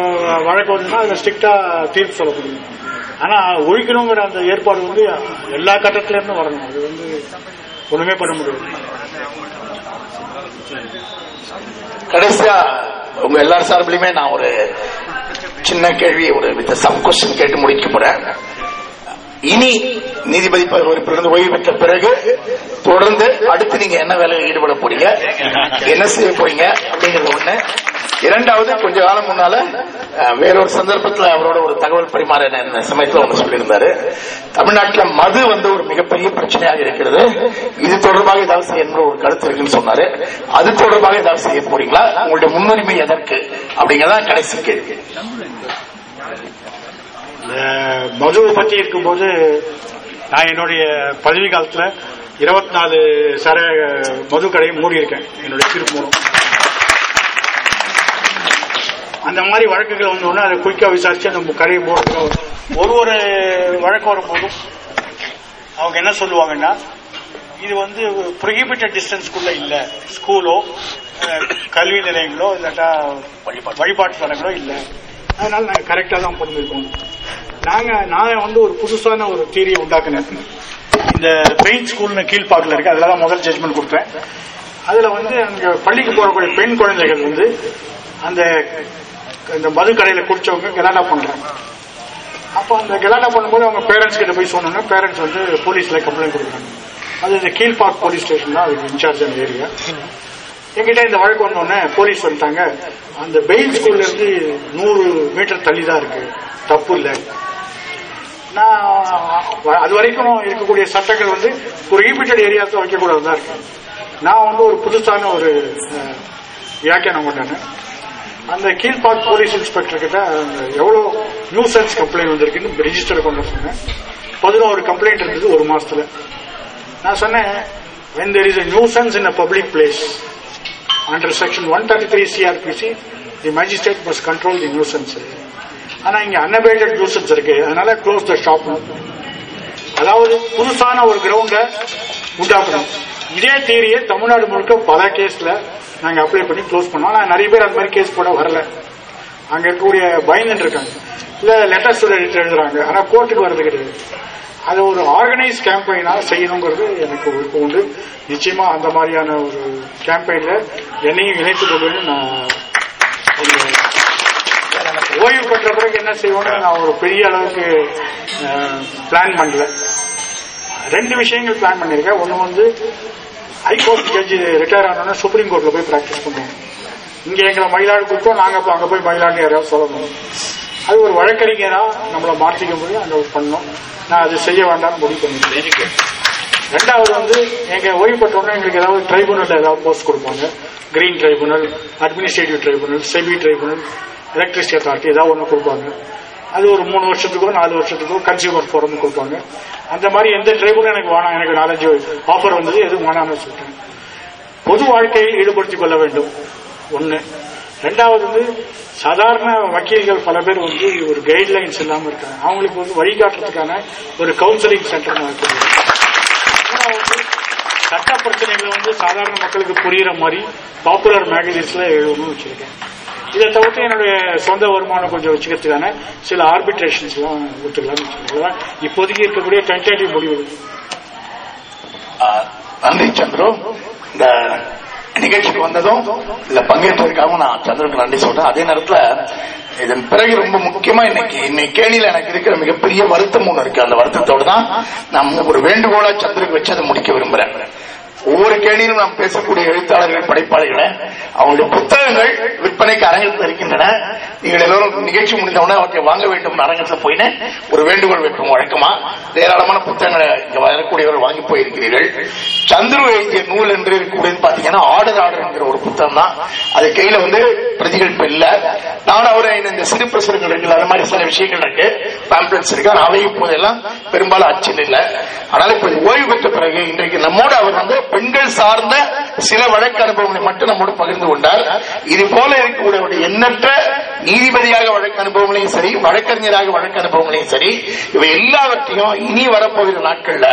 வழக்கு வந்துன்னா அதுல ஸ்ட்ரிக்டா தீர்ப்பு சொல்ல முடியும் ஆனா ஒழிக்கணுங்கிற அந்த ஏற்பாடு வந்து எல்லா கட்டத்தில இருந்தும் வரணும். அது வந்து ஒண்ணுமே பண்ண முடியாது. கடைசியா உங்க எல்லார் சார்பிலுமே நான் ஒரு சின்ன கேள்வி ஒரு வித் சம் கொஸ்டின் கேட்டு முடிக்க போறேன். இனி நீதிபதி உறுப்பினர் ஓய்வு பெற்ற பிறகு தொடர்ந்து அடுத்து நீங்க என்ன வேலையில் ஈடுபட போறீங்க? என்ன செய்ய போறீங்க? அப்படிங்கறது ஒண்ணு. இரண்டாவது கொஞ்ச காலம் முன்னால வேறொரு சந்தர்ப்பத்துல அவரோட ஒரு தகவல் பரிமாற இந்த சமயத்துல ஒன்று சொல்லியிருந்தாரு. தமிழ்நாட்டில் மது வந்து ஒரு மிகப்பெரிய பிரச்சனையாக இருக்கிறது. இது தொடர்பாக ஏதாவது செய்யணும் ஒரு கருத்து இருக்குன்னு சொன்னாரு. அது தொடர்பாக ஏதாவது செய்ய போறீங்களா? உங்களுடைய முன்னுரிமை எதற்கு? அப்படிங்கறதான் கடைசி கேள்வி. மதுவை பற்றி இருக்கும்போது நான் என்னுடைய பதவி காலத்தில் இருபத்தி நாலு சர மது கடையை மூடி இருக்கேன் என்னுடைய திருப்பூரம். அந்த மாதிரி வழக்குகள் வந்தோடனே அதை குயிக்காக விசாரிச்சு அந்த கடையை போடுறோம் ஒரு ஒரு வழக்கு வரும்போதும் அவங்க என்ன சொல்லுவாங்கன்னா இது வந்து ப்ரொஹிபிட்டட் டிஸ்டன்ஸ்குள்ள இல்லை. ஸ்கூலோ கல்வி நிலையங்களோ இல்லாட்டா வழிபாட்டு தலங்களோ இல்லை. அதனால நாங்க கரெக்டா தான் பண்ணிருக்கோம். நாங்க நான் வந்து ஒரு புதுசான ஒரு தீரியை உண்டாக்குனேன். இந்த பெயின் ஸ்கூல்னு கீழ்பாக்கில் இருக்கு. அதில் தான் முதல் ஜட்மெண்ட் கொடுப்பேன் அதுல வந்து அங்க பள்ளிக்கு போறக்கூடிய பெண் குழந்தைகள் வந்து அந்த இந்த மது கடையில குடிச்சவங்க கலாட்டா பண்றாங்க அப்போ அந்த கலாட்டா பண்ணும்போது அவங்க பேரண்ட்ஸ் கிட்ட போய் சொன்னோம்னா பேரண்ட்ஸ் வந்து போலீஸ்ல கம்ப்ளைண்ட் கொடுக்குறாங்க. அது இந்த கீழ்பாக் போலீஸ் ஸ்டேஷன் தான் அதுக்கு இன்சார்ஜ் அந்த ஏரியா எங்கிட்ட இந்த வழக்கு வந்தோடனே போலீஸ் வந்துட்டாங்க. அந்த பெயில் ஸ்கூல்ல இருந்து நூறு மீட்டர் தள்ளி தான் இருக்கு. தப்பு இல்லை. நான் அது வரைக்கும் இருக்கக்கூடிய சட்டங்கள் வந்து ஒரு ஈபிட்டட் ஏரியாஸ் வைக்கக்கூடாது தான் இருக்கு. நான் வந்து ஒரு புதுசான ஒரு வியாக்கியானம் பண்ணேன். அந்த கீழ்பாக் போலீஸ் இன்ஸ்பெக்டர் கிட்ட எவ்வளவு நியூசன்ஸ் கம்ப்ளைண்ட் வந்திருக்குன்னு ரிஜிஸ்டர் கொண்டு சொன்னேன். பதினோரு கம்ப்ளைண்ட் இருந்தது ஒரு மாசத்துல. நான் சொன்னேன் when there is a nuisance in a public place under section 133 CRPC the magistrate must control the nuisance. ஆனா இங்க unabated நியூசன்ஸ் இருக்கு. அதனால க்ளோஸ் த ஷாப் அதாவது புதுசான ஒரு கிரவுண்ட உண்டாக்கணும். இதே தீரியை தமிழ்நாடு முழுக்க பல கேஸ்ல நாங்க அப்ளை பண்ணி க்ளோஸ் பண்ணோம். ஆனா நிறைய பேர் அந்த மாதிரி கேஸ் போட வரல. அங்க இருக்கக்கூடிய பயந்துட்டு இருக்காங்க. இல்ல லெட்டர்ஸ் எழுதுறாங்க. ஆனா கோர்ட்டுக்கு வர்றது கிடையாது. அது ஒரு ஆர்கனைஸ் கேம்பெயினா செய்யணுங்கிறது எனக்கு விருப்பம் உண்டு. நிச்சயமா அந்த மாதிரியான ஒரு கேம்பெயின்ல என்னையும் இணைத்துக் கொள்வேன்னு நான் ஓய்வு பெற்ற பிறகு என்ன செய்வோம்னு நான் ஒரு பெரிய அளவுக்கு பிளான் பண்ணல. ரெண்டு விஷயங்கள் பிளான் பண்ணிருக்கேன் ஒன்னு வந்து ஹைகோர்ட் ஜட்ஜி ரிட்டையர் ஆனோன்னா சுப்ரீம் கோர்ட்ல போய் பிராக்டிஸ் பண்ணுவோம். இங்க எங்களை மயிலாடு கொடுத்தோம் நாங்க அங்கே அங்க போய் மயிலாடு யாராவது சொல்லணும். அது ஒரு வழக்கறிஞரா நம்மளை மாற்றிக்க முடியும். அந்த ஒரு பண்ணோம். நான் அது செய்ய வேண்டாம்னு முடிவு பண்ணிட்டேன். ரெண்டாவது வந்து எங்க ஓய்வு பெற்றோன்னா எங்களுக்கு ஏதாவது ட்ரைபுனல் ஏதாவது போஸ்ட் கொடுப்பாங்க. Green tribunal administrative tribunal SEBI tribunal electricity authority ஏதாவது ஒன்று கொடுப்பாங்க. அது ஒரு மூணு வருஷத்துக்கோ நாலு வருஷத்துக்கோ கன்சியூமர் ஃபோரம் கொடுப்பாங்க. அந்த மாதிரி எந்த ட்ரைபுனல் எனக்கு வேணாம். எனக்கு நாலஞ்சு ஆஃபர் வந்தது எதுவும் வேணாம்னு சொல்லிட்டேன். பொது வாழ்க்கையில் ஈடுபடுத்திக் கொள்ள வேண்டும். ஒண்ணு. ரெண்டாவது வந்து சாதாரண வக்கீல்கள் பல பேர் வந்து ஒரு கைட்லைன்ஸ் இல்லாமல் இருக்காங்க. அவங்களுக்கு வந்து வழிகாட்டுறதுக்கான ஒரு கவுன்சிலிங் சென்டர் நான் சட்ட பிரச்சனைகளை வந்து சாதாரண மக்களுக்கு புரியுற மாதிரி பாப்புலர் மேகசின்ஸ்ல எழுதணும்னு வச்சிருக்கேன். இதை தவிர்த்து என்னுடைய சொந்த வருமானம் கொஞ்சம் வச்சுக்கிறதுக்கான சில ஆர்பிட்ரேஷன்ஸ் எல்லாம் ஒத்துக்கலாம்னு வச்சுருக்கேன். இப்போதைக்கு இருக்கக்கூடிய டென்டேட்டிவ் முடிவு. நன்றி சந்துரு. இந்த நிகழ்ச்சிக்கு வந்ததும் இதுல பங்கேற்றதுக்காக நான் சந்திரனுக்கு நன்றி சொல்றேன். அதே நேரத்துல இதன் பிறகு ரொம்ப முக்கியமா இன்னைக்கு இன்னைக்கு கேணியில எனக்கு இருக்கிற மிகப்பெரிய வருத்தம் ஒண்ணு இருக்கு. அந்த வருத்தத்தோடு தான் நான் ஒரு வேண்டுகோளா சந்திரனுக்கு வச்சு அதை முடிக்க விரும்புறேன். ஒவ்வொரு கேணியிலும் நாம் பேசக்கூடிய எழுத்தாளர்கள் படைப்பாளிகளை அவங்களுடைய புத்தகங்கள் விற்பனைக்கு அரங்கத்தில் இருக்கின்றன. நீங்கள் எல்லோரும் நிகழ்ச்சி முடிந்தவுடனே அவற்றை வாங்க வேண்டும் அரங்கத்தில் போயினேன் ஒரு வேண்டுகோள் வைக்கும் வழக்கமா? ஏராளமான புத்தகங்களை இங்க வரக்கூடியவர்கள் வாங்கி போயிருக்கிறீர்கள். சந்துரு எழுதிய நூல் என்று இருக்கக்கூடியது பாத்தீங்கன்னா ஆர்டர் ஆர்டர் என்கிற ஒரு புத்தகம் தான். அது கையில வந்து பிரதிகள் இப்ப இல்ல. நான் அவரை இந்த சிறு பிரசுரங்கள் இருக்குல்ல அந்த மாதிரி சில விஷயங்கள் இருக்கு. பேம்ப்ளெட்ஸ் இருக்கு ஆனால் அவை இப்போதெல்லாம் பெரும்பாலும் அச்சில் இல்லை. ஆனால் இப்ப ஓய்வு பெற்ற பிறகு இன்றைக்கு நம்மோடு அவர் வந்து பெண்கள் சார்ந்த சில வழக்கு அனுபவங்களை மட்டும் நம்மோடு பகிர்ந்து கொண்டார். இது போல இருக்கக்கூடிய எண்ணற்ற நீதிபதியாக வழக்கு அனுபவங்களையும் சரி வழக்கறிஞராக வழக்கு அனுபவங்களையும் சரி இவை எல்லாவற்றையும் இனி வரப்போகிற நாட்கள்ல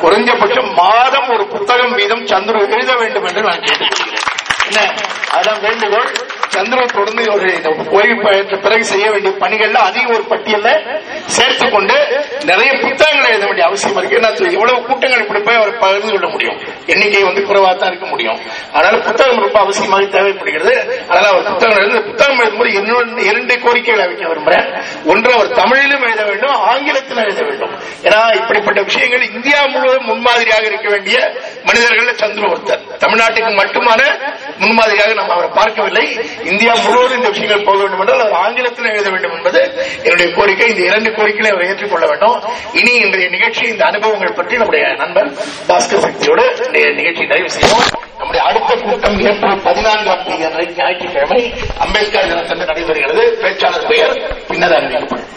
குறைஞ்சபட்சம் மாதம் ஒரு புத்தகம் வீதம் சந்துரு எழுத வேண்டும் என்று நான் கேட்டுக்கொள்கிறேன். என்ன? அதான் வேண்டுகோள். சந்திர தொடர்ந்து ஒரு இந்த ஓய்வு பெற்ற பிறகு செய்ய வேண்டிய பணிகள்ல அதிக ஒரு பட்டியல சேர்த்துக் கொண்டு நிறைய புத்தகங்களை எழுத வேண்டிய அவசியம் இருக்கு. ஏன்னா எவ்வளவு கூட்டங்கள் இப்படி போய் அவர் பகிர்ந்து கொள்ள முடியும். எண்ணிக்கை வந்து குறைவா தான் இருக்க முடியும். அதனால புத்தகம் ரொம்ப அவசியமாக தேவைப்படுகிறது. அதனால அவர் புத்தகம் எழுத புத்தகம் எழுதும்போது இன்னொன்று இரண்டு கோரிக்கைகளை வைக்க விரும்புறேன். ஒன்று அவர் தமிழிலும் எழுத வேண்டும் ஆங்கிலத்திலும் எழுத வேண்டும். ஏன்னா இப்படிப்பட்ட விஷயங்கள் இந்தியா முழுவதும் முன்மாதிரியாக இருக்க வேண்டிய மனிதர்கள் சந்திர ஒருத்தர். தமிழ்நாட்டுக்கு மட்டுமான முன்மாதிரியாக நாம் அவரை பார்க்கவில்லை. இந்தியா முழுவதும் இந்த விஷயங்கள் போக வேண்டும் என்றால் அவர் ஆங்கிலத்தில் எழுத வேண்டும் என்பது என்னுடைய கோரிக்கை. இந்த இரண்டு கோரிக்கைகளை அவர் ஏற்றுக்கொள்ள வேண்டும். இனி இன்றைய நிகழ்ச்சி இந்த அனுபவங்கள் பற்றி நம்முடைய நண்பர் பாஸ்கர் சக்தியோடு நிகழ்ச்சியை நிகழ்ச்சி நிறைவு செய்வோம். நம்முடைய அடுத்த கூட்டம் ஏப்ரல் பதினான்காம் தேதி அன்றைக்கு ஞாயிற்றுக்கிழமை அம்பேத்கர் தினத்தன்று நடைபெறுகிறது. பேச்சாளர் பெயர் பின்னர் அறிவிக்கப்படும்